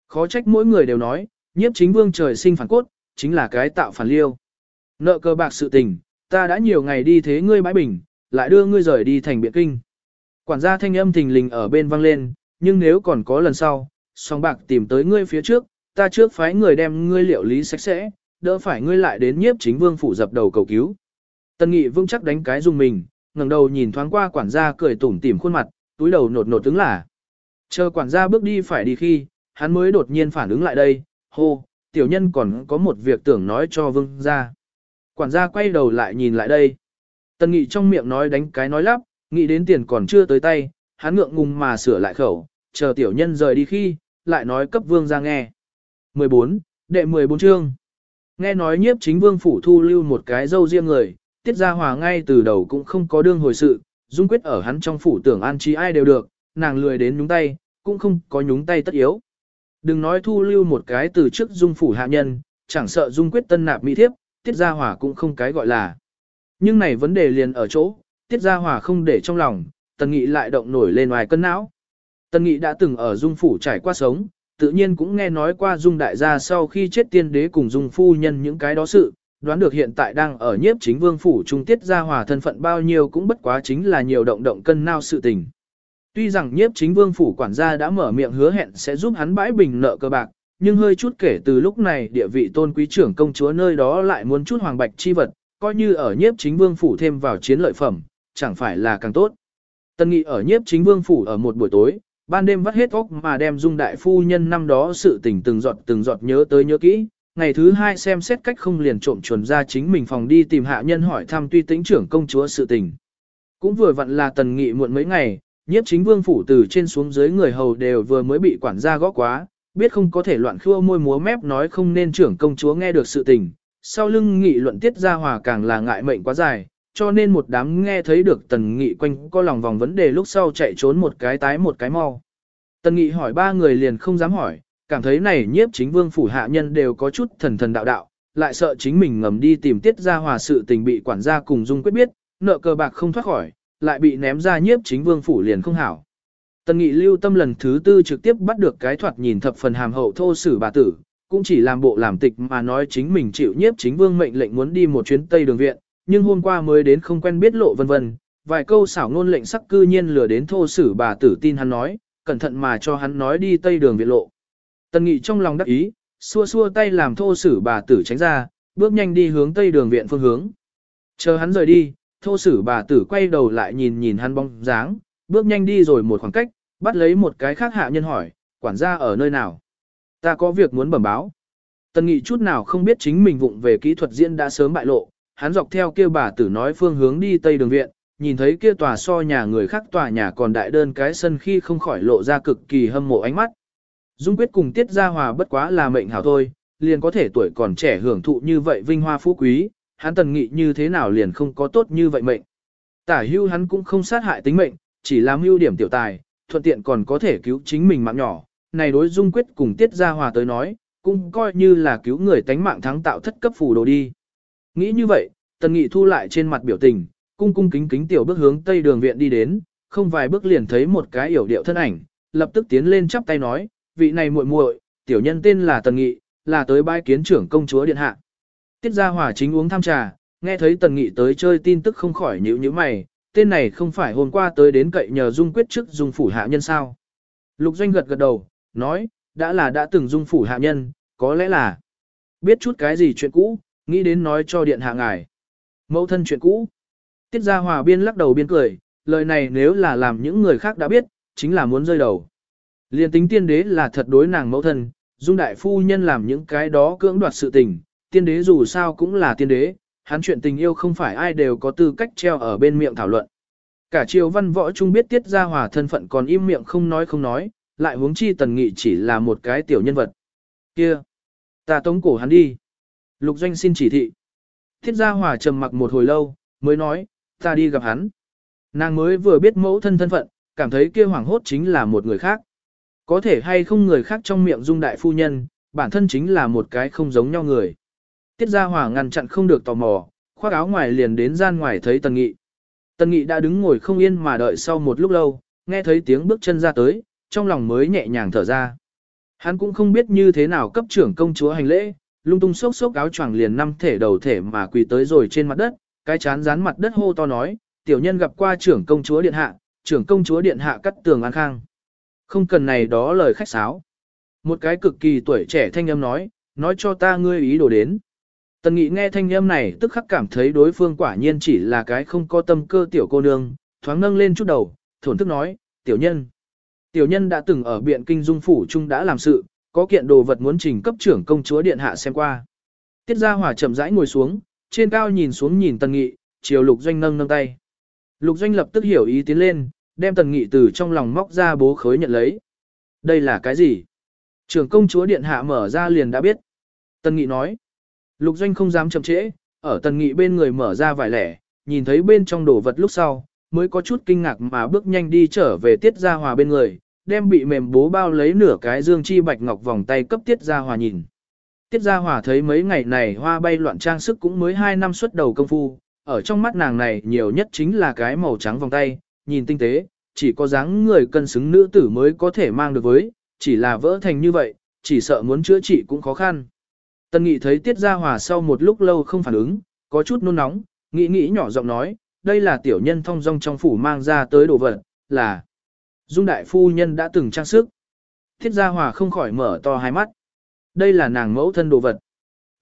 Khó trách mỗi người đều nói, nhiếp chính vương trời sinh phản cốt, chính là cái tạo phản liêu. Nợ cơ bạc sự tình, ta đã nhiều ngày đi thế ngươi bãi bình, lại đưa ngươi rời đi thành biện kinh. Quản gia thanh âm thình lình ở bên vang lên, nhưng nếu còn có lần sau, song bạc tìm tới ngươi phía trước, ta trước phái người đem ngươi liệu lý sạch sẽ, đỡ phải ngươi lại đến nhiếp chính vương phủ dập đầu cầu cứu. Tân nghị vương chắc đánh cái dùng mình, ngẩng đầu nhìn thoáng qua quản gia cười tủm tỉm khuôn mặt, túi đầu nột nột tướng là. Chờ quản gia bước đi phải đi khi, hắn mới đột nhiên phản ứng lại đây, hô, tiểu nhân còn có một việc tưởng nói cho vương gia. Quản gia quay đầu lại nhìn lại đây. Tần nghị trong miệng nói đánh cái nói lắp, nghĩ đến tiền còn chưa tới tay, hắn ngượng ngùng mà sửa lại khẩu, chờ tiểu nhân rời đi khi, lại nói cấp vương ra nghe. 14, đệ 14 chương. Nghe nói nhiếp chính vương phủ thu lưu một cái dâu riêng người, tiết gia hòa ngay từ đầu cũng không có đương hồi sự, dung quyết ở hắn trong phủ tưởng an trí ai đều được, nàng lười đến nhúng tay, cũng không có nhúng tay tất yếu. Đừng nói thu lưu một cái từ trước dung phủ hạ nhân, chẳng sợ dung quyết tân nạp mỹ thiếp, tiết gia hòa cũng không cái gọi là. Nhưng này vấn đề liền ở chỗ, tiết gia hòa không để trong lòng, tần nghị lại động nổi lên ngoài cân não. Tần nghị đã từng ở dung phủ trải qua sống, tự nhiên cũng nghe nói qua dung đại gia sau khi chết tiên đế cùng dung phu nhân những cái đó sự, đoán được hiện tại đang ở nhiếp chính vương phủ trung tiết gia hòa thân phận bao nhiêu cũng bất quá chính là nhiều động động cân nao sự tình. Tuy rằng nhiếp chính vương phủ quản gia đã mở miệng hứa hẹn sẽ giúp hắn bãi bình nợ cơ bạc, nhưng hơi chút kể từ lúc này địa vị tôn quý trưởng công chúa nơi đó lại muốn chút hoàng bạch chi vật, coi như ở nhiếp chính vương phủ thêm vào chiến lợi phẩm, chẳng phải là càng tốt. Tân nghị ở nhiếp chính vương phủ ở một buổi tối, ban đêm vắt hết óc mà đem dung đại phu nhân năm đó sự tình từng giọt từng giọt nhớ tới nhớ kỹ. Ngày thứ hai xem xét cách không liền trộm chuồn ra chính mình phòng đi tìm hạ nhân hỏi thăm tuy tính trưởng công chúa sự tình. Cũng vừa vặn là tần nghị muộn mấy ngày, nhiếp chính vương phủ từ trên xuống dưới người hầu đều vừa mới bị quản gia gõ quá, biết không có thể loạn khua môi múa mép nói không nên trưởng công chúa nghe được sự tình, sau lưng nghị luận tiết ra hòa càng là ngại mệnh quá dài, cho nên một đám nghe thấy được tần nghị quanh co lòng vòng vấn đề lúc sau chạy trốn một cái tái một cái mau. Tần nghị hỏi ba người liền không dám hỏi, cảm thấy này nhiếp chính vương phủ hạ nhân đều có chút thần thần đạo đạo, lại sợ chính mình ngầm đi tìm tiết ra hòa sự tình bị quản gia cùng dung quyết biết, nợ cờ bạc không thoát khỏi, lại bị ném ra nhiếp chính vương phủ liền không hảo. Tần nghị lưu tâm lần thứ tư trực tiếp bắt được cái thoạt nhìn thập phần hàm hậu thô sử bà tử, cũng chỉ làm bộ làm tịch mà nói chính mình chịu nhiếp chính vương mệnh lệnh muốn đi một chuyến tây đường viện, nhưng hôm qua mới đến không quen biết lộ vân vân, vài câu xảo ngôn lệnh sắc cư nhiên lừa đến thô sử bà tử tin hắn nói, cẩn thận mà cho hắn nói đi tây đường viện lộ. Tần nghị trong lòng đắc ý, xua xua tay làm thô sử bà tử tránh ra, bước nhanh đi hướng tây đường viện phương hướng. Chờ hắn rời đi, thô sử bà tử quay đầu lại nhìn nhìn hắn bóng dáng, bước nhanh đi rồi một khoảng cách, bắt lấy một cái khác hạ nhân hỏi, quản gia ở nơi nào? Ta có việc muốn bẩm báo. Tần nghị chút nào không biết chính mình vụng về kỹ thuật diễn đã sớm bại lộ, hắn dọc theo kia bà tử nói phương hướng đi tây đường viện, nhìn thấy kia tòa so nhà người khác tòa nhà còn đại đơn cái sân khi không khỏi lộ ra cực kỳ hâm mộ ánh mắt. Dung quyết cùng tiết gia hòa bất quá là mệnh hảo thôi, liền có thể tuổi còn trẻ hưởng thụ như vậy vinh hoa phú quý, hắn tần nghị như thế nào liền không có tốt như vậy mệnh. Tả hưu hắn cũng không sát hại tính mệnh, chỉ làm hưu điểm tiểu tài, thuận tiện còn có thể cứu chính mình mạng nhỏ. Này đối dung quyết cùng tiết gia hòa tới nói, cũng coi như là cứu người tánh mạng thắng tạo thất cấp phù đồ đi. Nghĩ như vậy, tần nghị thu lại trên mặt biểu tình, cung cung kính kính tiểu bước hướng tây đường viện đi đến, không vài bước liền thấy một cái yểu điệu thân ảnh, lập tức tiến lên chắp tay nói, vị này muội muội, tiểu nhân tên là Tần Nghị, là tới bái kiến trưởng công chúa điện hạ. Tiết Gia Hòa chính uống tham trà, nghe thấy Tần Nghị tới chơi tin tức không khỏi nhíu nhíu mày, tên này không phải hôm qua tới đến cậy nhờ dung quyết trước dung phủ hạ nhân sao? Lục Doanh gật gật đầu, nói, đã là đã từng dung phủ hạ nhân, có lẽ là biết chút cái gì chuyện cũ, nghĩ đến nói cho điện hạ ngài. Mẫu thân chuyện cũ. Tiết Gia Hòa biên lắc đầu biên cười, lời này nếu là làm những người khác đã biết, chính là muốn rơi đầu. Liên tính tiên đế là thật đối nàng mẫu thân, dung đại phu nhân làm những cái đó cưỡng đoạt sự tình, tiên đế dù sao cũng là tiên đế, hắn chuyện tình yêu không phải ai đều có tư cách treo ở bên miệng thảo luận. Cả triều văn võ chung biết tiết gia hòa thân phận còn im miệng không nói không nói, lại huống chi tần nghị chỉ là một cái tiểu nhân vật. Kia! Ta tống cổ hắn đi. Lục doanh xin chỉ thị. Tiết gia hòa trầm mặc một hồi lâu, mới nói, ta đi gặp hắn. Nàng mới vừa biết mẫu thân thân phận, cảm thấy kia hoảng hốt chính là một người khác. Có thể hay không người khác trong miệng dung đại phu nhân, bản thân chính là một cái không giống nhau người. Tiết Gia Hòa ngăn chặn không được tò mò, khoác áo ngoài liền đến gian ngoài thấy Tần Nghị. Tần Nghị đã đứng ngồi không yên mà đợi sau một lúc lâu, nghe thấy tiếng bước chân ra tới, trong lòng mới nhẹ nhàng thở ra. Hắn cũng không biết như thế nào cấp trưởng công chúa hành lễ, lung tung sốc sốc áo choàng liền năm thể đầu thể mà quỳ tới rồi trên mặt đất, cái chán dán mặt đất hô to nói, tiểu nhân gặp qua trưởng công chúa điện hạ, trưởng công chúa điện hạ cắt tường an khang. Không cần này đó lời khách sáo. Một cái cực kỳ tuổi trẻ thanh âm nói, nói cho ta ngươi ý đồ đến. Tần nghị nghe thanh âm này tức khắc cảm thấy đối phương quả nhiên chỉ là cái không có tâm cơ tiểu cô nương, thoáng nâng lên chút đầu, thổn thức nói, tiểu nhân. Tiểu nhân đã từng ở biện kinh dung phủ trung đã làm sự, có kiện đồ vật muốn trình cấp trưởng công chúa điện hạ xem qua. Tiết gia hỏa chậm rãi ngồi xuống, trên cao nhìn xuống nhìn tần nghị, chiều lục doanh nâng nâng tay. Lục doanh lập tức hiểu ý tiến lên, đem tần nghị từ trong lòng móc ra bố khối nhận lấy. Đây là cái gì? Trưởng công chúa điện hạ mở ra liền đã biết. Tần nghị nói. Lục doanh không dám chậm trễ, ở tần nghị bên người mở ra vài lẻ, nhìn thấy bên trong đồ vật lúc sau, mới có chút kinh ngạc mà bước nhanh đi trở về tiết gia hòa bên người, đem bị mềm bố bao lấy nửa cái dương chi bạch ngọc vòng tay cấp tiết gia hòa nhìn. Tiết gia hòa thấy mấy ngày này hoa bay loạn trang sức cũng mới 2 năm xuất đầu công phu, ở trong mắt nàng này nhiều nhất chính là cái màu trắng vòng tay, nhìn tinh tế, chỉ có dáng người cân xứng nữ tử mới có thể mang được với, chỉ là vỡ thành như vậy, chỉ sợ muốn chữa trị cũng khó khăn. Tân Nghị thấy Tiết Gia Hòa sau một lúc lâu không phản ứng, có chút nôn nóng, nghĩ nghĩ nhỏ giọng nói, đây là tiểu nhân thông dong trong phủ mang ra tới đồ vật, là Dung Đại Phu Nhân đã từng trang sức. Thiết Gia Hòa không khỏi mở to hai mắt. Đây là nàng mẫu thân đồ vật.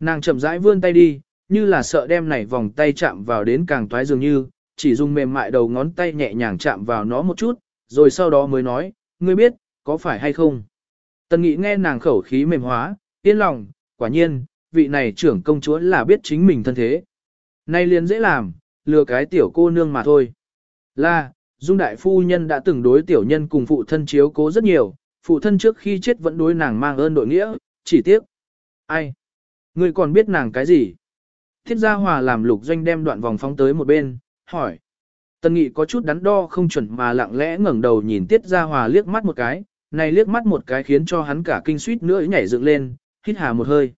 Nàng chậm rãi vươn tay đi, như là sợ đem này vòng tay chạm vào đến càng toái dường như, chỉ dùng mềm mại đầu ngón tay nhẹ nhàng chạm vào nó một chút, rồi sau đó mới nói, ngươi biết, có phải hay không? Tần Nghị nghe nàng khẩu khí mềm hóa, yên lòng, quả nhiên, vị này trưởng công chúa là biết chính mình thân thế. Nay liền dễ làm, lừa cái tiểu cô nương mà thôi. Là, Dung Đại Phu Nhân đã từng đối tiểu nhân cùng phụ thân chiếu cố rất nhiều, phụ thân trước khi chết vẫn đối nàng mang ơn đội nghĩa, chỉ tiếc. Ai? Ngươi còn biết nàng cái gì? Thiết gia hòa làm lục doanh đem đoạn vòng phóng tới một bên, hỏi. Tần Nghị có chút đắn đo không chuẩn mà lặng lẽ ngẩng đầu nhìn Tiết Gia Hòa liếc mắt một cái, này liếc mắt một cái khiến cho hắn cả kinh suýt nữa nhảy dựng lên, hít hà một hơi.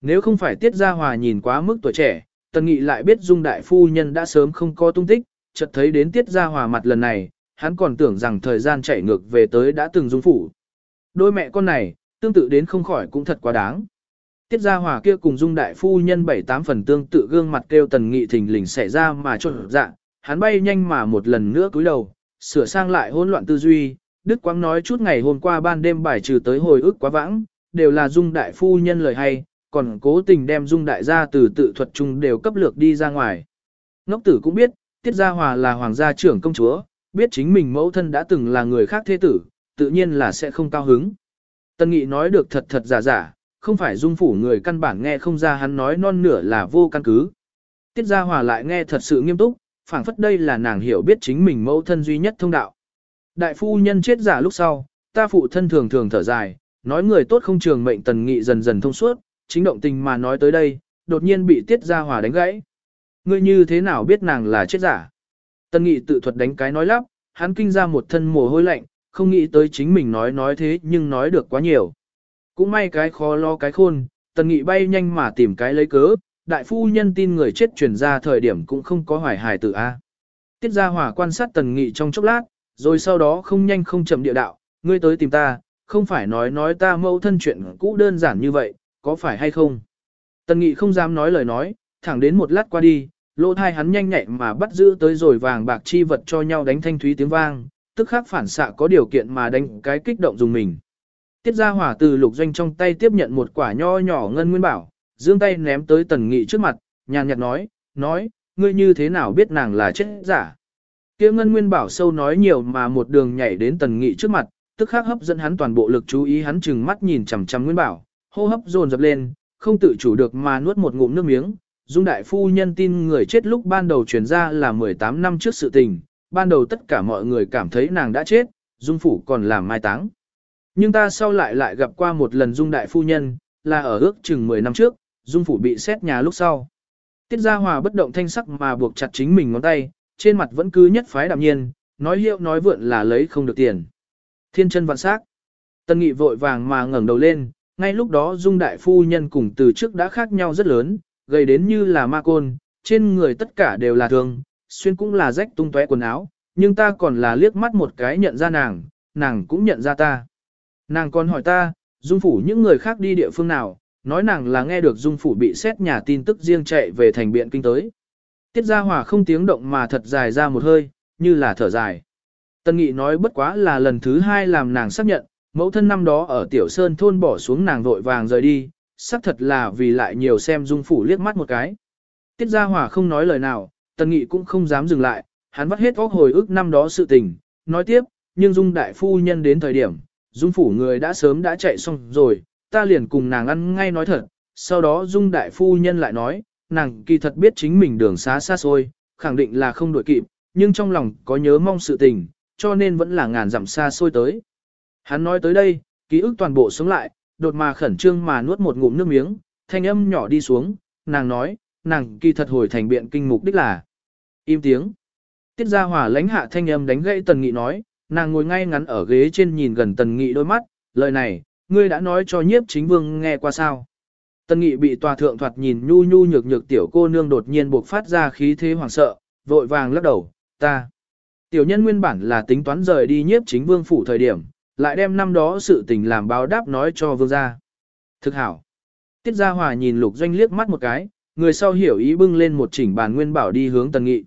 Nếu không phải Tiết Gia Hòa nhìn quá mức tuổi trẻ, Tần Nghị lại biết Dung Đại Phu Nhân đã sớm không có tung tích, chợt thấy đến Tiết Gia Hòa mặt lần này, hắn còn tưởng rằng thời gian chạy ngược về tới đã từng Dung Phủ. Đôi mẹ con này, tương tự đến không khỏi cũng thật quá đáng. Tiết Gia Hòa kia cùng Dung đại phu nhân bảy tám phần tương tự gương mặt kêu Tần Nghị thình lình xảy ra mà trộn dạ, hắn bay nhanh mà một lần nữa cúi đầu, sửa sang lại hỗn loạn tư duy, Đức Quang nói chút ngày hôm qua ban đêm bài trừ tới hồi ức quá vãng, đều là Dung đại phu nhân lời hay, còn cố tình đem Dung đại gia từ tự thuật chung đều cấp lược đi ra ngoài. Ngốc tử cũng biết, Tiết Gia Hòa là hoàng gia trưởng công chúa, biết chính mình mẫu thân đã từng là người khác thế tử, tự nhiên là sẽ không cao hứng. Tân Nghị nói được thật thật giả giả, không phải dung phủ người căn bản nghe không ra hắn nói non nửa là vô căn cứ. Tiết Gia Hòa lại nghe thật sự nghiêm túc, phảng phất đây là nàng hiểu biết chính mình mẫu thân duy nhất thông đạo. Đại phu nhân chết giả lúc sau, ta phụ thân thường thường thở dài, nói người tốt không trường mệnh tần nghị dần dần thông suốt, chính động tình mà nói tới đây, đột nhiên bị Tiết Gia Hòa đánh gãy. Ngươi như thế nào biết nàng là chết giả? Tần nghị tự thuật đánh cái nói lắp, hắn kinh ra một thân mồ hôi lạnh, không nghĩ tới chính mình nói nói thế nhưng nói được quá nhiều. Cũng may cái khó lo cái khôn, tần nghị bay nhanh mà tìm cái lấy cớ, đại phu nhân tin người chết truyền ra thời điểm cũng không có hoài hài tử A. Tiết gia hỏa quan sát tần nghị trong chốc lát, rồi sau đó không nhanh không chậm địa đạo, ngươi tới tìm ta, không phải nói nói ta mâu thân chuyện cũ đơn giản như vậy, có phải hay không? Tần nghị không dám nói lời nói, thẳng đến một lát qua đi, lỗ thai hắn nhanh nhạy mà bắt giữ tới rồi vàng bạc chi vật cho nhau đánh thanh thúy tiếng vang, tức khắc phản xạ có điều kiện mà đánh cái kích động dùng mình. Tiết gia hỏa từ lục doanh trong tay tiếp nhận một quả nho nhỏ ngân nguyên bảo, dương tay ném tới tần nghị trước mặt, nhàn nhạt nói, nói, ngươi như thế nào biết nàng là chết giả. kia ngân nguyên bảo sâu nói nhiều mà một đường nhảy đến tần nghị trước mặt, tức khắc hấp dẫn hắn toàn bộ lực chú ý hắn chừng mắt nhìn chằm chằm nguyên bảo, hô hấp dồn dập lên, không tự chủ được mà nuốt một ngụm nước miếng. Dung đại phu nhân tin người chết lúc ban đầu truyền ra là 18 năm trước sự tình, ban đầu tất cả mọi người cảm thấy nàng đã chết, Dung phủ còn làm mai táng. Nhưng ta sau lại lại gặp qua một lần Dung đại phu nhân, là ở ước chừng 10 năm trước, Dung phủ bị xét nhà lúc sau. Tiết Gia Hòa bất động thanh sắc mà buộc chặt chính mình ngón tay, trên mặt vẫn cứ nhất phái đạm nhiên, nói hiệu nói vượn là lấy không được tiền. Thiên chân vạn sắc. Tân Nghị vội vàng mà ngẩng đầu lên, ngay lúc đó Dung đại phu nhân cùng từ trước đã khác nhau rất lớn, gầy đến như là ma côn, trên người tất cả đều là thương, xuyên cũng là rách tung tóe quần áo, nhưng ta còn là liếc mắt một cái nhận ra nàng, nàng cũng nhận ra ta. Nàng còn hỏi ta, dung phủ những người khác đi địa phương nào, nói nàng là nghe được dung phủ bị xét nhà tin tức riêng chạy về thành biện kinh tới. Tiết Gia Hòa không tiếng động mà thật dài ra một hơi, như là thở dài. Tân Nghị nói bất quá là lần thứ hai làm nàng xác nhận, mẫu thân năm đó ở Tiểu Sơn thôn bỏ xuống nàng vội vàng rời đi, xác thật là vì lại nhiều xem dung phủ liếc mắt một cái. Tiết Gia Hòa không nói lời nào, Tần Nghị cũng không dám dừng lại, hắn vắt hết óc hồi ức năm đó sự tình, nói tiếp, nhưng dung đại phu nhân đến thời điểm, dung phủ người đã sớm đã chạy xong rồi, ta liền cùng nàng ăn ngay nói thật, sau đó dung đại phu nhân lại nói, nàng kỳ thật biết chính mình đường xá xa xôi, khẳng định là không đuổi kịp, nhưng trong lòng có nhớ mong sự tình, cho nên vẫn là ngàn dặm xa xôi tới. Hắn nói tới đây, ký ức toàn bộ sống lại, đột mà khẩn trương mà nuốt một ngụm nước miếng, thanh âm nhỏ đi xuống, nàng nói, nàng kỳ thật hồi thành biện kinh mục đích là im tiếng. Tiết Gia Hòa lãnh hạ thanh âm đánh gãy Tần Nghị nói, nàng ngồi ngay ngắn ở ghế trên nhìn gần Tần Nghị đôi mắt, lời này, ngươi đã nói cho nhiếp chính vương nghe qua sao. Tần Nghị bị tòa thượng thoạt nhìn nhu nhu nhược nhược tiểu cô nương đột nhiên buộc phát ra khí thế hoảng sợ, vội vàng lắc đầu, ta. Tiểu nhân nguyên bản là tính toán rời đi nhiếp chính vương phủ thời điểm, lại đem năm đó sự tình làm báo đáp nói cho vương gia. Thực hảo. Tiết Gia Hòa nhìn Lục Doanh liếc mắt một cái, người sau hiểu ý bưng lên một chỉnh bàn nguyên bảo đi hướng Tần Nghị.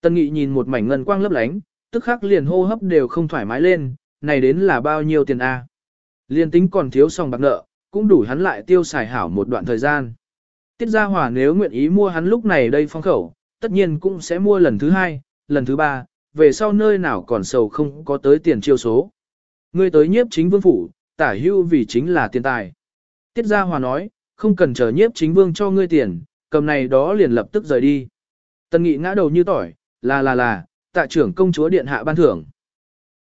Tần Nghị nhìn một mảnh ngân quang lấp lánh, tức khắc liền hô hấp đều không thoải mái lên, này đến là bao nhiêu tiền a? Liên tính còn thiếu sòng bạc nợ, cũng đủ hắn lại tiêu xài hảo một đoạn thời gian. Tiết Gia Hòa nếu nguyện ý mua hắn lúc này đây phong khẩu, tất nhiên cũng sẽ mua lần thứ hai, lần thứ ba, về sau nơi nào còn sầu không có tới tiền chiêu số. Ngươi tới nhiếp chính vương phủ, tả hưu vì chính là tiền tài. Tiết Gia Hòa nói, không cần chờ nhiếp chính vương cho ngươi tiền, cầm này đó liền lập tức rời đi. Tần Nghị ngã đầu như tỏi, là là là, tạ trưởng công chúa điện hạ ban thưởng.